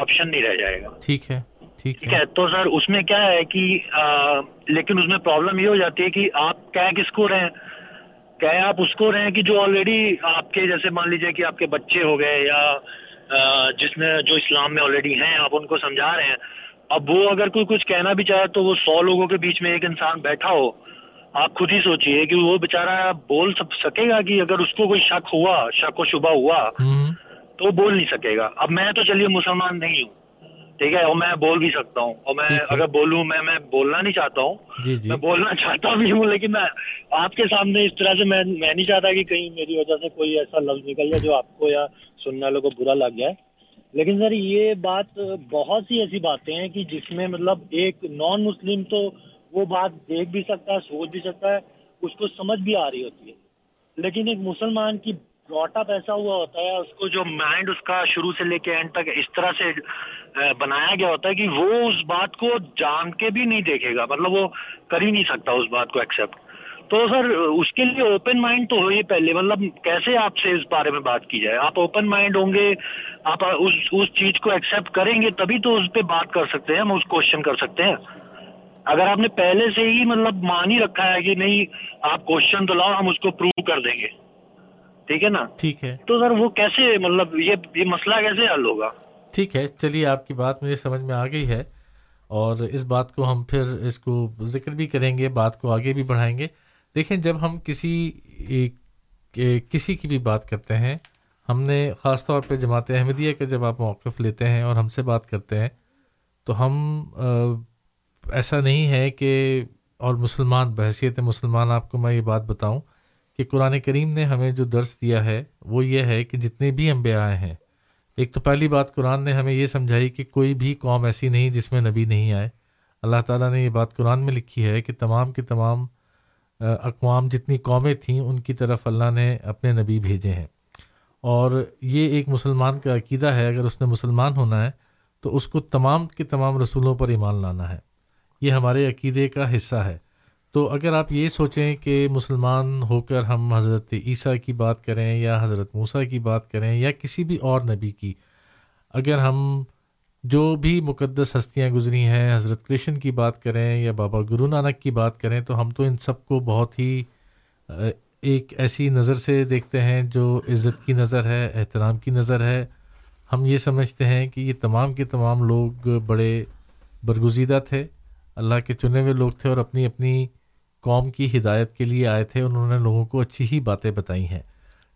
Speaker 11: آپشن نہیں رہ جائے گا۔
Speaker 6: ٹھیک ہے ٹھیک ہے۔
Speaker 11: تو سر اس میں کیا ہے کہ لیکن اس میں پرابلم یہ ہو جاتی ہے کہ آپ کہہ کس کو رہے ہیں؟ کیا آپ اس کو رہیں کہ جو آلریڈی آپ کے جیسے مان لیجیے کہ آپ کے بچے ہو گئے یا جس میں جو اسلام میں آلریڈی ہیں آپ ان کو سمجھا رہے ہیں۔ اب وہ اگر کوئی کچھ کہنا بھی چاہے تو وہ سو لوگوں کے بیچ میں ایک انسان بیٹھا ہو۔ آپ خود ہی سوچیے کہ وہ بےچارا بول سکے گا کہ اگر اس کو کوئی شک ہوا شک و شبہ ہوا تو وہ بول نہیں سکے گا۔ اب میں تو چلیے مسلمان نہیں ہوں۔ ٹھیک ہے اور میں بول بھی سکتا ہوں۔ اور میں اگر بولوں میں میں بولنا نہیں چاہتا ہوں۔
Speaker 6: جی جی۔
Speaker 11: میں بولنا چاہتا بھی ہوں لیکن میں آپ کے سامنے اس طرح سے میں میں نہیں چاہتا کہ کہیں میری وجہ سے کوئی ایسا لفظ نکل جائے جو آپ کو یا سننے والوں کو برا لگ جائے۔ لیکن سر یہ بات بہت سی ایسی باتیں ہیں کہ جس میں مطلب ایک نان مسلم تو وہ بات دیکھ بھی سکتا ہے سوچ بھی سکتا ہے اس کو سمجھ بھی آ رہی ہوتی ہے۔ لیکن ایک مسلمان کی براٹ اپ ایسا ہوا ہوتا ہے، اس کو جو مائنڈ اس کا شروع سے لے کے اینڈ تک اس طرح سے بنایا گیا ہوتا ہے کہ وہ اس بات کو جان کے بھی نہیں دیکھے گا۔ مطلب وہ کر ہی نہیں سکتا اس بات کو ایکسیپٹ تو سر، اس کے لیے اوپن مائنڈ تو ہوئی پہلے۔ مطلب کیسے آپ سے اس بارے میں بات کی جائے؟ آپ اوپن مائنڈ ہوں گے، آپ اس اس چیز کو ایکسیپٹ کریں گے تبھی تو اس پہ بات کر سکتے ہیں، ہم اس کوشچن کر سکتے ہیں۔ اگر آپ نے پہلے سے ہی مطلب مان ہی رکھا ہے کہ نہیں، آپ کوشچن تو لاؤ، ہم اس کو پروو کر دیں گے۔ ٹھیک ہے نا؟
Speaker 6: ٹھیک ہے۔
Speaker 11: تو سر وہ کیسے مطلب یہ یہ مسئلہ کیسے حل ہوگا؟
Speaker 6: ٹھیک ہے چلیے آپ کی بات مجھے سمجھ میں آ گئی ہے اور اس بات کو ہم پھر اس کو ذکر بھی کریں گے بات کو آگے بھی بڑھائیں گے۔ دیکھیں جب ہم کسی کسی کی بھی بات کرتے ہیں ہم نے خاص طور پہ جماعت احمدیہ کا جب آپ موقف لیتے ہیں اور ہم سے بات کرتے ہیں تو ہم ایسا نہیں ہے کہ اور مسلمان بحثیت مسلمان آپ کو میں یہ بات بتاؤں کہ قرآن کریم نے ہمیں جو درس دیا ہے، وہ یہ ہے کہ جتنے بھی انبیاء آئے ہیں، ایک تو پہلی بات قرآن نے ہمیں یہ سمجھائی کہ کوئی بھی قوم ایسی نہیں جس میں نبی نہیں آئے۔ اللہ تعالیٰ نے یہ بات قرآن میں لکھی ہے کہ تمام کے تمام اقوام جتنی قومیں تھیں، ان کی طرف اللہ نے اپنے نبی بھیجے ہیں۔ اور یہ ایک مسلمان کا عقیدہ ہے، اگر اس نے مسلمان ہونا ہے، تو اس کو تمام کے تمام رسولوں پر ایمان لانا ہے۔ یہ ہمارے عقیدے کا حصہ ہے۔ تو اگر آپ یہ سوچیں کہ مسلمان ہو کر ہم حضرت عیسیٰ کی بات کریں یا حضرت موسیٰ کی بات کریں یا کسی بھی اور نبی کی، اگر ہم جو بھی مقدس ہستیاں گزری ہیں، حضرت کرشن کی بات کریں یا بابا گرو نانک کی بات کریں، تو ہم تو ان سب کو بہت ہی ایک ایسی نظر سے دیکھتے ہیں جو عزت کی نظر ہے، احترام کی نظر ہے۔ ہم یہ سمجھتے ہیں کہ یہ تمام کے تمام لوگ بڑے برگزیدہ تھے۔ اللہ کے چنے ہوئے لوگ تھے اور اپنی اپنی قوم کی ہدایت کے لیے آئے تھے، انہوں نے لوگوں کو اچھی ہی باتیں بتائی ہیں۔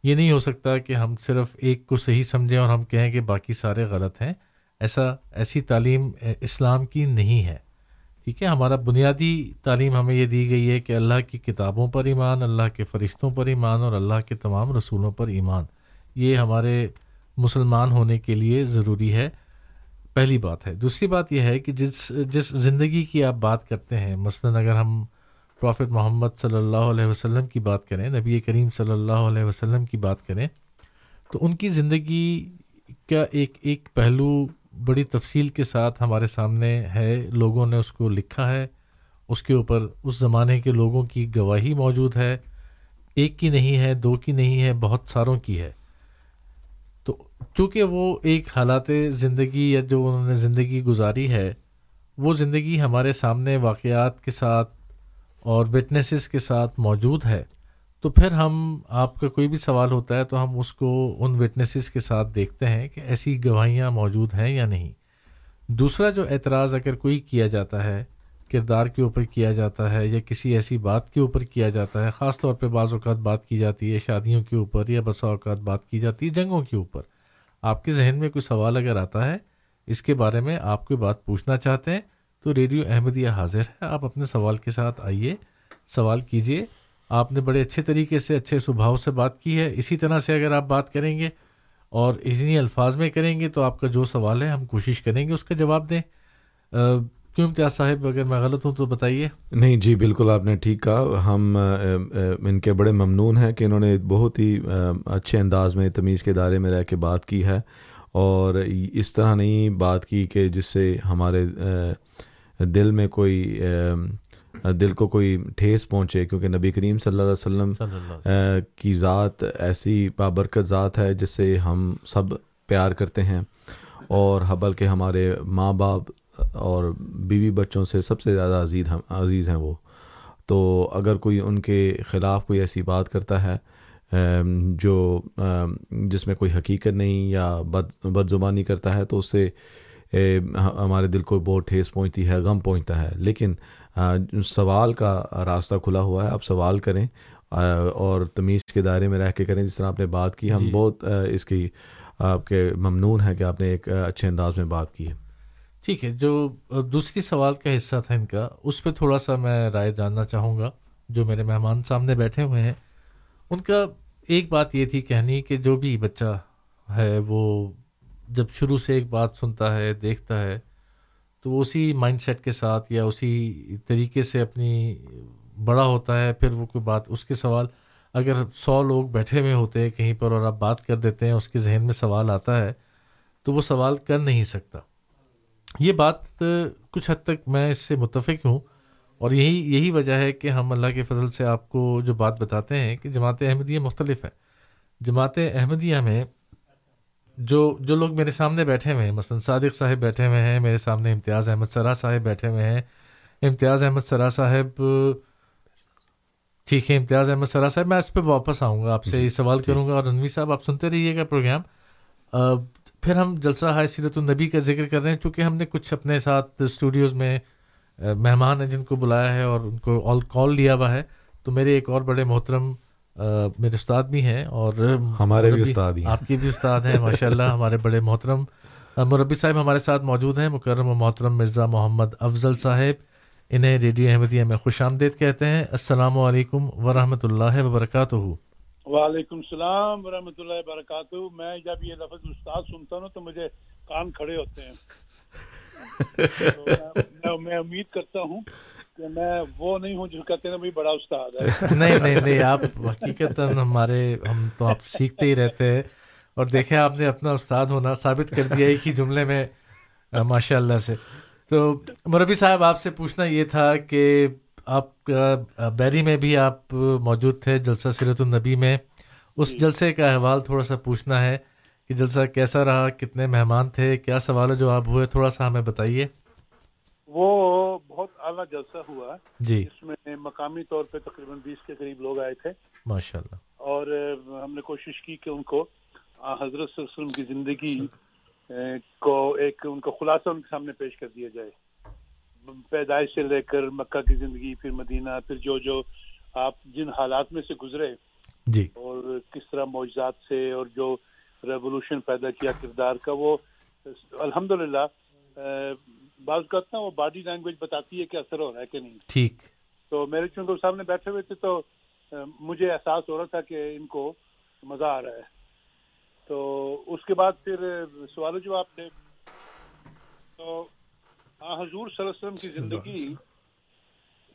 Speaker 6: یہ نہیں ہو سکتا کہ ہم صرف ایک کو صحیح سمجھیں اور ہم کہیں کہ باقی سارے غلط ہیں۔ ایسا، ایسی تعلیم اسلام کی نہیں ہے۔ ٹھیک ہے، ہمارا بنیادی تعلیم ہمیں یہ دی گئی ہے کہ اللہ کی کتابوں پر ایمان، اللہ کے فرشتوں پر ایمان اور اللہ کے تمام رسولوں پر ایمان۔ یہ ہمارے مسلمان ہونے کے لیے ضروری ہے۔ پہلی بات ہے۔ دوسری بات یہ ہے کہ جس جس زندگی کی آپ بات کرتے ہیں، مثلاً اگر ہم پروفٹ محمد صلی اللہ علیہ وسلم کی بات کریں، نبی کریم صلی اللہ علیہ وسلم کی بات کریں، تو ان کی زندگی کا ایک ایک پہلو بڑی تفصیل کے ساتھ ہمارے سامنے ہے۔ لوگوں نے اس کو لکھا ہے۔ اس کے اوپر اس زمانے کے لوگوں کی گواہی موجود ہے۔ ایک کی نہیں ہے، دو کی نہیں ہے، بہت ساروں کی ہے۔ تو چونکہ وہ ایک حالات زندگی یا جو انہوں نے زندگی گزاری ہے، وہ زندگی ہمارے سامنے واقعات کے ساتھ اور وٹنسز کے ساتھ موجود ہے، تو پھر ہم، آپ کا کوئی بھی سوال ہوتا ہے تو ہم اس کو ان وٹنسز کے ساتھ دیکھتے ہیں کہ ایسی گواہیاں موجود ہیں یا نہیں۔ دوسرا جو اعتراض اگر کوئی کیا جاتا ہے، کردار کے اوپر کیا جاتا ہے یا کسی ایسی بات کے اوپر کیا جاتا ہے، خاص طور پہ بعض اوقات بات کی جاتی ہے شادیوں کے اوپر یا بسا اوقات بات کی جاتی ہے جنگوں کے اوپر۔ آپ کے ذہن میں کوئی سوال اگر آتا ہے، اس کے بارے میں آپ کوئی بات پوچھنا چاہتے ہیں تو ریڈیو احمدیہ حاضر ہے۔ آپ اپنے سوال کے ساتھ آئیے۔ سوال کیجیے۔ آپ نے بڑے اچھے طریقے سے اچھے سبھاؤ سے بات کی ہے۔ اسی طرح سے اگر آپ بات کریں گے اور اسی الفاظ میں کریں گے تو آپ کا جو سوال ہے ہم کوشش کریں گے اس کا جواب دیں۔ کیوں امتیاز صاحب، اگر میں غلط ہوں تو بتائیے۔
Speaker 7: نہیں جی بالکل آپ نے ٹھیک کہا۔ ہم ان کے بڑے ممنون ہیں کہ انہوں نے بہت ہی اچھے انداز میں تمیز کے دائرے میں رہ کے بات کی ہے۔ اور اس طرح نہیں بات کی کہ جس سے ہمارے دل میں کوئی دل کو کوئی ٹھیس پہنچے کیونکہ نبی کریم صلی اللہ علیہ وسلم کی ذات ایسی بابرکت ذات ہے جس سے ہم سب پیار کرتے ہیں۔ اور حبل کے ہمارے ماں باپ اور بیوی بچوں سے سب سے زیادہ عزیز ہم عزیز ہیں وہ۔ تو اگر کوئی ان کے خلاف کوئی ایسی بات کرتا ہے جو جس میں کوئی حقیقت نہیں یا بد بد زبانی کرتا ہے تو اس سے ہمارے دل کو بہت ٹھیس پہنچتی ہے غم پہنچتا ہے۔ لیکن سوال کا راستہ کھلا ہوا ہے آپ سوال کریں اور تمیز کے دائرے میں رہ کے کریں۔ جس طرح آپ نے بات کی ہم جی۔ بہت اس کی آپ کے ممنون ہیں کہ آپ نے ایک اچھے انداز میں بات کی ہے۔
Speaker 6: ٹھیک ہے جو دوسری سوال کا حصہ تھا ان کا اس پہ تھوڑا سا میں رائے جاننا چاہوں گا۔ جو میرے مہمان سامنے بیٹھے ہوئے ہیں ان کا ایک بات یہ تھی کہنی کہ جو بھی بچہ ہے وہ جب شروع سے ایک بات سنتا ہے، دیکھتا ہے، تو وہ اسی مائنڈ سیٹ کے ساتھ یا اسی طریقے سے اپنی بڑا ہوتا ہے، پھر وہ کوئی بات، اس کے سوال، اگر سو لوگ بیٹھے ہوئے ہوتے ہیں کہیں پر اور آپ بات کر دیتے ہیں، اس کے ذہن میں سوال آتا ہے، تو وہ سوال کر نہیں سکتا۔ یہ بات کچھ حد تک میں اس سے متفق ہوں، اور یہی یہی وجہ ہے کہ ہم اللہ کے فضل سے آپ کو جو بات بتاتے ہیں، کہ جماعت احمدیہ مختلف ہے۔ جماعت احمدیہ میں جو جو لوگ میرے سامنے بیٹھے ہوئے ہیں مثلاً صادق صاحب بیٹھے ہوئے ہیں میرے سامنے امتیاز احمد سرا صاحب بیٹھے ہوئے ہیں۔ امتیاز احمد سرا صاحب ٹھیک ہے امتیاز احمد سرا صاحب میں اس پہ واپس آؤں گا آپ سے جی، یہ سوال جی۔ کروں گا اور رنوی صاحب آپ سنتے رہیے گا پروگرام۔ پھر ہم جلسہ ہائے سیرت النبی کا ذکر کر رہے ہیں۔ چونکہ ہم نے کچھ اپنے ساتھ اسٹوڈیوز میں مہمان ہیں جن کو بلایا ہے اور ان کو آل کال لیا ہوا ہے۔ تو میرے ایک اور بڑے محترم میرے استاد بھی ہیں اور
Speaker 7: ہمارے بھی استاد ہیں۔
Speaker 6: آپ کے بھی استاد ہیں ماشاء اللہ ہمارے بڑے محترم۔ مربی صاحب ہمارے ساتھ موجود ہیں مکرم و محترم مرزا محمد افضل صاحب۔ انہیں ریڈیو احمدیہ میں خوش آمدید کہتے ہیں۔ السلام علیکم ورحمۃ اللہ وبرکاتہ۔
Speaker 12: وعلیکم السلام ورحمۃ اللہ وبرکاتہ۔ میں جب یہ لفظ استاد سنتا ہوں تو مجھے کان کھڑے ہوتے ہیں۔ میں امید کرتا ہوں کہ میں وہ نہیں ہوں جو کہتے ہیں بڑا استاد ہے۔
Speaker 6: نہیں نہیں نہیں آپ حقیقت ہمارے ہم تو آپ سیکھتے ہی رہتے ہیں۔ اور دیکھیں آپ نے اپنا استاد ہونا ثابت کر دیا ایک ہی جملے میں ماشاء اللہ سے۔ تو مربی صاحب آپ سے پوچھنا یہ تھا کہ آپ بیری میں بھی آپ موجود تھے جلسہ سیرت النبی میں۔ اس جی۔ جلسے کا احوال تھوڑا سا پوچھنا ہے کہ جلسہ کیسا رہا کتنے مہمان تھے کیا سوال و جواب ہوئے تھوڑا سا ہمیں بتائیے۔
Speaker 12: وہ بہت اعلیٰ جلسہ ہوا۔
Speaker 6: جی۔
Speaker 12: اس میں مقامی طور پہ تقریباً بیس کے قریب لوگ آئے تھے۔
Speaker 6: ماشاء اللہ۔
Speaker 12: اور ہم نے کوشش کی کہ ان کو حضرت صلی اللہ علیہ وسلم کی زندگی کو ایک ان کا خلاصہ ان کے سامنے پیش کر دیا جائے۔ پیدائش سے لے کر مکہ کی زندگی پھر مدینہ پھر جو جو آپ جن حالات میں سے گزرے
Speaker 6: جی۔
Speaker 12: اور کس طرح معجزات سے اور جو ریولوشن پیدا کیا کردار کا وہ الحمدللہ بعض نا وہ باڈی لینگویج بتاتی ہے کہ اثر ہو رہا ہے کہ نہیں۔
Speaker 6: ٹھیک۔
Speaker 12: تو میرے چونکہ سامنے بیٹھے ہوئے تھے تو مجھے احساس ہو رہا تھا کہ ان کو مزہ آ رہا ہے۔ تو اس کے بعد پھر سوال جو آپ نے تو حضور صلی اللہ علیہ وسلم کی زندگی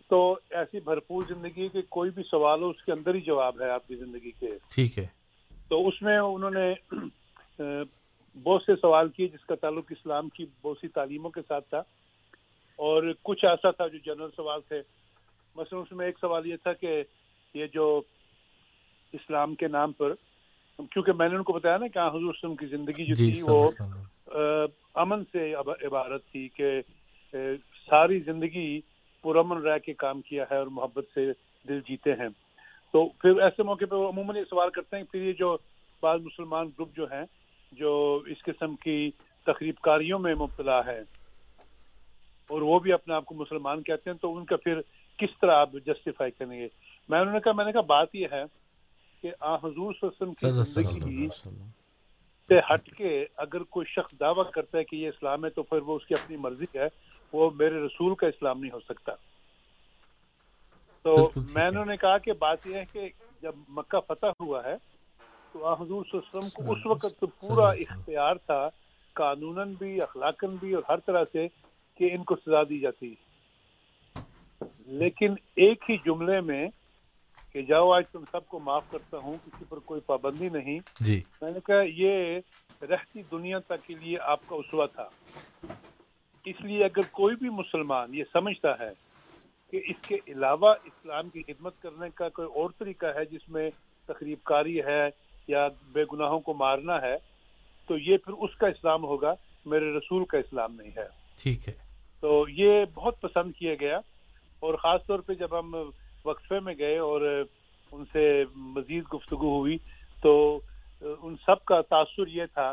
Speaker 12: تو ایسی بھرپور زندگی کہ کوئی بھی سوال ہو اس کے اندر ہی جواب ہے آپ کی زندگی کے۔
Speaker 6: ٹھیک ہے۔
Speaker 12: تو اس میں انہوں نے بہت سے سوال کیے جس کا تعلق اسلام کی بہت سی تعلیموں کے ساتھ تھا اور کچھ ایسا تھا جو جنرل سوال تھے۔ مثلا اس میں ایک سوال یہ تھا کہ یہ جو اسلام کے نام پر کیونکہ میں نے ان کو بتایا نا کہ حضور وسلم کی زندگی جو جی، تھی وہ امن سے عبارت تھی کہ ساری زندگی پرامن رہ کے کام کیا ہے اور محبت سے دل جیتے ہیں۔ تو پھر ایسے موقع پہ عموماً یہ سوال کرتے ہیں پھر یہ جو بعض مسلمان گروپ جو ہیں جو اس قسم کی تقریب کاریوں میں مبتلا ہے اور وہ بھی اپنے آپ کو مسلمان کہتے ہیں تو ان کا پھر کس طرح آپ جسٹیفائی کریں گے؟ میں انہوں نے کہا میں نے کہا بات یہ ہے کہ آ حضور وسلم کی زندگی سے ہٹ کے اگر کوئی شخص دعویٰ کرتا ہے کہ یہ اسلام ہے تو پھر وہ اس کی اپنی مرضی ہے وہ میرے رسول کا اسلام نہیں ہو سکتا۔ تو میں نے کہا کہ بات یہ ہے کہ جب مکہ فتح ہوا ہے تو حضور صلی اللہ علیہ وسلم کو اس وقت پورا اختیار تھا قانون بھی اخلاقاً بھی اور ہر طرح سے کہ ان کو سزا دی جاتی۔ لیکن ایک ہی جملے میں کہ جاؤ آج تم سب کو معاف کرتا ہوں کسی پر کوئی پابندی نہیں۔
Speaker 6: جی۔
Speaker 12: میں نے کہا یہ رہتی دنیا تک کے لیے آپ کا اسوا تھا۔ اس لیے اگر کوئی بھی مسلمان یہ سمجھتا ہے کہ اس کے علاوہ اسلام کی خدمت کرنے کا کوئی اور طریقہ ہے جس میں تقریب کاری ہے یا بے گناہوں کو مارنا ہے تو یہ پھر اس کا اسلام ہوگا میرے رسول کا اسلام نہیں ہے۔
Speaker 6: ٹھیک ہے۔
Speaker 12: تو یہ بہت پسند کیا گیا۔ اور خاص طور پہ جب ہم وقفے میں گئے اور ان سے مزید گفتگو ہوئی تو ان سب کا تاثر یہ تھا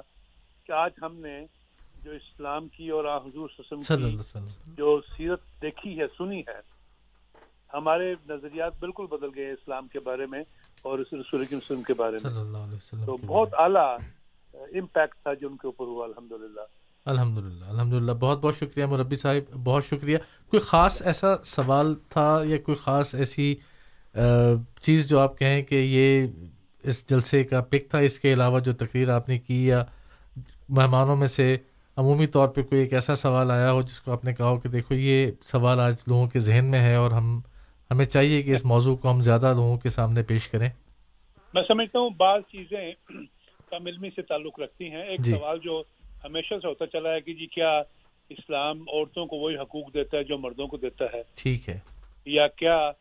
Speaker 12: کہ آج ہم نے جو اسلام کی اور حضور کی جو سیرت دیکھی ہے سنی ہے ہمارے نظریات بالکل بدل گئے اسلام کے بارے میں۔ اور اس رسول اکرم وسلم کے بارے میں۔
Speaker 6: صلی اللہ علیہ وسلم
Speaker 12: تو بہت اعلیٰ امپیکٹ تھا جو ان کے اوپر ہوا الحمدللہ۔
Speaker 6: الحمد للہ الحمد للہ بہت بہت شکریہ مربی صاحب بہت شکریہ۔ کوئی خاص ایسا سوال تھا یا کوئی خاص ایسی چیز جو آپ کہیں کہ یہ اس جلسے کا پک تھا اس کے علاوہ جو تقریر آپ نے کی یا مہمانوں میں سے عمومی طور پہ کوئی ایک ایسا سوال آیا ہو جس کو آپ نے کہا ہو کہ دیکھو یہ سوال آج لوگوں کے ذہن میں ہے اور ہم ہمیں چاہیے کہ اس موضوع کو ہم زیادہ لوگوں کے سامنے پیش کریں۔
Speaker 12: میں سمجھتا ہوں بعض چیزیں کم علمی سے تعلق رکھتی ہیں۔ ایک
Speaker 6: جی۔
Speaker 12: سوال جو ہمیشہ سے ہوتا چلا ہے کہ جی کیا اسلام عورتوں کو وہی حقوق دیتا ہے جو مردوں کو دیتا ہے؟
Speaker 6: ٹھیک ہے۔
Speaker 12: یا کیا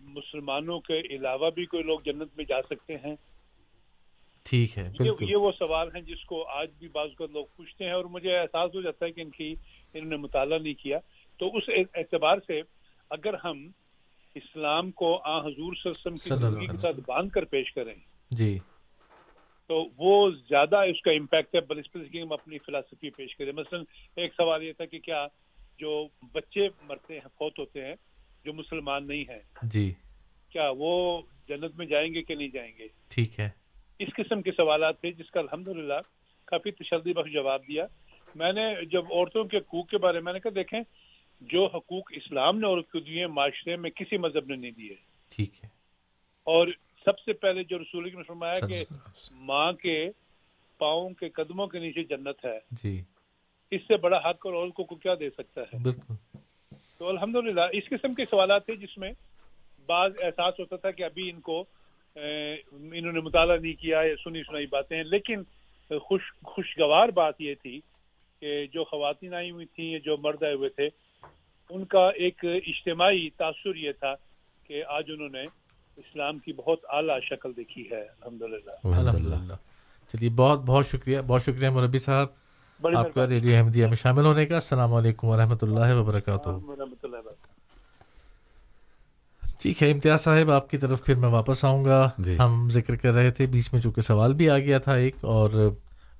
Speaker 12: مسلمانوں کے علاوہ بھی کوئی لوگ جنت میں جا سکتے ہیں؟
Speaker 6: ٹھیک ہے
Speaker 12: یہ
Speaker 6: بالکل۔
Speaker 12: یہ وہ سوال ہیں جس کو آج بھی بعض اوقات لوگ پوچھتے ہیں اور مجھے احساس ہو جاتا ہے کہ ان کی انہوں نے مطالعہ نہیں کیا۔ تو اس اعتبار سے اگر ہم اسلام کو آ حضور صلی اللہ علیہ وسلم کی زندگی کے ساتھ باندھ کر پیش کریں۔
Speaker 6: جی۔
Speaker 12: تو وہ زیادہ اس کا امپیکٹ ہے بنسبت کہ ہم اپنی فلاسفی پیش کریں۔ مثلا ایک سوال یہ تھا کہ کیا جو بچے مرتے ہیں فوت ہوتے ہیں جو مسلمان نہیں ہیں
Speaker 6: جی۔
Speaker 12: کیا وہ جنت میں جائیں گے کہ نہیں جائیں گے؟
Speaker 6: ٹھیک ہے۔
Speaker 12: اس قسم کے سوالات تھے جس کا الحمدللہ کافی تشدی بخش جواب دیا۔ میں نے جب عورتوں کے حقوق کے بارے میں نے کہا دیکھیں جو حقوق اسلام نے عورت کو دیے معاشرے میں کسی مذہب نے نہیں دیے۔
Speaker 6: ٹھیک ہے۔
Speaker 12: اور سب سے پہلے جو رسول نے فرمایا کہ ماں کے پاؤں کے قدموں کے نیچے جنت ہے۔
Speaker 6: جی۔
Speaker 12: اس سے بڑا حق اور عورت کو کیا دے سکتا ہے؟
Speaker 6: بالکل۔
Speaker 12: تو الحمدللہ اس قسم کے سوالات تھے جس میں بعض احساس ہوتا تھا کہ ابھی ان کو انہوں نے مطالعہ نہیں کیا یا سنی سنائی باتیں ہیں۔ لیکن خوش خوشگوار بات یہ تھی کہ جو خواتین آئی ہوئی تھیں جو مرد آئے ہوئے تھے ان کا ایک اجتماعی تاثر یہ تھا کہ آج انہوں نے اسلام کی بہت اعلیٰ شکل دیکھی ہے الحمدللہ۔
Speaker 6: الحمد للہ چلیے بہت بہت شکریہ بہت شکریہ مربی صاحب۔ آپ کا ریڈیو احمدیہ میں شامل ہونے کا۔ السلام علیکم ورحمۃ اللہ وبرکاتہ۔
Speaker 12: رحمۃ اللہ وبرکاتہ۔
Speaker 6: ٹھیک ہے امتیاز صاحب آپ کی طرف پھر میں واپس آؤں گا۔
Speaker 8: جی۔
Speaker 6: ہم ذکر کر رہے تھے بیچ میں چونکہ سوال بھی آ گیا تھا ایک اور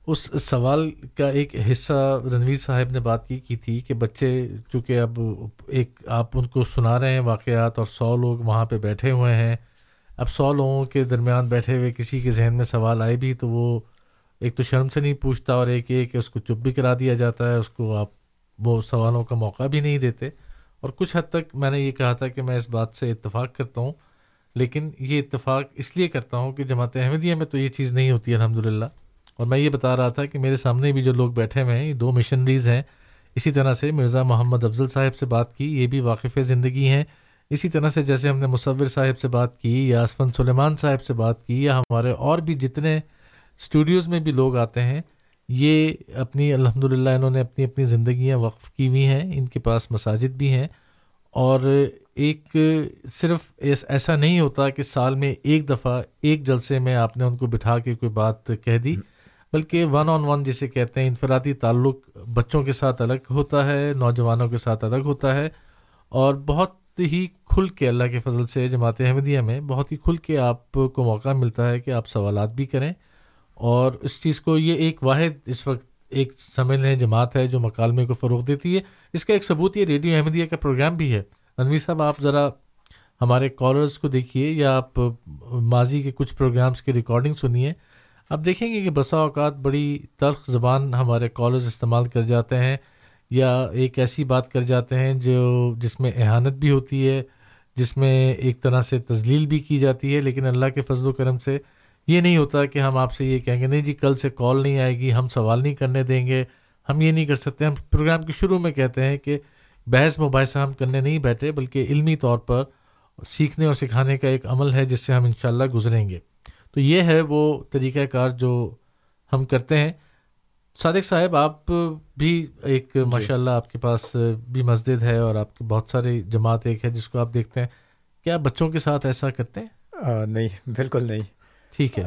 Speaker 6: اس سوال کا ایک حصہ رنویر صاحب نے بات کی کی تھی کہ بچے چونکہ اب ایک آپ ان کو سنا رہے ہیں واقعات اور سو لوگ وہاں پہ بیٹھے ہوئے ہیں، اب سو لوگوں کے درمیان بیٹھے ہوئے کسی کے ذہن میں سوال آئے بھی تو وہ ایک تو شرم سے نہیں پوچھتا اور ایک یہ کہ اس کو چپ بھی کرا دیا جاتا ہے، اس کو آپ وہ سوالوں کا موقع بھی نہیں دیتے۔ اور کچھ حد تک میں نے یہ کہا تھا کہ میں اس بات سے اتفاق کرتا ہوں، لیکن یہ اتفاق اس لیے کرتا ہوں کہ جماعت احمدیہ میں تو یہ چیز نہیں ہوتی الحمد للہ اور میں یہ بتا رہا تھا کہ میرے سامنے بھی جو لوگ بیٹھے ہوئے ہیں، یہ دو مشنریز ہیں۔ اسی طرح سے مرزا محمد افضل صاحب سے بات کی، یہ بھی واقف زندگی ہیں۔ اسی طرح سے جیسے ہم نے مصور صاحب سے بات کی یا اسفن سلیمان صاحب سے بات کی یا ہمارے اور بھی جتنے اسٹوڈیوز میں بھی لوگ آتے ہیں، یہ اپنی الحمد للہ انہوں نے اپنی اپنی زندگیاں وقف کی ہوئی ہیں، ان کے پاس مساجد بھی ہیں۔ اور ایک صرف ایسا نہیں ہوتا کہ سال میں ایک دفعہ، ایک جلسے میں آپ نے ان کو بٹھا کے کوئی بات کہہ دی۔ بلکہ ون آن ون جسے کہتے ہیں، انفرادی تعلق بچوں کے ساتھ الگ ہوتا ہے، نوجوانوں کے ساتھ الگ ہوتا ہے، اور بہت ہی کھل کے اللہ کے فضل سے جماعت احمدیہ میں بہت ہی کھل کے آپ کو موقع ملتا ہے کہ آپ سوالات بھی کریں۔ اور اس چیز کو یہ ایک واحد اس وقت ایک سمجھ لیں جماعت ہے جو مکالمے کو فروغ دیتی ہے۔ اس کا ایک ثبوت یہ ریڈیو احمدیہ کا پروگرام بھی ہے۔ رنویر صاحب، آپ ذرا ہمارے کالرز کو دیکھیے یا آپ ماضی کے کچھ پروگرامز کی ریکارڈنگ سنیے۔ آپ دیکھیں گے کہ بسا اوقات بڑی تلخ زبان ہمارے کالرز استعمال کر جاتے ہیں یا ایک ایسی بات کر جاتے ہیں جو جس میں احانت بھی ہوتی ہے، جس میں ایک طرح سے تزلیل بھی کی جاتی ہے، لیکن اللہ کے فضل و کرم سے یہ نہیں ہوتا کہ ہم آپ سے یہ کہیں گے، نہیں جی کل سے کال نہیں آئے گی، ہم سوال نہیں کرنے دیں گے، ہم یہ نہیں کر سکتے۔ ہم پروگرام کے شروع میں کہتے ہیں کہ بحث مباحثہ ہم کرنے نہیں بیٹھے، بلکہ علمی طور پر سیکھنے اور سکھانے کا ایک عمل ہے جس سے ہم انشاءاللہ گزریں گے۔ تو یہ ہے وہ طریقہ کار جو ہم کرتے ہیں۔ صادق صاحب آپ بھی ایک ماشاء اللہ آپ کے پاس بھی مسجد ہے اور آپ کی بہت ساری جماعت ایک ہے جس کو آپ دیکھتے ہیں۔ کیا بچوں کے ساتھ ایسا کرتے ہیں؟
Speaker 8: آ, نہیں بالکل نہیں۔
Speaker 6: ٹھیک ہے۔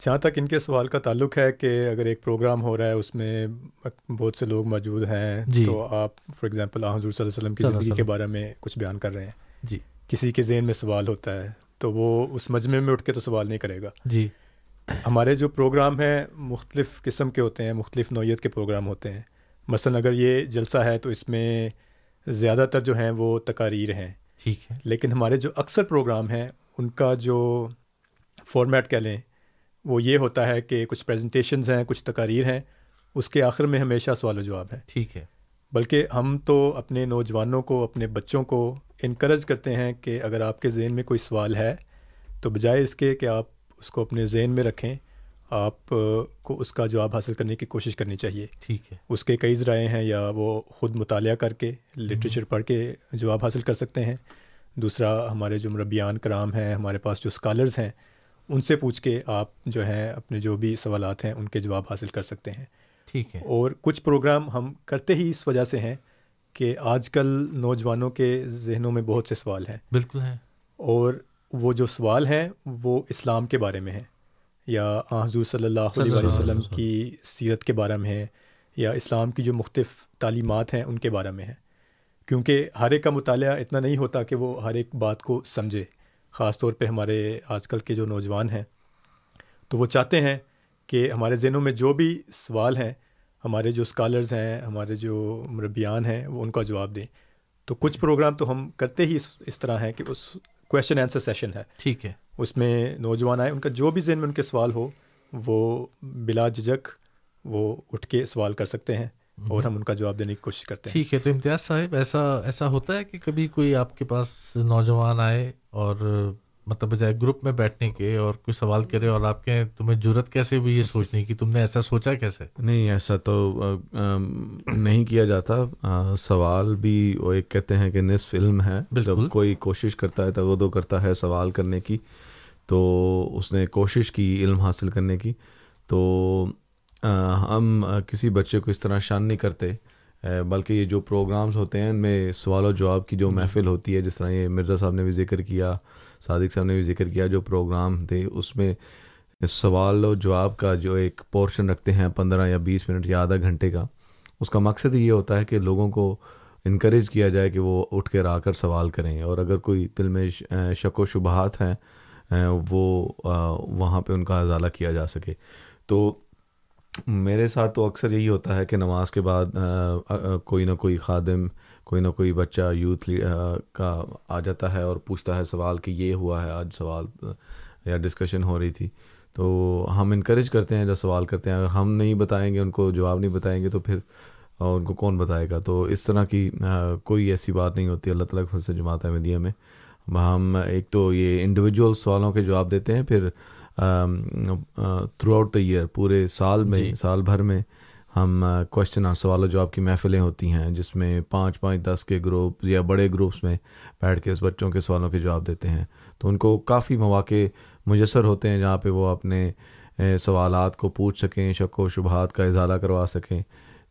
Speaker 8: جہاں تک ان کے سوال کا تعلق ہے کہ اگر ایک پروگرام ہو رہا ہے اس میں بہت سے لوگ موجود ہیں
Speaker 6: جی۔
Speaker 8: تو آپ فار ایگزامپل حضور صلی اللہ علیہ وسلم کی زندگی کے۔ بارے میں کچھ بیان کر رہے ہیں۔
Speaker 6: جی۔
Speaker 8: کسی کے ذہن میں سوال ہوتا ہے تو وہ اس مجمع میں اٹھ کے تو سوال نہیں کرے گا۔
Speaker 6: جی۔
Speaker 8: ہمارے جو پروگرام ہیں مختلف قسم کے ہوتے ہیں مختلف نوعیت کے پروگرام ہوتے ہیں۔ مثلا اگر یہ جلسہ ہے تو اس میں زیادہ تر جو ہیں وہ تقاریر ہیں۔
Speaker 6: ٹھیک ہے۔
Speaker 8: لیکن ہمارے جو اکثر پروگرام ہیں ان کا جو فارمیٹ کہہ لیں وہ یہ ہوتا ہے کہ کچھ پریزنٹیشنز ہیں کچھ تقاریر ہیں اس کے آخر میں ہمیشہ سوال و جواب ہے
Speaker 6: ٹھیک ہے۔
Speaker 8: بلکہ ہم تو اپنے نوجوانوں کو اپنے بچوں کو انکریج کرتے ہیں کہ اگر آپ کے ذہن میں کوئی سوال ہے تو بجائے اس کے کہ آپ اس کو اپنے ذہن میں رکھیں آپ کو اس کا جواب حاصل کرنے کی کوشش کرنی چاہیے۔
Speaker 6: ٹھیک ہے۔
Speaker 8: اس کے کئی ذرائع ہیں یا وہ خود مطالعہ کر کے لٹریچر پڑھ کے جواب حاصل کر سکتے ہیں۔ دوسرا ہمارے جو مربیان کرام ہیں ہمارے پاس جو اسکالرز ہیں ان سے پوچھ کے آپ جو ہیں اپنے جو بھی سوالات ہیں ان کے جواب حاصل کر سکتے ہیں۔
Speaker 6: ٹھیک ہے۔
Speaker 8: اور کچھ پروگرام ہم کرتے ہی اس وجہ سے ہیں کہ آج کل نوجوانوں کے ذہنوں میں بہت سے سوال ہیں۔
Speaker 6: بالکل ہیں۔
Speaker 8: اور وہ جو سوال ہیں وہ اسلام کے بارے میں ہیں یا حضور صلی اللہ علیہ وسلم کی سیرت کے بارے میں ہیں یا اسلام کی جو مختلف تعلیمات ہیں ان کے بارے میں ہیں۔ کیونکہ ہر ایک کا مطالعہ اتنا نہیں ہوتا کہ وہ ہر ایک بات کو سمجھے خاص طور پہ ہمارے آج کل کے جو نوجوان ہیں۔ تو وہ چاہتے ہیں کہ ہمارے ذہنوں میں جو بھی سوال ہیں ہمارے جو اسکالرز ہیں ہمارے جو مربیان ہیں وہ ان کا جواب دیں۔ تو کچھ پروگرام تو ہم کرتے ہی اس اس طرح ہیں کہ اس کویشچن آنسر سیشن ہے۔
Speaker 6: ٹھیک ہے۔
Speaker 8: اس میں نوجوان آئے ان کا جو بھی ذہن میں ان کے سوال ہو وہ بلا جھجک وہ اٹھ کے سوال کر سکتے ہیں اور ہم ان کا جواب دینے کی کوشش کرتے ہیں۔
Speaker 6: ٹھیک ہے تو امتیاز صاحب ایسا ایسا ہوتا ہے کہ کبھی کوئی آپ کے پاس نوجوان آئے اور مطلب بجائے گروپ میں بیٹھنے کے اور کوئی سوال کرے اور آپ کے تمہیں ضرورت کیسے ہوئی یہ سوچنے کی؟ تم نے ایسا سوچا کیسے؟
Speaker 7: نہیں ایسا تو نہیں کیا جاتا۔ سوال بھی وہ ایک کہتے ہیں کہ نصف علم ہے۔ جب کوئی کوشش کرتا ہے تغدو کرتا ہے سوال کرنے کی تو اس نے کوشش کی علم حاصل کرنے کی۔ تو ہم کسی بچے کو اس طرح شان نہیں کرتے۔ بلکہ یہ جو پروگرامز ہوتے ہیں ان میں سوال و جواب کی جو محفل ہوتی ہے جس طرح یہ مرزا صاحب نے بھی ذکر کیا۔ صادق صاحب نے بھی ذکر کیا جو پروگرام تھے، اس میں سوال و جواب کا جو ایک پورشن رکھتے ہیں پندرہ یا بیس منٹ یا آدھا گھنٹے کا، اس کا مقصد یہ ہوتا ہے کہ لوگوں کو انکریج کیا جائے کہ وہ اٹھ کر آ کر سوال کریں۔ اور اگر کوئی دل میں شک و شبہات ہیں وہ وہاں پہ ان کا ازالہ کیا جا سکے۔ تو میرے ساتھ تو اکثر یہی ہوتا ہے کہ نماز کے بعد کوئی نہ کوئی خادم کوئی نہ کوئی بچہ یوتھ کا آ جاتا ہے اور پوچھتا ہے سوال کہ یہ ہوا ہے آج سوال یا ڈسکشن ہو رہی تھی۔ تو ہم انکریج کرتے ہیں جب سوال کرتے ہیں۔ اگر ہم نہیں بتائیں گے ان کو جواب نہیں بتائیں گے تو پھر ان کو کون بتائے گا؟ تو اس طرح کی کوئی ایسی بات نہیں ہوتی۔ اللہ تعالیٰ کے فضل جماعت احمدیہ میں۔ ہم ایک تو یہ انڈیویجول سوالوں کے جواب دیتے ہیں پھر تھرو آؤٹ دا ایئر پورے سال میں جی. سال بھر میں ہم کوشچن اور سوال و جواب کی محفلیں ہوتی ہیں، جس میں پانچ پانچ دس کے گروپ یا بڑے گروپس میں بیٹھ کے اس بچوں کے سوالوں کے جواب دیتے ہیں۔ تو ان کو کافی مواقع میسر ہوتے ہیں جہاں پہ وہ اپنے سوالات کو پوچھ سکیں، شک و شبہات کا اضالہ کروا سکیں۔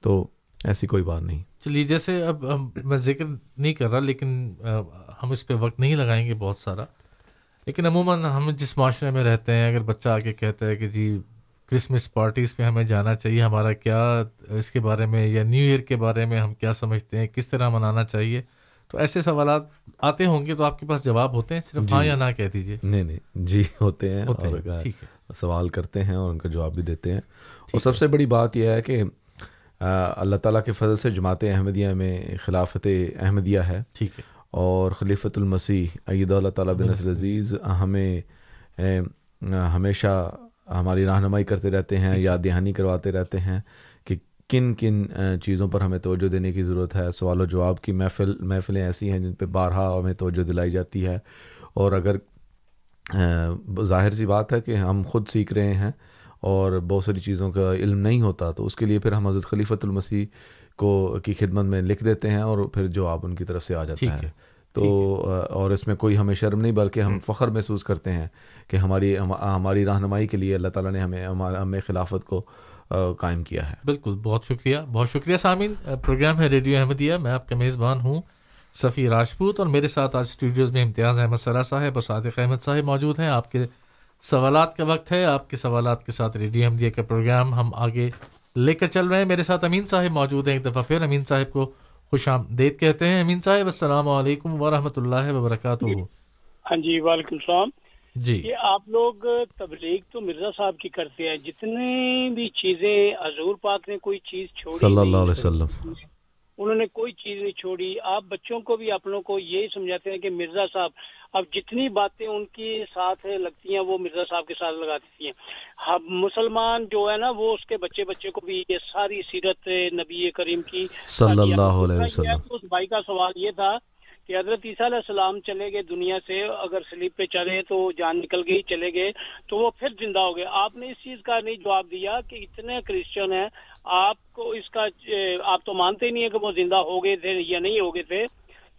Speaker 7: تو ایسی کوئی بات نہیں۔
Speaker 6: چلیے، جیسے اب میں ذکر نہیں کر رہا، لیکن ہم اس پہ وقت نہیں لگائیں گے بہت سارا۔ لیکن عموماً ہم جس معاشرے میں رہتے ہیں، اگر بچہ آ کے کہتا ہے کہ جی کرسمس پارٹیز پہ ہمیں جانا چاہیے ہمارا کیا اس کے بارے میں یا نیو ایئر کے بارے میں ہم کیا سمجھتے ہیں کس طرح منانا چاہیے؟ تو ایسے سوالات آتے ہوں گے تو آپ کے پاس جواب ہوتے ہیں صرف ہاں جی. یا نہ کہہ دیجیے
Speaker 7: نہیں نہیں جی ہوتے ہیں سوال کرتے ہیں اور ان کا جواب بھی دیتے ہیں۔ اور سب سے بڑی بات یہ ہے کہ اللہ تعالیٰ کے فضل سے جماعت احمدیہ میں خلافت احمدیہ ہے۔
Speaker 6: ٹھیک ہے۔
Speaker 7: اور خلیفۃ المسیح عید اللہ تعالیٰ بن عزیز ہمیں ہمیشہ ہماری رہنمائی کرتے رہتے ہیں یاد دہانی کرواتے رہتے ہیں کہ کن کن چیزوں پر ہمیں توجہ دینے کی ضرورت ہے سوال و جواب کی محفل محفلیں ایسی ہیں جن پہ بارہا ہمیں توجہ دلائی جاتی ہے۔ اور اگر ظاہر سی بات ہے کہ ہم خود سیکھ رہے ہیں اور بہت ساری چیزوں کا علم نہیں ہوتا تو اس کے لیے پھر ہم حضرت خلیفۃ المسیح کو کی خدمت میں لکھ دیتے ہیں اور پھر جواب ان کی طرف سے آ جاتا ہے۔ تو اور اس میں کوئی ہمیں شرم نہیں بلکہ ہم فخر محسوس کرتے ہیں کہ ہماری ہماری رہنمائی کے لیے اللہ تعالیٰ نے ہمیں ہمیں خلافت کو قائم کیا ہے۔
Speaker 6: بالکل بہت شکریہ بہت شکریہ سامعین۔ پروگرام ہے ریڈیو احمدیہ۔ میں آپ کا میزبان ہوں صفی راجپوت اور میرے ساتھ آج اسٹوڈیوز میں امتیاز احمد سرا صاحب اور صادق احمد صاحب موجود ہیں۔ آپ کے سوالات کا وقت ہے آپ کے سوالات کے ساتھ ریڈیو احمدیہ کا پروگرام ہم آگے لے کر چل رہے ہیں۔ میرے ساتھ امین صاحب موجود ہیں۔ ایک دفعہ پھر امین صاحب کو خوش آمدید کہتے ہیں امین صاحب السلام علیکم ورحمۃ اللہ وبرکاتہ۔
Speaker 13: ہاں جی وعلیکم السلام۔
Speaker 6: جی۔
Speaker 13: یہ آپ لوگ تبلیغ تو مرزا صاحب کی کرتے ہیں جتنے بھی چیزیں حضور پاک نے کوئی چیز چھوڑی
Speaker 6: صلی اللہ علیہ وسلم۔
Speaker 13: انہوں نے کوئی چیز نہیں چھوڑی۔ آپ بچوں کو بھی اپنوں کو یہی سمجھاتے ہیں کہ مرزا صاحب اب جتنی باتیں ان کے ساتھ لگتی ہیں وہ مرزا صاحب کے ساتھ لگا دیتی ہیں۔ مسلمان جو ہے نا وہ اس کے بچے بچے کو بھی یہ ساری سیرت نبی کریم کی
Speaker 6: صلی اللہ علیہ وسلم۔
Speaker 13: اس بھائی کا سوال یہ تھا کہ حضرت عیسیٰ علیہ السلام چلے گئے دنیا سے، اگر سلیپ پہ چلے تو جان نکل گئی، چلے گئے، تو وہ پھر زندہ ہو گئے۔ آپ نے اس چیز کا نہیں جواب دیا کہ اتنے کرسچن ہیں، آپ کو اس کا، آپ تو مانتے ہی نہیں ہے کہ وہ زندہ ہو گئے تھے یا نہیں ہو گئے تھے۔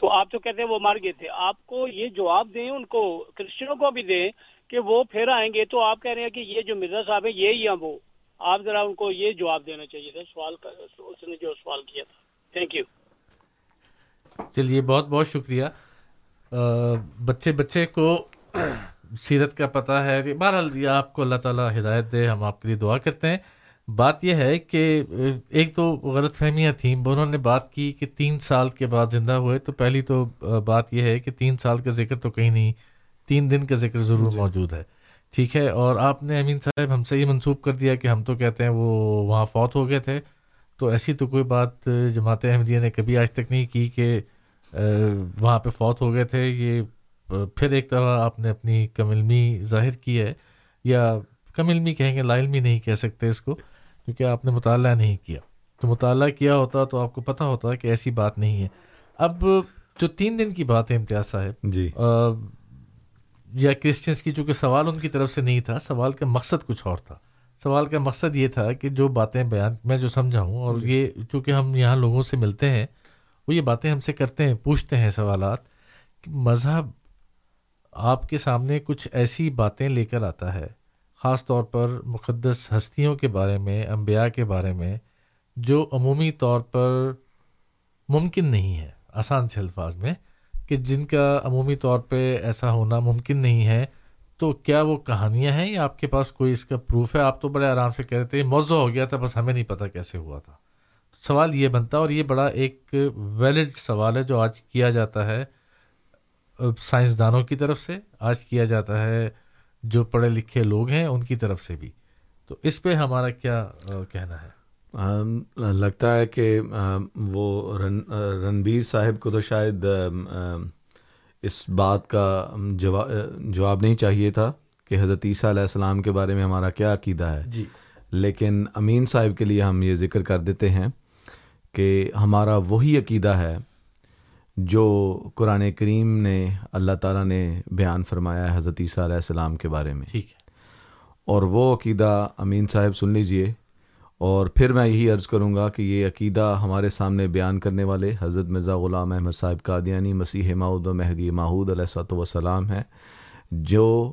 Speaker 13: تو آپ تو کہتے ہیں وہ مر گئے تھے۔ آپ کو یہ جواب دیں، ان کو، کرسچنوں کو بھی دیں کہ وہ پھر آئیں گے۔ تو آپ کہہ رہے ہیں کہ یہ جو مرزا صاحب ہے یہ ہی ہیں وہ۔ آپ ذرا ان کو یہ جواب دینا چاہیے تھا، سوال کا، اس نے جو سوال کیا تھا۔ تھینک یو
Speaker 6: چلیے بہت بہت شکریہ۔ بچے بچے کو سیرت کا پتہ ہے بہرحال یہ آپ کو اللہ تعالیٰ ہدایت دے ہم آپ کے لیے دعا کرتے ہیں۔ بات یہ ہے کہ ایک تو غلط فہمیاں تھیں انہوں نے بات کی کہ تین سال کے بعد زندہ ہوئے۔ تو پہلی تو بات یہ ہے کہ تین سال کا ذکر تو کہیں نہیں تین دن کا ذکر ضرور موجود ہے۔ ٹھیک ہے اور آپ نے امین صاحب ہم سے یہ منسوخ کر دیا کہ ہم تو کہتے ہیں وہ وہاں فوت ہو گئے تھے۔ تو ایسی تو کوئی بات جماعت احمدیہ نے کبھی آج تک نہیں کی کہ وہاں پہ فوت ہو گئے تھے یہ پھر ایک دفعہ آپ نے اپنی کم علمی ظاہر کی ہے یا کم علمی کہیں گے لا علمی نہیں کہہ سکتے اس کو کیونکہ آپ نے مطالعہ نہیں کیا۔ تو مطالعہ کیا ہوتا تو آپ کو پتہ ہوتا کہ ایسی بات نہیں ہے۔ اب جو تین دن کی بات ہے امتیاز صاحب
Speaker 14: جی۔
Speaker 6: آ، یا کرسچنس کی چونکہ سوال ان کی طرف سے نہیں تھا سوال کا مقصد کچھ اور تھا۔ سوال کا مقصد یہ تھا کہ جو باتیں بیان میں جو سمجھا ہوں۔ اور یہ چونکہ ہم یہاں لوگوں سے ملتے ہیں وہ یہ باتیں ہم سے کرتے ہیں پوچھتے ہیں سوالات کہ مذہب آپ کے سامنے کچھ ایسی باتیں لے کر آتا ہے خاص طور پر مقدس ہستیوں کے بارے میں انبیاء کے بارے میں جو عمومی طور پر ممکن نہیں ہے آسان سے الفاظ میں کہ جن کا عمومی طور پہ ایسا ہونا ممکن نہیں ہے۔ تو کیا وہ کہانیاں ہیں یا آپ کے پاس کوئی اس کا پروف ہے؟ آپ تو بڑے آرام سے کہہ رہے تھے موضوع ہو گیا تھا بس ہمیں نہیں پتہ کیسے ہوا تھا۔ سوال یہ بنتا اور یہ بڑا ایک ویلڈ سوال ہے جو آج کیا جاتا ہے سائنسدانوں کی طرف سے آج کیا جاتا ہے جو پڑھے لکھے لوگ ہیں ان کی طرف سے بھی۔ تو اس پہ ہمارا کیا کہنا ہے؟
Speaker 7: لگتا ہے کہ وہ رن رنبیر صاحب کو تو شاید آم، آم، اس بات کا آم، جوا آ، جواب نہیں چاہیے تھا کہ حضرت عیسیٰ علیہ السلام کے بارے میں ہمارا کیا عقیدہ ہے۔
Speaker 6: جی۔
Speaker 7: لیکن امین صاحب کے لیے ہم یہ ذکر کر دیتے ہیں کہ ہمارا وہی عقیدہ ہے جو قرآن کریم نے اللہ تعالیٰ نے بیان فرمایا ہے حضرت عیسیٰ علیہ السلام کے بارے میں۔
Speaker 6: ٹھیک ہے۔
Speaker 7: اور وہ عقیدہ امین صاحب سن لیجیے۔ اور پھر میں یہی عرض کروں گا کہ یہ عقیدہ ہمارے سامنے بیان کرنے والے حضرت مرزا غلام احمد صاحب قادیانی مسیح ماؤد و مہدی ماحود علیہ صاحب وسلام ہیں، جو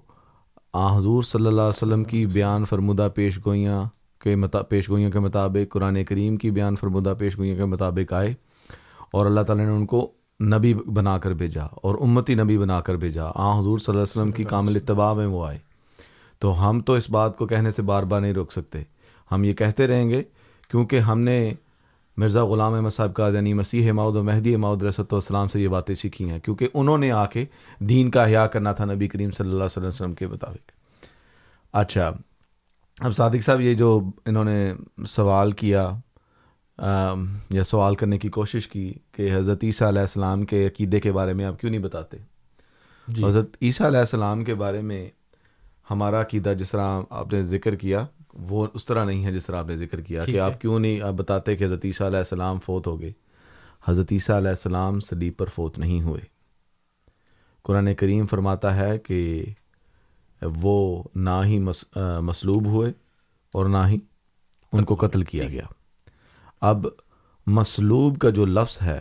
Speaker 7: آ حضور صلی اللہ علیہ وسلم کی بیان فرمودہ پیش گوئیاں کے متا پیش گوئیوں کے مطابق، قرآن کریم کی بیان فرمودہ پیش گوئیوں کے مطابق آئے اور اللہ تعالیٰ نے ان کو نبی بنا کر بھیجا اور امتی نبی بنا کر بھیجا۔ آ حضور صلی اللہ علیہ وسلم کی کامل اتباع میں وہ آئے۔ تو ہم تو اس بات کو کہنے سے بار بار نہیں روک سکتے۔ ہم یہ کہتے رہیں گے کیونکہ ہم نے مرزا غلام احمد صاحب کا یعنی مسیح ماؤد و مہدی ماؤد رسط والسلام سے یہ باتیں سیکھی ہیں کیونکہ انہوں نے آ کے دین کا احیاء کرنا تھا نبی کریم صلی اللہ علیہ وسلم کے مطابق۔ اچھا اب صادق صاحب یہ جو انہوں نے سوال کیا یا سوال کرنے کی کوشش کی کہ حضرت عیسیٰ علیہ السلام کے عقیدے کے بارے میں آپ کیوں نہیں بتاتے؟
Speaker 6: جی۔
Speaker 7: حضرت عیسیٰ علیہ السلام کے بارے میں ہمارا عقیدہ جس طرح آپ نے ذکر کیا وہ اس طرح نہیں ہے جس طرح آپ نے ذکر کیا کہ۔ آپ کیوں نہیں آپ بتاتے کہ حضرت عیسیٰ علیہ السلام فوت ہو گئے۔ حضرت عیسیٰ علیہ السلام صلیب پر فوت نہیں ہوئے۔ قرآن کریم فرماتا ہے کہ وہ نہ ہی مصلوب ہوئے اور نہ ہی ان کو قتل کیا گیا۔ اب مصلوب کا جو لفظ ہے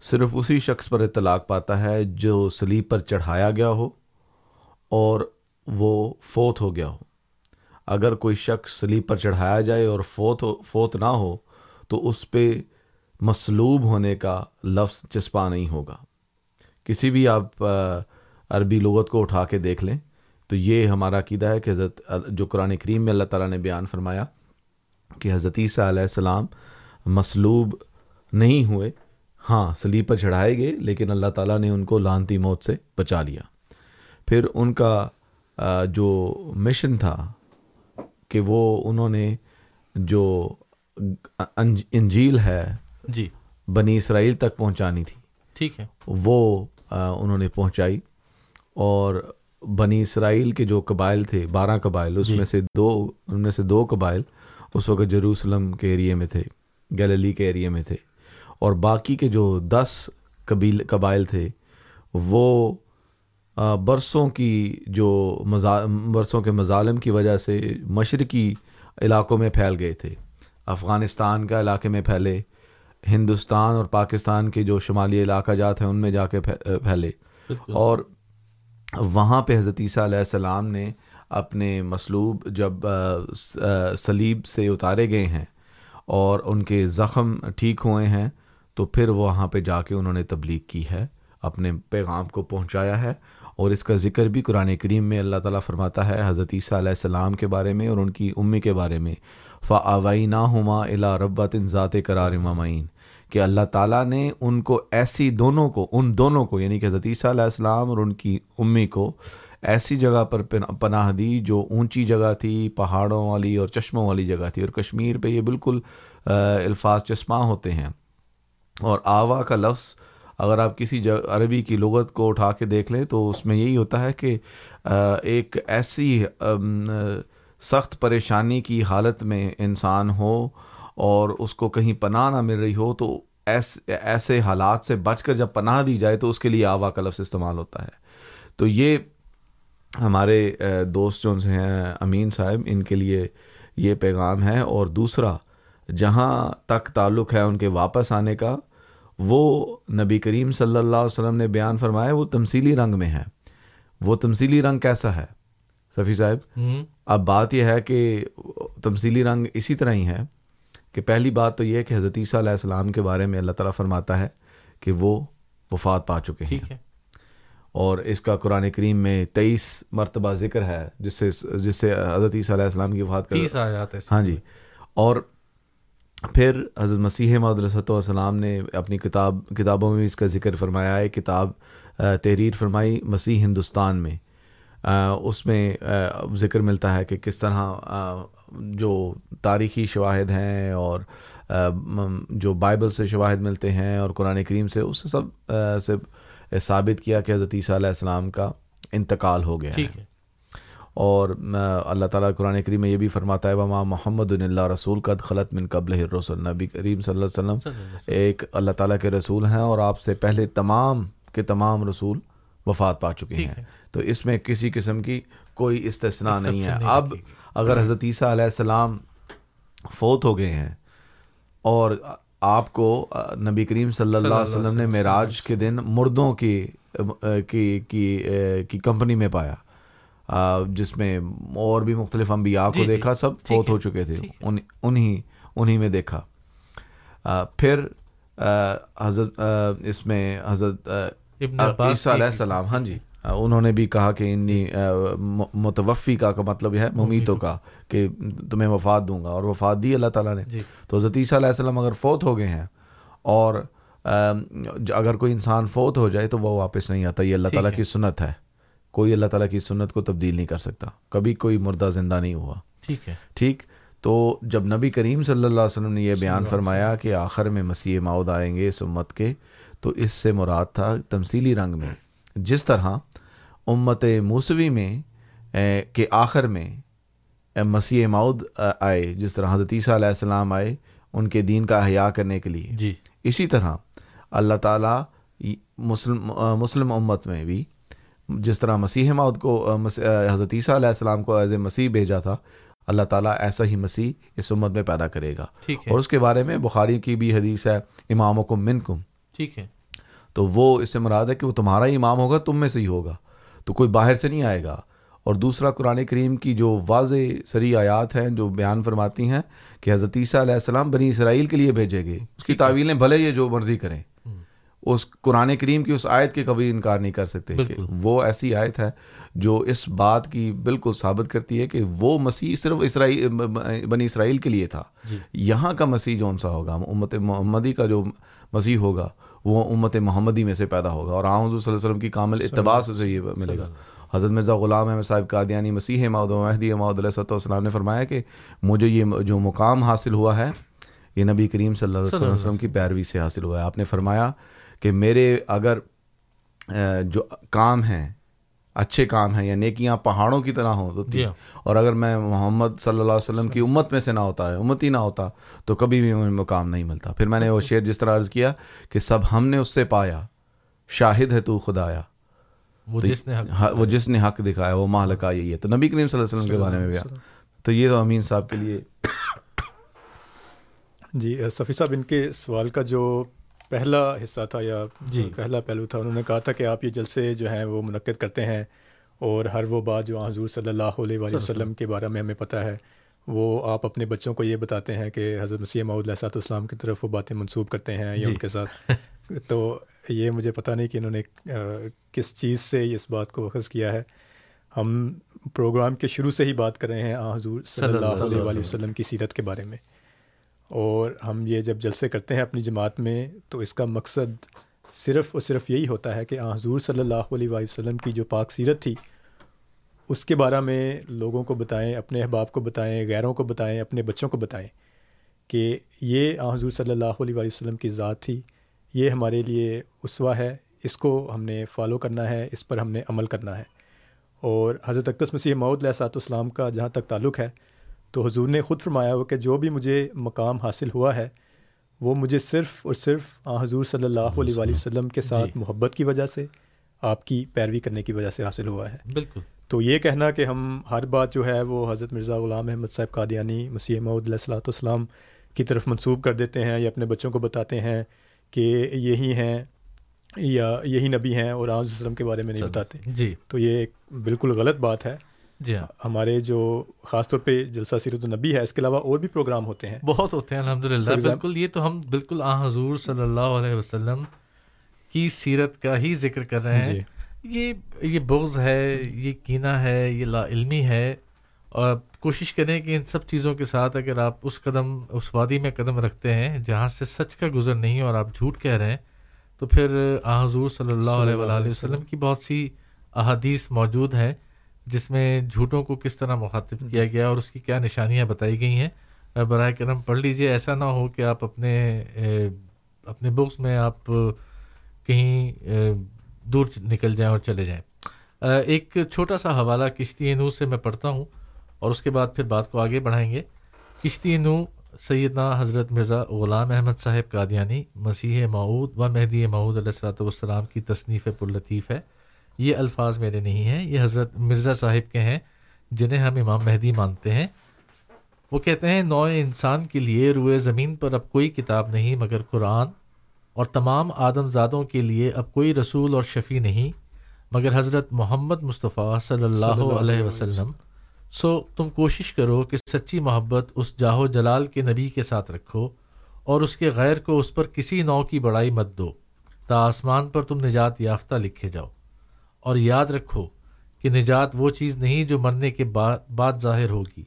Speaker 7: صرف اسی شخص پر اطلاق پاتا ہے جو سلیب پر چڑھایا گیا ہو اور وہ فوت ہو گیا ہو۔ اگر کوئی شخص سلیب پر چڑھایا جائے اور فوت ہو فوت نہ ہو، تو اس پہ مصلوب ہونے کا لفظ چسپا نہیں ہوگا۔ کسی بھی آپ عربی لغت کو اٹھا کے دیکھ لیں، تو یہ ہمارا عقیدہ ہے کہ حضرت جو قرآن کریم میں اللہ تعالیٰ نے بیان فرمایا کہ حضرت عیسیٰ علیہ السلام مصلوب نہیں ہوئے۔ ہاں سلیب پر چڑھائے گئے، لیکن اللہ تعالیٰ نے ان کو لانتی موت سے بچا لیا۔ پھر ان کا جو مشن تھا کہ وہ انہوں نے جو انج- انجیل ہے
Speaker 6: جی
Speaker 7: بنی اسرائیل تک پہنچانی تھی
Speaker 6: ٹھیک ہے
Speaker 7: وہ انہوں نے پہنچائی اور بنی اسرائیل کے جو قبائل تھے بارہ قبائل اس
Speaker 6: جی۔
Speaker 7: میں سے دو ان میں سے دو قبائل اس وقت جروسلم کے ایریے میں تھے گیللی کے ایریے میں تھے اور باقی کے جو دس قبیل قبائل تھے وہ برسوں کی جو مزا برسوں کے مظالم کی وجہ سے مشرقی علاقوں میں پھیل گئے تھے۔ افغانستان کا علاقے میں پھیلے ہندوستان اور پاکستان کے جو شمالی علاقہ جات ہیں ان میں جا کے پھیلے۔ اور وہاں پہ حضرت عیسیٰ علیہ السلام نے اپنے مصلوب جب صلیب سے اتارے گئے ہیں اور ان کے زخم ٹھیک ہوئے ہیں تو پھر وہاں پہ جا کے انہوں نے تبلیغ کی ہے اپنے پیغام کو پہنچایا ہے اور اس کا ذکر بھی قرآن کریم میں اللہ تعالیٰ فرماتا ہے حضرت عیسیٰ علیہ السلام کے بارے میں اور ان کی امی کے بارے میں۔ فاوئی نا ہما الا ربت ذات قرار ممعین کہ اللہ تعالیٰ نے ان کو ایسی دونوں کو، ان دونوں کو یعنی کہ حضرت عیسیٰ علیہ السلام اور ان کی امی کو ایسی جگہ پر پناہ دی جو اونچی جگہ تھی، پہاڑوں والی اور چشموں والی جگہ تھی۔ اور کشمیر پہ یہ بالکل الفاظ چشماں ہوتے ہیں۔ اور آوا کا لفظ اگر آپ کسی عربی کی لغت کو اٹھا کے دیکھ لیں تو اس میں یہی ہوتا ہے کہ ایک ایسی سخت پریشانی کی حالت میں انسان ہو اور اس کو کہیں پناہ نہ مل رہی ہو تو ایس، ایسے حالات سے بچ کر جب پناہ دی جائے تو اس کے لیے آوا کا لفظ استعمال ہوتا ہے۔ تو یہ ہمارے دوست جو ہیں، امین صاحب، ان کے لیے یہ پیغام ہے۔ اور دوسرا، جہاں تک تعلق ہے ان کے واپس آنے کا وہ نبی کریم صلی اللہ علیہ وسلم نے بیان فرمایا وہ تمثیلی رنگ میں ہے۔ وہ تمثیلی رنگ کیسا ہے؟ صفی صاحب اب بات یہ ہے کہ تمثیلی رنگ اسی طرح ہی ہے کہ پہلی بات تو یہ ہے کہ حضرت عیسیٰ علیہ السلام کے بارے میں اللہ تعالیٰ فرماتا ہے کہ وہ وفات پا چکے ہیں۔ اور اس کا قرآن کریم میں تیئیس مرتبہ ذکر ہے جس سے جس سے حضرت عیسیٰ علیہ السلام کی وفات
Speaker 6: ہے
Speaker 7: ہاں جی۔ اور پھر حضرت مسیح محدود علیہ والسلام نے اپنی کتاب کتابوں میں بھی اس کا ذکر فرمایا ہے کتاب تحریر فرمائی مسیح ہندوستان میں۔ اس میں ذکر ملتا ہے کہ کس طرح جو تاریخی شواہد ہیں اور جو بائبل سے شواہد ملتے ہیں اور قرآن کریم سے اس سے سب سے ثابت کیا کہ حضرت عیسیٰ علیہ السلام کا انتقال ہو گیا ہے۔ اور اللہ تعالیٰ قرآن کریم میں یہ بھی فرماتا ہے وما محمد اللہ رسول قد خلط من قبل الرسل نبی کریم صلی اللہ علیہ وسلم ایک اللہ تعالیٰ کے رسول ہیں اور آپ سے پہلے تمام کے تمام رسول وفات پا چکے ہیں۔ تو اس میں کسی قسم کی کوئی استثناء نہیں ہے۔ اب اگر حضرت عیسیٰ علیہ السلام فوت ہو گئے ہیں اور آپ کو نبی کریم صلی اللہ علیہ وسلم نے معراج کے دن مردوں کی کی کمپنی میں پایا جس میں اور بھی مختلف انبیاء کو
Speaker 6: جی، جی،
Speaker 7: دیکھا سب فوت ہو چکے تھے
Speaker 6: ٹھیک ہے۔
Speaker 7: ان- انہی انہی میں دیکھا۔ پھر حضرت اس میں حضرت عیسیٰ علیہ السلام ہاں جی انہوں نے بھی کہا کہ انی م- متوفی کا کا مطلب ہے ممیتوں کا کہ تمہیں وفات دوں گا اور وفات دی اللہ تعالیٰ نے۔
Speaker 6: جی۔
Speaker 7: تو حضرت عیسیٰ علیہ السلام اگر فوت ہو گئے ہیں اور اگر کوئی انسان فوت ہو جائے تو وہ واپس نہیں آتا یہ اللہ تعالیٰ۔ کی سنت ہے۔ کوئی اللہ تعالیٰ کی سنت کو تبدیل نہیں کر سکتا۔ کبھی کوئی مردہ زندہ نہیں ہوا۔
Speaker 6: ٹھیک ہے۔
Speaker 7: ٹھیک؟ تو جب نبی کریم صلی اللہ علیہ وسلم نے یہ بیان فرمایا کہ آخر میں مسیح ماؤد آئیں گے اس امت کے تو اس سے مراد تھا تمثیلی رنگ میں۔ جس طرح امت موسوی میں کے آخر میں مسیح ماؤد آئے جس طرح حضرت عیسیٰ علیہ السلام آئے ان کے دین کا احیاء کرنے کے لیے۔
Speaker 6: جی۔
Speaker 7: اسی طرح اللہ تعالیٰ مسلم مسلم امت میں بھی جس طرح مسیح ماؤد کو حضرت عیسیٰ علیہ السلام کو ایز اے مسیح بھیجا تھا اللہ تعالیٰ ایسا ہی مسیح اس امت میں پیدا کرے گا۔ اور اس کے بارے میں بخاری کی بھی حدیث ہے اماموں کو منکم۔
Speaker 6: ٹھیک ہے۔
Speaker 7: تو وہ اس سے مراد ہے کہ وہ تمہارا ہی امام ہوگا تم میں سے ہی ہوگا۔ تو کوئی باہر سے نہیں آئے گا۔ اور دوسرا قرآن کریم کی جو واضح سری آیات ہیں جو بیان فرماتی ہیں کہ حضرت عیسیٰ علیہ السلام بنی اسرائیل کے لیے بھیجے گئے۔ اس کی تعویلیں بھلے یہ جو مرضی کریں۔ اس قرآن کریم کی اس آیت کے کبھی انکار نہیں کر سکتے کہ۔ وہ ایسی آیت ہے جو اس بات کی بالکل ثابت کرتی ہے کہ وہ مسیح صرف اسرائیل بنی اسرائیل کے لیے تھا۔
Speaker 6: جی۔
Speaker 7: یہاں کا مسیح جون سا ہوگا امت محمدی کا جو مسیح ہوگا وہ امت محمدی میں سے پیدا ہوگا اور آن حضور صلی اللہ علیہ وسلم کی کامل اتباع سے یہ ملے گا۔ حضرت مرزا غلام احمد صاحب قادیانی مسیح ماؤد مہدی ماؤد علیہ صلی السلام نے فرمایا کہ مجھے یہ جو مقام حاصل ہوا ہے یہ نبی کریم صلی اللہ علیہ وسلم۔ کی پیروی سے حاصل ہوا ہے۔ آپ نے فرمایا کہ میرے اگر جو کام ہیں اچھے کام ہیں یا نیکیاں پہاڑوں کی طرح ہوں تو تھی اور اگر میں محمد صلی اللہ علیہ وسلم کی امت میں سے نہ ہوتا ہے امت ہی نہ ہوتا تو کبھی بھی مجھے مقام نہیں ملتا۔ پھر میں نے وہ شعر جس طرح عرض کیا کہ سب ہم نے اس سے پایا شاہد ہے تو خدایا۔ وہ جس نے وہ جس نے حق دکھایا وہ مالکا یہی ہے۔ تو نبی کریم صلی اللہ علیہ وسلم کے بارے میں بھی۔ تو یہ تو امین صاحب کے لیے
Speaker 8: جی صفی صاحب ان کے سوال کا جو پہلا حصہ تھا یا جی۔ پہلا پہلو تھا انہوں نے کہا تھا کہ آپ یہ جلسے جو ہیں وہ منعقد کرتے ہیں اور ہر وہ بات جو حضور صلی اللہ علیہ وآلہ وسلم کے بارے میں ہمیں پتہ ہے وہ آپ اپنے بچوں کو یہ بتاتے ہیں کہ حضرت مسیح محدود علیہ السلام کی طرف وہ باتیں منسوب کرتے ہیں یا جی. ان کے ساتھ۔ تو یہ مجھے پتہ نہیں کہ انہوں نے کس چیز سے اس بات کو اخذ کیا ہے۔ ہم پروگرام کے شروع سے ہی بات کر رہے ہیں حضور صلی اللہ علیہ وآلہ وسلم کی سیرت کے بارے میں۔ اور ہم یہ جب جلسے کرتے ہیں اپنی جماعت میں تو اس کا مقصد صرف اور صرف یہی ہوتا ہے کہ حضور صلی اللہ علیہ وسلم کی جو پاک سیرت تھی، اس کے بارے میں لوگوں کو بتائیں، اپنے احباب کو بتائیں، غیروں کو بتائیں، اپنے بچوں کو بتائیں کہ یہ حضور صلی اللہ علیہ وسلم کی ذات تھی، یہ ہمارے لیے اسوا ہے، اس کو ہم نے فالو کرنا ہے، اس پر ہم نے عمل کرنا ہے۔ اور حضرت اقدس مسیح معود علیہ سات اسلام کا جہاں تک تعلق ہے تو حضور نے خود فرمایا ہو کہ جو بھی مجھے مقام حاصل ہوا ہے وہ مجھے صرف اور صرف حضور صلی اللہ علیہ وآلہ وسلم کے ساتھ جی۔ محبت کی وجہ سے آپ کی پیروی کرنے کی وجہ سے حاصل ہوا ہے۔
Speaker 6: بالکل۔
Speaker 8: تو یہ کہنا کہ ہم ہر بات جو ہے وہ حضرت مرزا غلام احمد صاحب قادیانی مسیح محمود علیہ السلاۃ والسلام کی طرف منسوب کر دیتے ہیں یا اپنے بچوں کو بتاتے ہیں کہ یہی ہیں یا یہی نبی ہیں اور آج وسلم کے بارے میں نہیں بتاتے۔
Speaker 6: جی۔
Speaker 8: تو یہ ایک بالکل غلط بات ہے۔
Speaker 6: جی ہاں۔
Speaker 8: ہمارے جو خاص طور پہ جلسہ سیرت النبی ہے اس کے علاوہ اور بھی پروگرام ہوتے ہیں۔
Speaker 6: بہت ہوتے ہیں الحمد للہ بالکل یہ تو ہم بالکل آ حضور صلی اللہ علیہ وسلم کی سیرت کا ہی ذکر کر رہے ہیں۔ جی۔ یہ یہ بغض ہے یہ کینہ ہے یہ لا علمی ہے۔ اور کوشش کریں کہ ان سب چیزوں کے ساتھ اگر آپ اس قدم اس وادی میں قدم رکھتے ہیں جہاں سے سچ کا گزر نہیں اور آپ جھوٹ کہہ رہے ہیں تو پھر آ حضور صلی اللہ علیہ وآلہ وسلم۔ کی بہت سی احادیث موجود ہیں۔ جس میں جھوٹوں کو کس طرح مخاطب کیا گیا اور اس کی کیا نشانیاں بتائی گئی ہیں برائے کرم پڑھ لیجیے، ایسا نہ ہو کہ آپ اپنے اپنے بکس میں آپ کہیں دور نکل جائیں اور چلے جائیں۔ ایک چھوٹا سا حوالہ، کشتی نو سے میں پڑھتا ہوں اور اس کے بعد پھر بات کو آگے بڑھائیں گے۔ کشتی نو سیدنا حضرت مرزا غلام احمد صاحب قادیانی مسیح معود و مہدی معود علیہ السلاۃ والسلام کی تصنیف پرلطیف ہے۔ یہ الفاظ میرے نہیں ہیں یہ حضرت مرزا صاحب کے ہیں جنہیں ہم امام مہدی مانتے ہیں۔ وہ کہتے ہیں نوع انسان کے لیے روئے زمین پر اب کوئی کتاب نہیں مگر قرآن اور تمام آدم زادوں کے لیے اب کوئی رسول اور شفیع نہیں۔ مگر حضرت محمد مصطفیٰ صلی اللہ علیہ وسلم۔ سو تم کوشش کرو کہ سچی محبت اس جاہو جلال کے نبی کے ساتھ رکھو اور اس کے غیر کو اس پر کسی نو کی بڑائی مت دو۔ تا آسمان پر تم نجات یافتہ لکھے جاؤ۔ اور یاد رکھو کہ نجات وہ چیز نہیں جو مرنے کے بعد بعد ظاہر ہوگی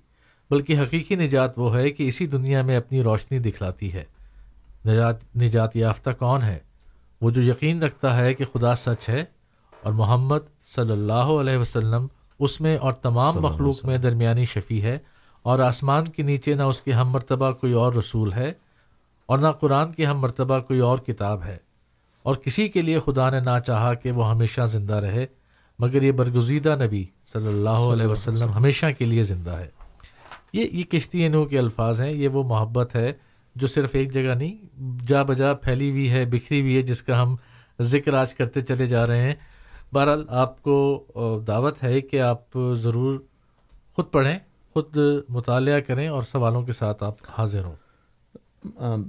Speaker 6: بلکہ حقیقی نجات وہ ہے کہ اسی دنیا میں اپنی روشنی دکھلاتی ہے۔ نجات نجات یافتہ کون ہے؟ وہ جو یقین رکھتا ہے کہ خدا سچ ہے اور محمد صلی اللہ علیہ وسلم اس میں اور تمام مخلوق میں درمیانی شفیع ہے اور آسمان کے نیچے نہ اس کے ہم مرتبہ کوئی اور رسول ہے اور نہ قرآن کی ہم مرتبہ کوئی اور کتاب ہے۔ اور کسی کے لیے خدا نے نہ چاہا کہ وہ ہمیشہ زندہ رہے، مگر یہ برگزیدہ نبی صلی اللہ علیہ وسلم ہمیشہ کے لیے زندہ ہے۔ یہ یہ کشتی نو کے الفاظ ہیں، یہ وہ محبت ہے جو صرف ایک جگہ نہیں، جا بجا پھیلی ہوئی ہے، بکھری ہوئی ہے، جس کا ہم ذکر آج کرتے چلے جا رہے ہیں۔ بہرحال آپ کو دعوت ہے کہ آپ ضرور خود پڑھیں، خود مطالعہ کریں اور سوالوں کے ساتھ آپ حاضر ہوں۔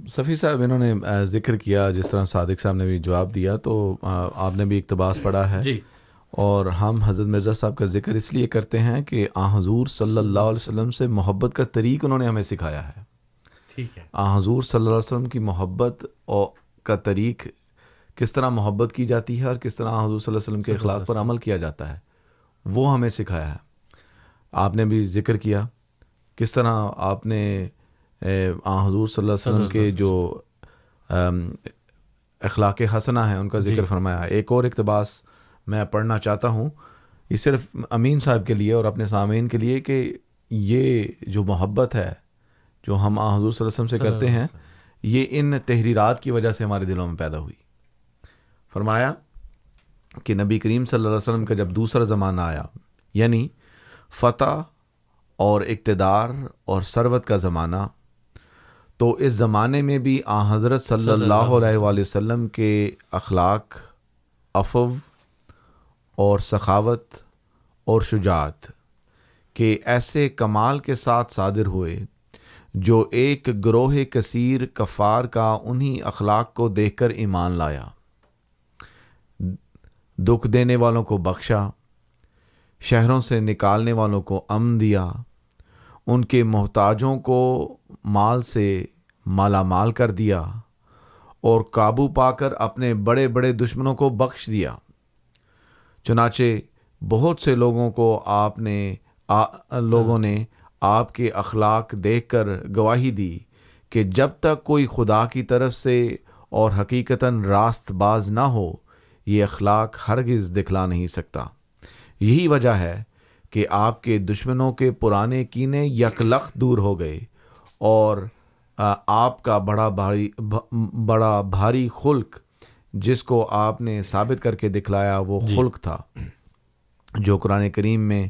Speaker 7: صفی صاحب انہوں نے ذکر کیا جس طرح صادق صاحب نے بھی جواب دیا تو آپ نے بھی اقتباس پڑھا ہے۔
Speaker 6: جی۔
Speaker 7: اور ہم حضرت مرزا صاحب کا ذکر اس لیے کرتے ہیں کہ آ حضور صلی اللہ علیہ وسلم سے محبت کا طریق انہوں نے ہمیں سکھایا ہے۔
Speaker 6: ٹھیک ہے۔
Speaker 7: آ حضور صلی اللہ علیہ وسلم کی محبت کا طریق کس طرح محبت کی جاتی ہے اور کس طرح حضور صلی اللہ علیہ وسلم کے اخلاق پر عمل کیا جاتا ہے وہ ہمیں سکھایا ہے۔ آپ نے بھی ذکر کیا کس طرح آپ نے حضور صلی اللہ علیہ وسلم کے جو اخلاق حسنہ ہیں ان کا ذکر
Speaker 6: جی۔
Speaker 7: فرمایا ایک اور اقتباس میں پڑھنا چاہتا ہوں۔ یہ صرف امین صاحب کے لیے اور اپنے سامعین کے لیے کہ یہ جو محبت ہے جو ہم آن حضور صلی اللہ علیہ وسلم سے کرتے ہیں یہ ان تحریرات کی وجہ سے ہمارے دلوں میں پیدا ہوئی۔ فرمایا کہ نبی کریم صلی اللہ علیہ وسلم کا جب دوسرا زمانہ آیا یعنی فتح اور اقتدار اور ثروت کا زمانہ تو اس زمانے میں بھی آ حضرت صلی اللہ علیہ وآلہ وسلم کے اخلاق افو اور سخاوت اور شجاعت کے ایسے کمال کے ساتھ صادر ہوئے جو ایک گروہ کثیر کفار کا انہی اخلاق کو دیکھ کر ایمان لایا۔ دکھ دینے والوں کو بخشا شہروں سے نکالنے والوں کو امن دیا ان کے محتاجوں کو مال سے مالا مال کر دیا اور قابو پا کر اپنے بڑے بڑے دشمنوں کو بخش دیا۔ چنانچہ بہت سے لوگوں کو آپ نے آ, لوگوں نے آپ کے اخلاق دیکھ کر گواہی دی کہ جب تک کوئی خدا کی طرف سے اور حقیقتاً راست باز نہ ہو یہ اخلاق ہرگز دکھلا نہیں سکتا۔ یہی وجہ ہے کہ آپ کے دشمنوں کے پرانے کینے یکلخ دور ہو گئے اور آپ کا بڑا بھاری بڑا بھاری خلق جس کو آپ نے ثابت کر کے دکھلایا وہ خلق تھا۔ جو قرآن کریم میں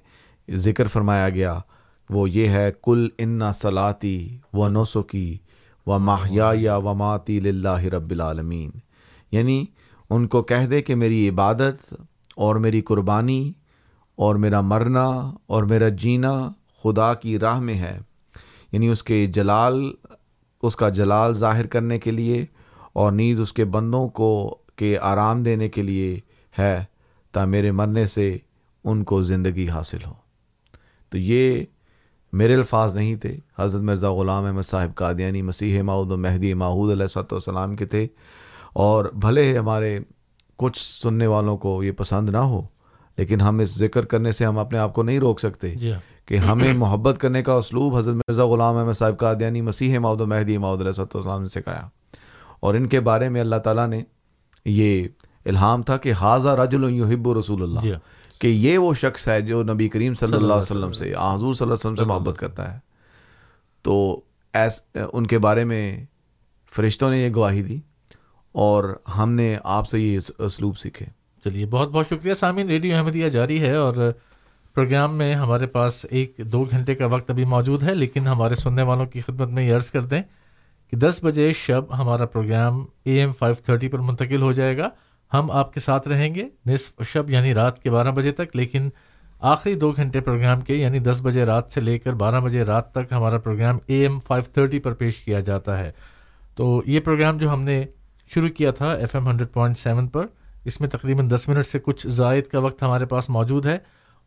Speaker 7: ذکر فرمایا گیا وہ یہ ہے کل انا صلاتی و نوسکی و ماہیا یا و ماتی لاہ رب العالمین۔ یعنی ان کو کہہ دے کہ میری عبادت اور میری قربانی اور میرا مرنا اور میرا جینا خدا کی راہ میں ہے۔ یعنی اس کے جلال اس کا جلال ظاہر کرنے کے لیے اور نیز اس کے بندوں کو کے آرام دینے کے لیے ہے تا میرے مرنے سے ان کو زندگی حاصل ہو۔ تو یہ میرے الفاظ نہیں تھے۔ حضرت مرزا غلام احمد صاحب قادیانی مسیح ماؤد و مہدی ماحود علیہ صلاۃ والسلام کے تھے۔ اور بھلے ہمارے کچھ سننے والوں کو یہ پسند نہ ہو لیکن ہم اس ذکر کرنے سے ہم اپنے آپ کو نہیں روک سکتے
Speaker 6: جی ہاں۔
Speaker 7: کہ ہمیں محبت کرنے کا اسلوب حضرت مرزا غلام احمد صاحب کا دینی مسیح ماؤد و مہدی ماؤد علیہ صلاح والسلام نے سکھایا۔ اور ان کے بارے میں اللہ تعالیٰ نے یہ الہام تھا کہ حاضہ رج الحب رسول اللہ
Speaker 6: جی ہاں۔
Speaker 7: کہ یہ وہ شخص ہے جو نبی کریم صلی اللہ علیہ وسلم سے حضور صلی اللہ علیہ وسلم سے محبت کرتا ہے۔ تو ایس ان کے بارے میں فرشتوں نے یہ گواہی دی اور ہم نے آپ سے یہ اسلوب سیکھے۔
Speaker 6: چلیے، بہت بہت شکریہ سامعین، ریڈیو احمدیہ جاری ہے اور پروگرام میں ہمارے پاس ایک دو گھنٹے کا وقت ابھی موجود ہے، لیکن ہمارے سننے والوں کی خدمت میں یہ عرض کر دیں کہ دس بجے شب ہمارا programme A M five thirty پر منتقل ہو جائے گا۔ ہم آپ کے ساتھ رہیں گے نصف شب یعنی رات کے بارہ بجے تک، لیکن آخری دو گھنٹے پروگرام کے یعنی دس بجے رات سے لے کر بارہ بجے رات تک ہمارا programme A M five thirty پر پیش کیا جاتا ہے۔ تو یہ پروگرام جو ہم نے شروع کیا تھا، F M hundred point seven پر اس میں تقریباً دس منٹ سے کچھ زائد کا وقت ہمارے پاس موجود ہے۔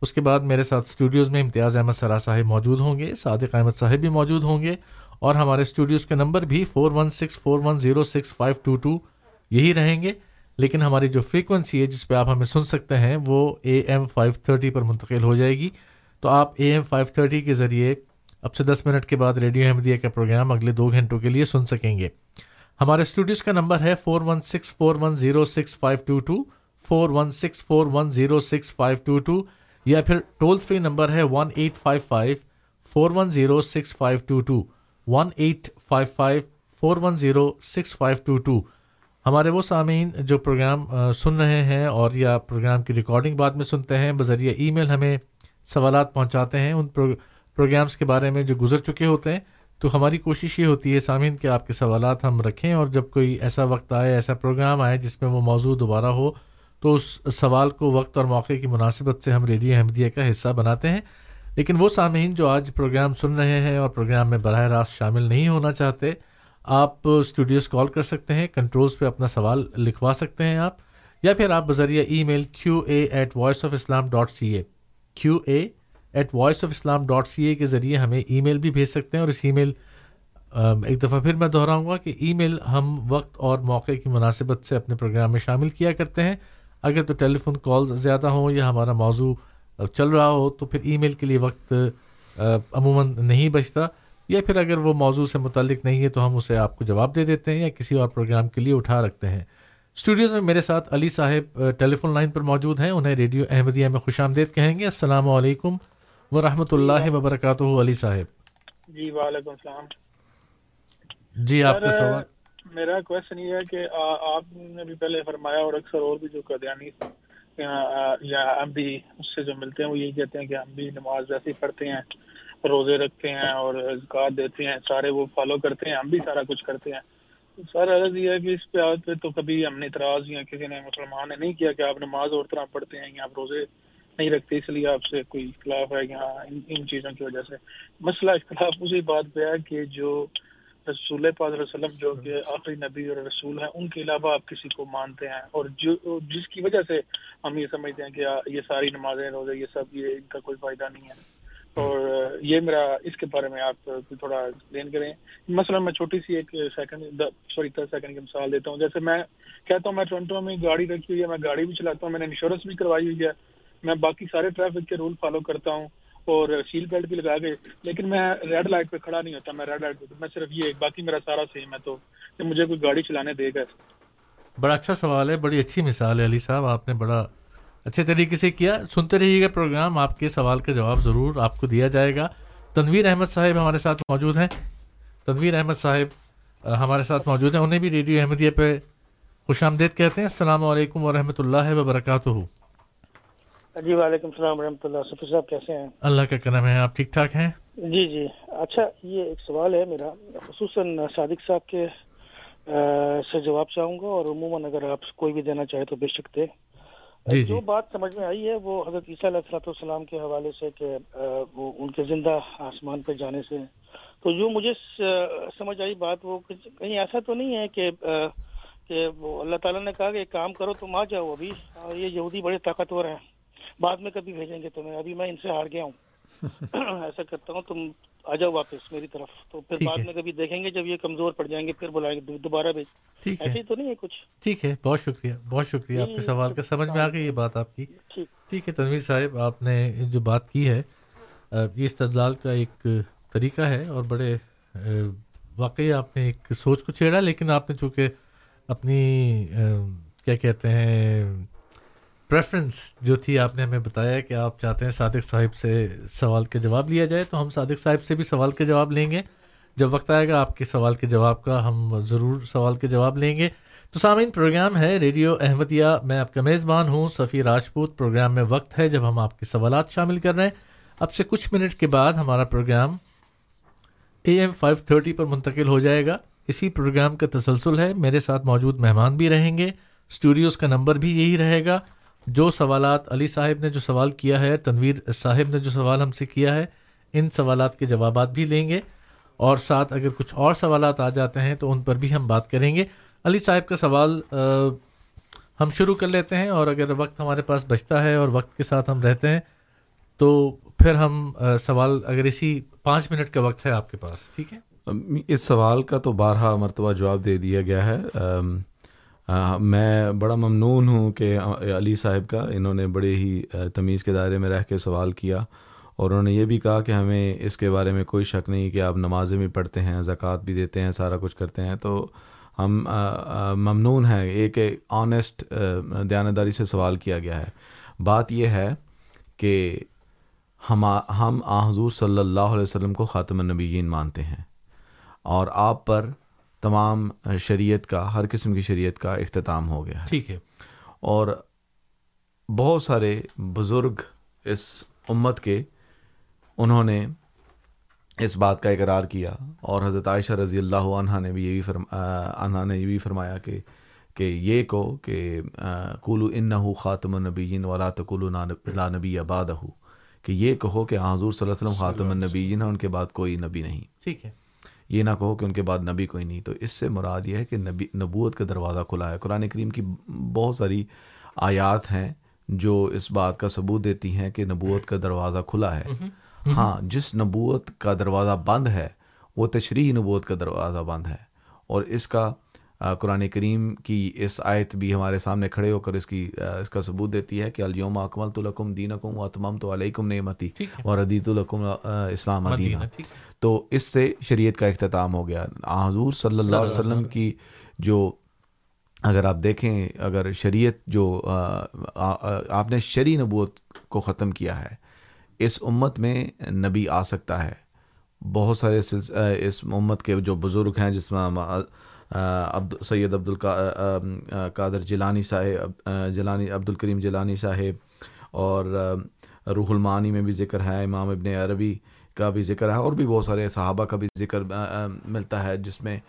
Speaker 6: اس کے بعد میرے ساتھ اسٹوڈیوز میں امتیاز احمد سرا صاحب موجود ہوں گے، صادق احمد صاحب بھی موجود ہوں گے اور ہمارے اسٹوڈیوز کے نمبر بھی four one six four one zero six five two two یہی رہیں گے۔ لیکن ہماری جو فریکوینسی ہے جس پہ آپ ہمیں سن سکتے ہیں، وہ اے ایم فائیو تھرٹی پر منتقل ہو جائے گی۔ تو آپ اے ایم فائیو تھرٹی کے ذریعے اب سے دس منٹ کے بعد ریڈیو احمدیہ کا پروگرام اگلے دو گھنٹوں کے لیے سن سکیں گے۔ ہمارے اسٹوڈیوز کا نمبر ہے four one six four one zero six five two two four one six four one zero six five two two یا پھر ٹول فری نمبر ہے one eight five five four one zero six five two two one eight five five four one zero six five two two ہمارے وہ سامعین جو programme سن رہے ہیں اور یا پروگرام کی ریکارڈنگ بعد میں سنتے ہیں، بذریعہ ای میل ہمیں سوالات پہنچاتے ہیں، ان پروگرامس کے بارے میں جو گزر چکے ہوتے ہیں۔ تو ہماری کوشش یہ ہوتی ہے سامعین کہ آپ کے سوالات ہم رکھیں اور جب کوئی ایسا وقت آئے، ایسا پروگرام آئے جس میں وہ موضوع دوبارہ ہو، تو اس سوال کو وقت اور موقع کی مناسبت سے ہم ریڈیو احمدیہ کا حصہ بناتے ہیں۔ لیکن وہ سامعین جو آج پروگرام سن رہے ہیں اور پروگرام میں براہ راست شامل نہیں ہونا چاہتے، آپ اسٹوڈیوز کال کر سکتے ہیں، کنٹرولز پہ اپنا سوال لکھوا سکتے ہیں آپ، یا پھر آپ بذریعہ email Q A at Voice of Islam dot C A, Q A at Voice of Islam dot C A کے ذریعے ہمیں ای میل بھی بھیج سکتے ہیں اور اس ای میل ایک دفعہ پھر میں دہراؤں گا کہ ای میل ہم وقت اور موقع کی مناسبت سے اپنے پروگرام میں شامل کیا کرتے ہیں۔ اگر تو ٹیلی فون کال زیادہ ہوں یا ہمارا موضوع چل رہا ہو تو پھر ای میل کے لیے وقت عموماً نہیں بچتا۔ یا پھر اگر وہ موضوع سے متعلق نہیں ہے تو ہم اسے آپ کو جواب دے دیتے ہیں یا کسی اور پروگرام کے لیے اٹھا رکھتے ہیں۔ اسٹوڈیوز میں میرے ساتھ علی صاحب ٹیلی فون لائن پر موجود ہیں۔ انہیں ریڈیو احمدیہ میں خوش آمدید کہیں گے۔ السلام علیکم۔ ورحمۃ اللہ وبرکاتہ علی صاحب۔
Speaker 9: جی وعلیکم السلام۔
Speaker 6: جی آپ کا سوال
Speaker 9: میرا کوشچن یہ ہے کہ آپ نے بھی پہلے فرمایا اور اکثر اور بھی جو قادیانی یا ہم بھی اس سے جو ملتے ہیں وہ یہی کہتے ہیں کہ ہم بھی نماز ویسے ہی پڑھتے ہیں روزے رکھتے ہیں اور زکات دیتے ہیں سارے وہ فالو کرتے ہیں ہم بھی سارا کچھ کرتے ہیں۔ سر عرض یہ ہے کہ اس پہ آج پہ تو کبھی ہم نے اعتراض یا کسی نے مسلمان نے نہیں کیا کہ آپ نماز اور طرح پڑھتے ہیں یا آپ روزے نہیں رکھتے، اس لیے آپ سے کوئی اختلاف ہے یہاں ان ان چیزوں کی وجہ سے۔ مسئلہ اختلاف اسی بات پہ ہے کہ جو رسول پاک وسلم جو کہ آخری نبی اور رسول ہیں، ان کے علاوہ آپ کسی کو مانتے ہیں؟ اور جو، جس کی وجہ سے ہم یہ سمجھتے ہیں کہ یہ ساری نمازیں، روزے، یہ سب، یہ ان کا کوئی فائدہ نہیں ہے۔ اور یہ میرا، اس کے بارے میں آپ تھوڑا ایکسپلین کریں۔ مثلا میں چھوٹی سی ایک سیکنڈ سوری دس سیکنڈ کی مثال دیتا ہوں۔ جیسے میں کہتا ہوں، میں ٹورنٹو میں گاڑی رکھی ہوئی ہے، میں گاڑی بھی چلاتا ہوں، میں نے انشورنس بھی کروائی ہوئی ہے۔ میں باقی سارے ٹریفک کے رول فالو کرتا ہوں اور سیل بیلٹ بھی لگا کے، لیکن میں ریڈ لائٹ پہ کھڑا نہیں ہوتا، میں ریڈ لائٹ پہ، میں صرف یہ، باقی میرا سارا سیم ہے، تو مجھے کوئی گاڑی چلانے دے گا۔
Speaker 6: بڑا اچھا سوال ہے، بڑی اچھی مثال ہے علی صاحب، آپ نے بڑا اچھے طریقے سے کیا۔ سنتے رہیے گا پروگرام، آپ کے سوال کا جواب ضرور آپ کو دیا جائے گا۔ تنویر احمد صاحب ہمارے ساتھ موجود ہیں۔ تنویر احمد صاحب ہمارے ساتھ موجود ہیں، انہیں بھی ریڈیو احمدیہ پہ خوش آمدید کہتے ہیں۔ السلام علیکم ورحمۃ اللہ وبرکاتہ۔
Speaker 15: جی وعلیکم السلام ورحمۃ اللہ۔ سفیر صاحب کیسے ہیں؟
Speaker 6: اللہ کا کرم ہے آپ ٹھیک ٹھاک ہیں؟
Speaker 15: جی جی۔ اچھا یہ ایک سوال ہے میرا۔ خصوصاً صادق صاحب کے سے جواب چاہوں گا اور عموماً اگر آپ کوئی بھی دینا چاہے تو بے شک دے۔ جی جو جی بات سمجھ میں آئی ہے وہ حضرت عیسیٰ علیہ السلاۃ والسلام کے حوالے سے کہ وہ ان کے زندہ آسمان پہ جانے سے۔ تو جو مجھے سمجھ آئی بات وہ کہیں ایسا تو نہیں ہے کہ کہ وہ اللہ تعالیٰ نے کہا کہ ایک کام کرو تم آ جاؤ ابھی یہ یہودی بڑے طاقتور ہیں۔ بعد میں کبھی بھیجیں گے تمہیں ابھی میں ان سے ہار گیا ہوں۔ ایسا کرتا ہوں تم آ جاؤ واپس میری طرف۔ تو پھر بعد میں کبھی دیکھیں گے جب یہ کمزور پڑ جائیں گے پھر بلائیں گے دوبارہ بھی ایسے تو نہیں ہے کچھ۔
Speaker 6: ٹھیک ہے بہت شکریہ بہت شکریہ آپ کے سوال کا۔ سمجھ میں آ گئی یہ بات آپ کی۔ ٹھیک۔ ہے تنویر صاحب آپ نے جو بات کی ہے یہ استدلال کا ایک طریقہ ہے اور بڑے واقعی آپ نے ایک سوچ کو چھیڑا لیکن آپ نے چونکہ اپنی کیا کہتے ہیں پریفرنس جو تھی، آپ نے ہمیں بتایا کہ آپ چاہتے ہیں صادق صاحب سے سوال کے جواب لیا جائے، تو ہم صادق صاحب سے بھی سوال کے جواب لیں گے۔ جب وقت آئے گا آپ کے سوال کے جواب کا، ہم ضرور سوال کے جواب لیں گے۔ تو سامعین، پروگرام ہے ریڈیو احمدیہ۔ میں آپ کا میزبان ہوں، صفی راجپوت۔ پروگرام میں وقت ہے جب ہم آپ کے سوالات شامل کر رہے ہیں۔ اب سے کچھ منٹ کے بعد ہمارا programme A M five thirty پر منتقل ہو جائے گا۔ اسی پروگرام کا تسلسل ہے۔ میرے ساتھ موجود مہمان بھی رہیں گے۔ اسٹوڈیوز کا نمبر بھی یہی رہے گا۔ جو سوالات علی صاحب نے جو سوال کیا ہے، تنویر صاحب نے جو سوال ہم سے کیا ہے، ان سوالات کے جوابات بھی لیں گے۔ اور ساتھ اگر کچھ اور سوالات آ جاتے ہیں تو ان پر بھی ہم بات کریں گے۔ علی صاحب کا سوال ہم شروع کر لیتے ہیں اور اگر وقت ہمارے پاس بچتا ہے اور وقت کے ساتھ ہم رہتے ہیں تو پھر ہم سوال اگر اسی پانچ منٹ کا وقت ہے آپ کے پاس، ٹھیک ہے؟
Speaker 7: اس سوال کا تو بارہا مرتبہ جواب دے دیا گیا ہے۔ میں بڑا ممنون ہوں کہ علی صاحب کا، انہوں نے بڑے ہی تمیز کے دائرے میں رہ کے سوال کیا اور انہوں نے یہ بھی کہا کہ ہمیں اس کے بارے میں کوئی شک نہیں کہ آپ نمازیں بھی پڑھتے ہیں، زکوٰۃ بھی دیتے ہیں، سارا کچھ کرتے ہیں۔ تو ہم ممنون ہیں، ایک آنیسٹ دیانتداری سے سوال کیا گیا ہے۔ بات یہ ہے کہ ہم ہم حضور صلی اللہ علیہ وسلم کو خاتم النبیین مانتے ہیں اور آپ پر تمام شریعت کا ہر قسم کی شریعت کا اختتام ہو گیا ہے۔
Speaker 6: ٹھیک ہے۔
Speaker 7: اور بہت سارے بزرگ اس امت کے انہوں نے اس بات کا اقرار کیا۔ اور حضرت عائشہ رضی اللہ عنہ نے بھی یہ بھی فرما نے یہ بھی فرمایا کہ کہ یہ کو کہ کولو ان یہ نہ کہو کہ ان کے بعد نبی کوئی نہیں۔ تو اس سے مراد یہ ہے کہ نبی نبوت کا دروازہ کھلا ہے۔ قرآن کریم کی بہت ساری آیات ہیں جو اس بات کا ثبوت دیتی ہیں کہ نبوت کا دروازہ کھلا ہے۔ ہاں جس نبوت کا دروازہ بند ہے وہ تشریح نبوت کا دروازہ بند ہے اور اس کا قرآن کریم کی اس آیت بھی ہمارے سامنے کھڑے ہو کر اس کی اس کا ثبوت دیتی ہے کہ الوم اکمل تو لکم دین اکم و تمام تو علیکم نعمتی اور ادیت الکم اسلام دینہ تو اس سے شریعت کا اختتام ہو گیا۔ حضور صلی اللہ علیہ وسلم کی جو اگر آپ دیکھیں اگر شریعت جو آپ نے شرع نبوت کو ختم کیا ہے اس امت میں نبی آ سکتا ہے۔ بہت سارے اس امت کے جو بزرگ ہیں جس میں سید عبد القادر جیلانی صاحب جیلانی عبد الکریم جیلانی صاحب اور روح المعانی میں بھی ذکر ہے امام ابن عربی کا بھی ذکر ہے اور بھی بہت سارے صحابہ کا بھی ذکر ملتا ہے جس میں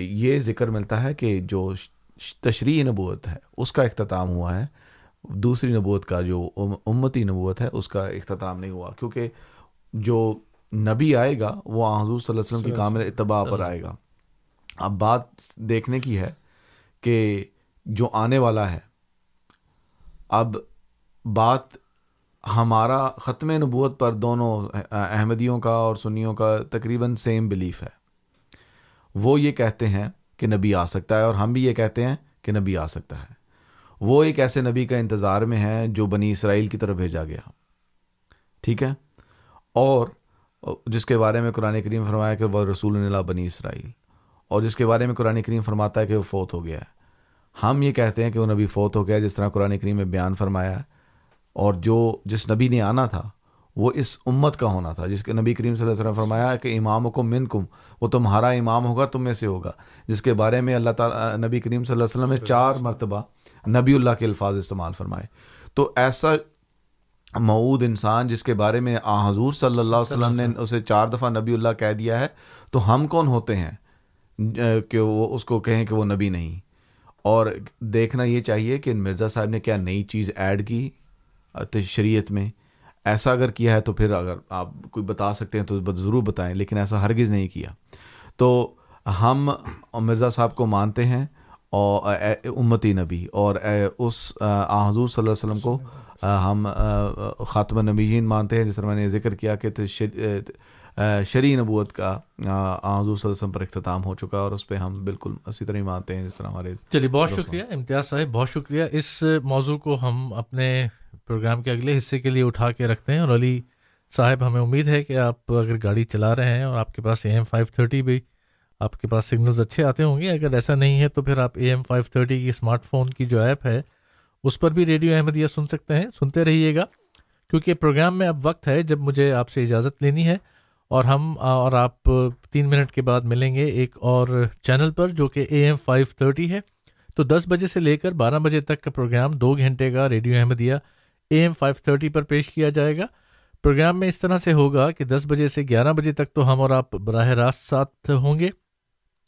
Speaker 7: یہ ذکر ملتا ہے کہ جو تشریح نبوت ہے اس کا اختتام ہوا ہے دوسری نبوت کا جو امتی نبوت ہے اس کا اختتام نہیں ہوا کیونکہ جو نبی آئے گا وہ حضور صلی اللہ علیہ وسلم کی کامل اتباع پر آئے گا۔ اب بات دیکھنے کی ہے کہ جو آنے والا ہے، اب بات ہمارا ختم نبوت پر دونوں احمدیوں کا اور سنیوں کا تقریباً سیم بلیف ہے۔ وہ یہ کہتے ہیں کہ نبی آ سکتا ہے اور ہم بھی یہ کہتے ہیں کہ نبی آ سکتا ہے۔ وہ ایک ایسے نبی کا انتظار میں ہے جو بنی اسرائیل کی طرف بھیجا گیا۔ ٹھیک ہے؟ اور جس کے بارے میں قرآن کریم فرمایا کہ وہ رسول اللہ بنی اسرائیل اور جس کے بارے میں قرآن کریم فرماتا ہے کہ وہ فوت ہو گیا ہے۔ ہم یہ کہتے ہیں کہ وہ نبی فوت ہو گیا جس طرح قرآن کریم میں بیان فرمایا ہے۔ اور جو جس نبی نے آنا تھا، وہ اس امت کا ہونا تھا، جس کے نبی کریم صلی اللہ علیہ وسلم فرمایا کہ امام کو من کم وہ تمہارا امام ہوگا، تم میں سے ہوگا۔ جس کے بارے میں اللہ تعالیٰ، نبی کریم صلی اللہ علیہ وسلم نے چار مرتبہ نبی اللہ کے الفاظ استعمال فرمائے۔ تو ایسا معود انسان جس کے بارے میں آ حضور صلی اللہ علیہ وسلم نے اسے چار دفعہ نبی اللہ کہہ دیا ہے، تو ہم کون ہوتے ہیں؟ کہ وہ اس کو کہیں کہ وہ نبی نہیں۔ اور دیکھنا یہ چاہیے کہ مرزا صاحب نے کیا نئی چیز ایڈ کی شریعت میں۔ ایسا اگر کیا ہے تو پھر اگر آپ کوئی بتا سکتے ہیں تو ضرور بتائیں، لیکن ایسا ہرگز نہیں کیا۔ تو ہم مرزا صاحب کو مانتے ہیں اور امتی نبی۔ اور اس حضور صلی اللہ علیہ وسلم کو ہم خاتم نبیین مانتے ہیں، جس طرح میں نے ذکر کیا کہ شرعی نبوت کا حضور صلی اللہ علیہ وسلم پر اختتام ہو چکا اور اس پہ ہم بالکل اسی طرح ہی مانتے ہیں جس طرح ہمارے
Speaker 6: چلیے بہت شکریہ امتیاز صاحب بہت شکریہ۔ اس موضوع کو ہم اپنے پروگرام کے اگلے حصے کے لیے اٹھا کے رکھتے ہیں اور علی صاحب ہمیں امید ہے کہ آپ اگر گاڑی چلا رہے ہیں اور آپ کے پاس اے ایم فائیو تھرٹی بھی آپ کے پاس سگنلز اچھے آتے ہوں گے۔ اگر ایسا نہیں ہے تو پھر آپ اے ایم فائیو تھرٹی کی اسمارٹ فون کی جو ایپ ہے اس پر بھی ریڈیو احمدیہ سن سکتے ہیں۔ سنتے رہیے گا کیونکہ پروگرام میں اب وقت ہے جب مجھے آپ سے اجازت لینی ہے۔ اور ہم، اور آپ تین منٹ کے بعد ملیں گے ایک اور چینل پر جو کہ اے ایم فائیو تھرٹی ہے۔ تو دس بجے سے لے کر بارہ بجے تک کا پروگرام دو گھنٹے کا radio Ahmadiyya A M five thirty پر پیش کیا جائے گا۔ پروگرام میں اس طرح سے ہوگا کہ دس بجے سے گیارہ بجے تک تو ہم اور آپ براہ راست ساتھ ہوں گے۔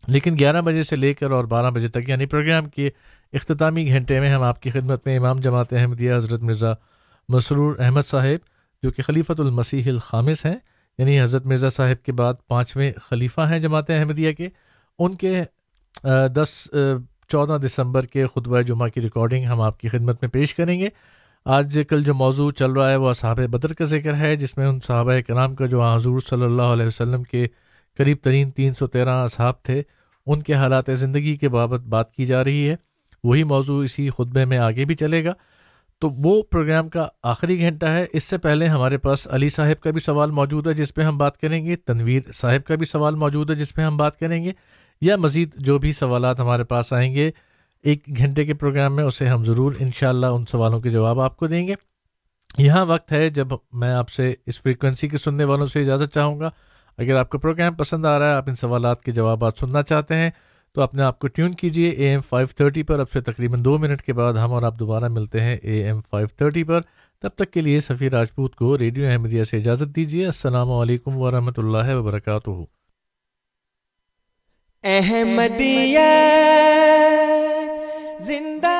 Speaker 6: لیکن گیارہ بجے سے لے کر اور بارہ بجے تک یعنی پروگرام کے اختتامی گھنٹے میں ہم آپ کی خدمت میں امام جماعت احمدیہ حضرت مرزا مسرور احمد صاحب، جو کہ خلیفۃ المسیح الخامس ہیں یعنی حضرت مرزا صاحب کے بعد پانچویں خلیفہ ہیں جماعت احمدیہ کے، ان کے دس چودہ دسمبر کے خطبہ جمعہ کی ریکارڈنگ ہم آپ کی خدمت میں پیش کریں گے۔ آج کل جو موضوع چل رہا ہے وہ صحابہ بدر کا ذکر ہے، جس میں ان صحابہ کرام کا جو حضور صلی اللہ علیہ وسلم کے قریب ترین تین سو تیرہ اصحاب تھے، ان کے حالات زندگی کے بابت بات کی جا رہی ہے۔ وہی موضوع اسی خطبے میں آگے بھی چلے گا۔ تو وہ پروگرام کا آخری گھنٹہ ہے۔ اس سے پہلے ہمارے پاس علی صاحب کا بھی سوال موجود ہے جس پہ ہم بات کریں گے۔ تنویر صاحب کا بھی سوال موجود ہے جس پہ ہم بات کریں گے۔ یا مزید جو بھی سوالات ہمارے پاس آئیں گے ایک گھنٹے کے پروگرام میں، اسے ہم ضرور انشاءاللہ ان سوالوں کے جواب آپ کو دیں گے۔ یہاں وقت ہے جب میں آپ سے اس فریکوینسی کے سننے والوں سے اجازت چاہوں گا۔ اگر آپ کو پروگرام پسند آ رہا ہے، آپ ان سوالات کے جوابات سننا چاہتے ہیں تو اپنے آپ کو ٹیون کیجیے اے ایم فائیو تھرٹی پر. اب سے تقریباً دو منٹ کے بعد ہم اور آپ دوبارہ ملتے ہیں اے ایم فائیو تھرٹی پر. تب تک کے لیے سفیر راجپوت کو ریڈیو احمدیہ سے اجازت دیجیے. السلام علیکم ورحمۃ اللہ وبرکاتہ.
Speaker 1: احمدیہ زندہ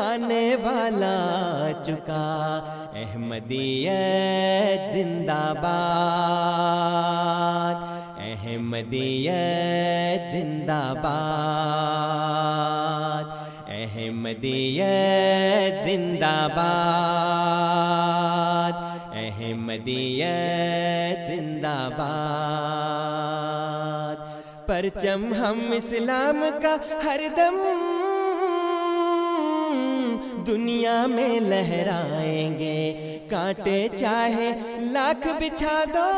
Speaker 1: آنے والا چکا۔ احمدیت زندہ باد۔ احمدیت زندہ باد۔ احمدیت زندہ باد۔ احمدیت زندہ باد۔ پرچم ہم اسلام کا ہر دم دنیا میں لہرائیں گے۔ کانٹے چاہے لاکھ بچھا دو،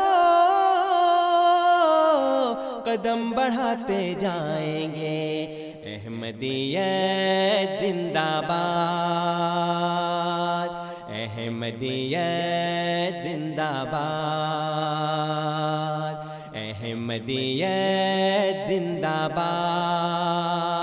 Speaker 1: قدم بڑھاتے جائیں گے۔ احمدیت زندہ باد، احمدیت زندہ باد، احمدیت زندہ باد۔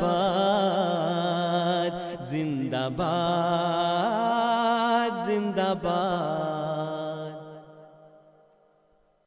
Speaker 1: باد زندہ باد۔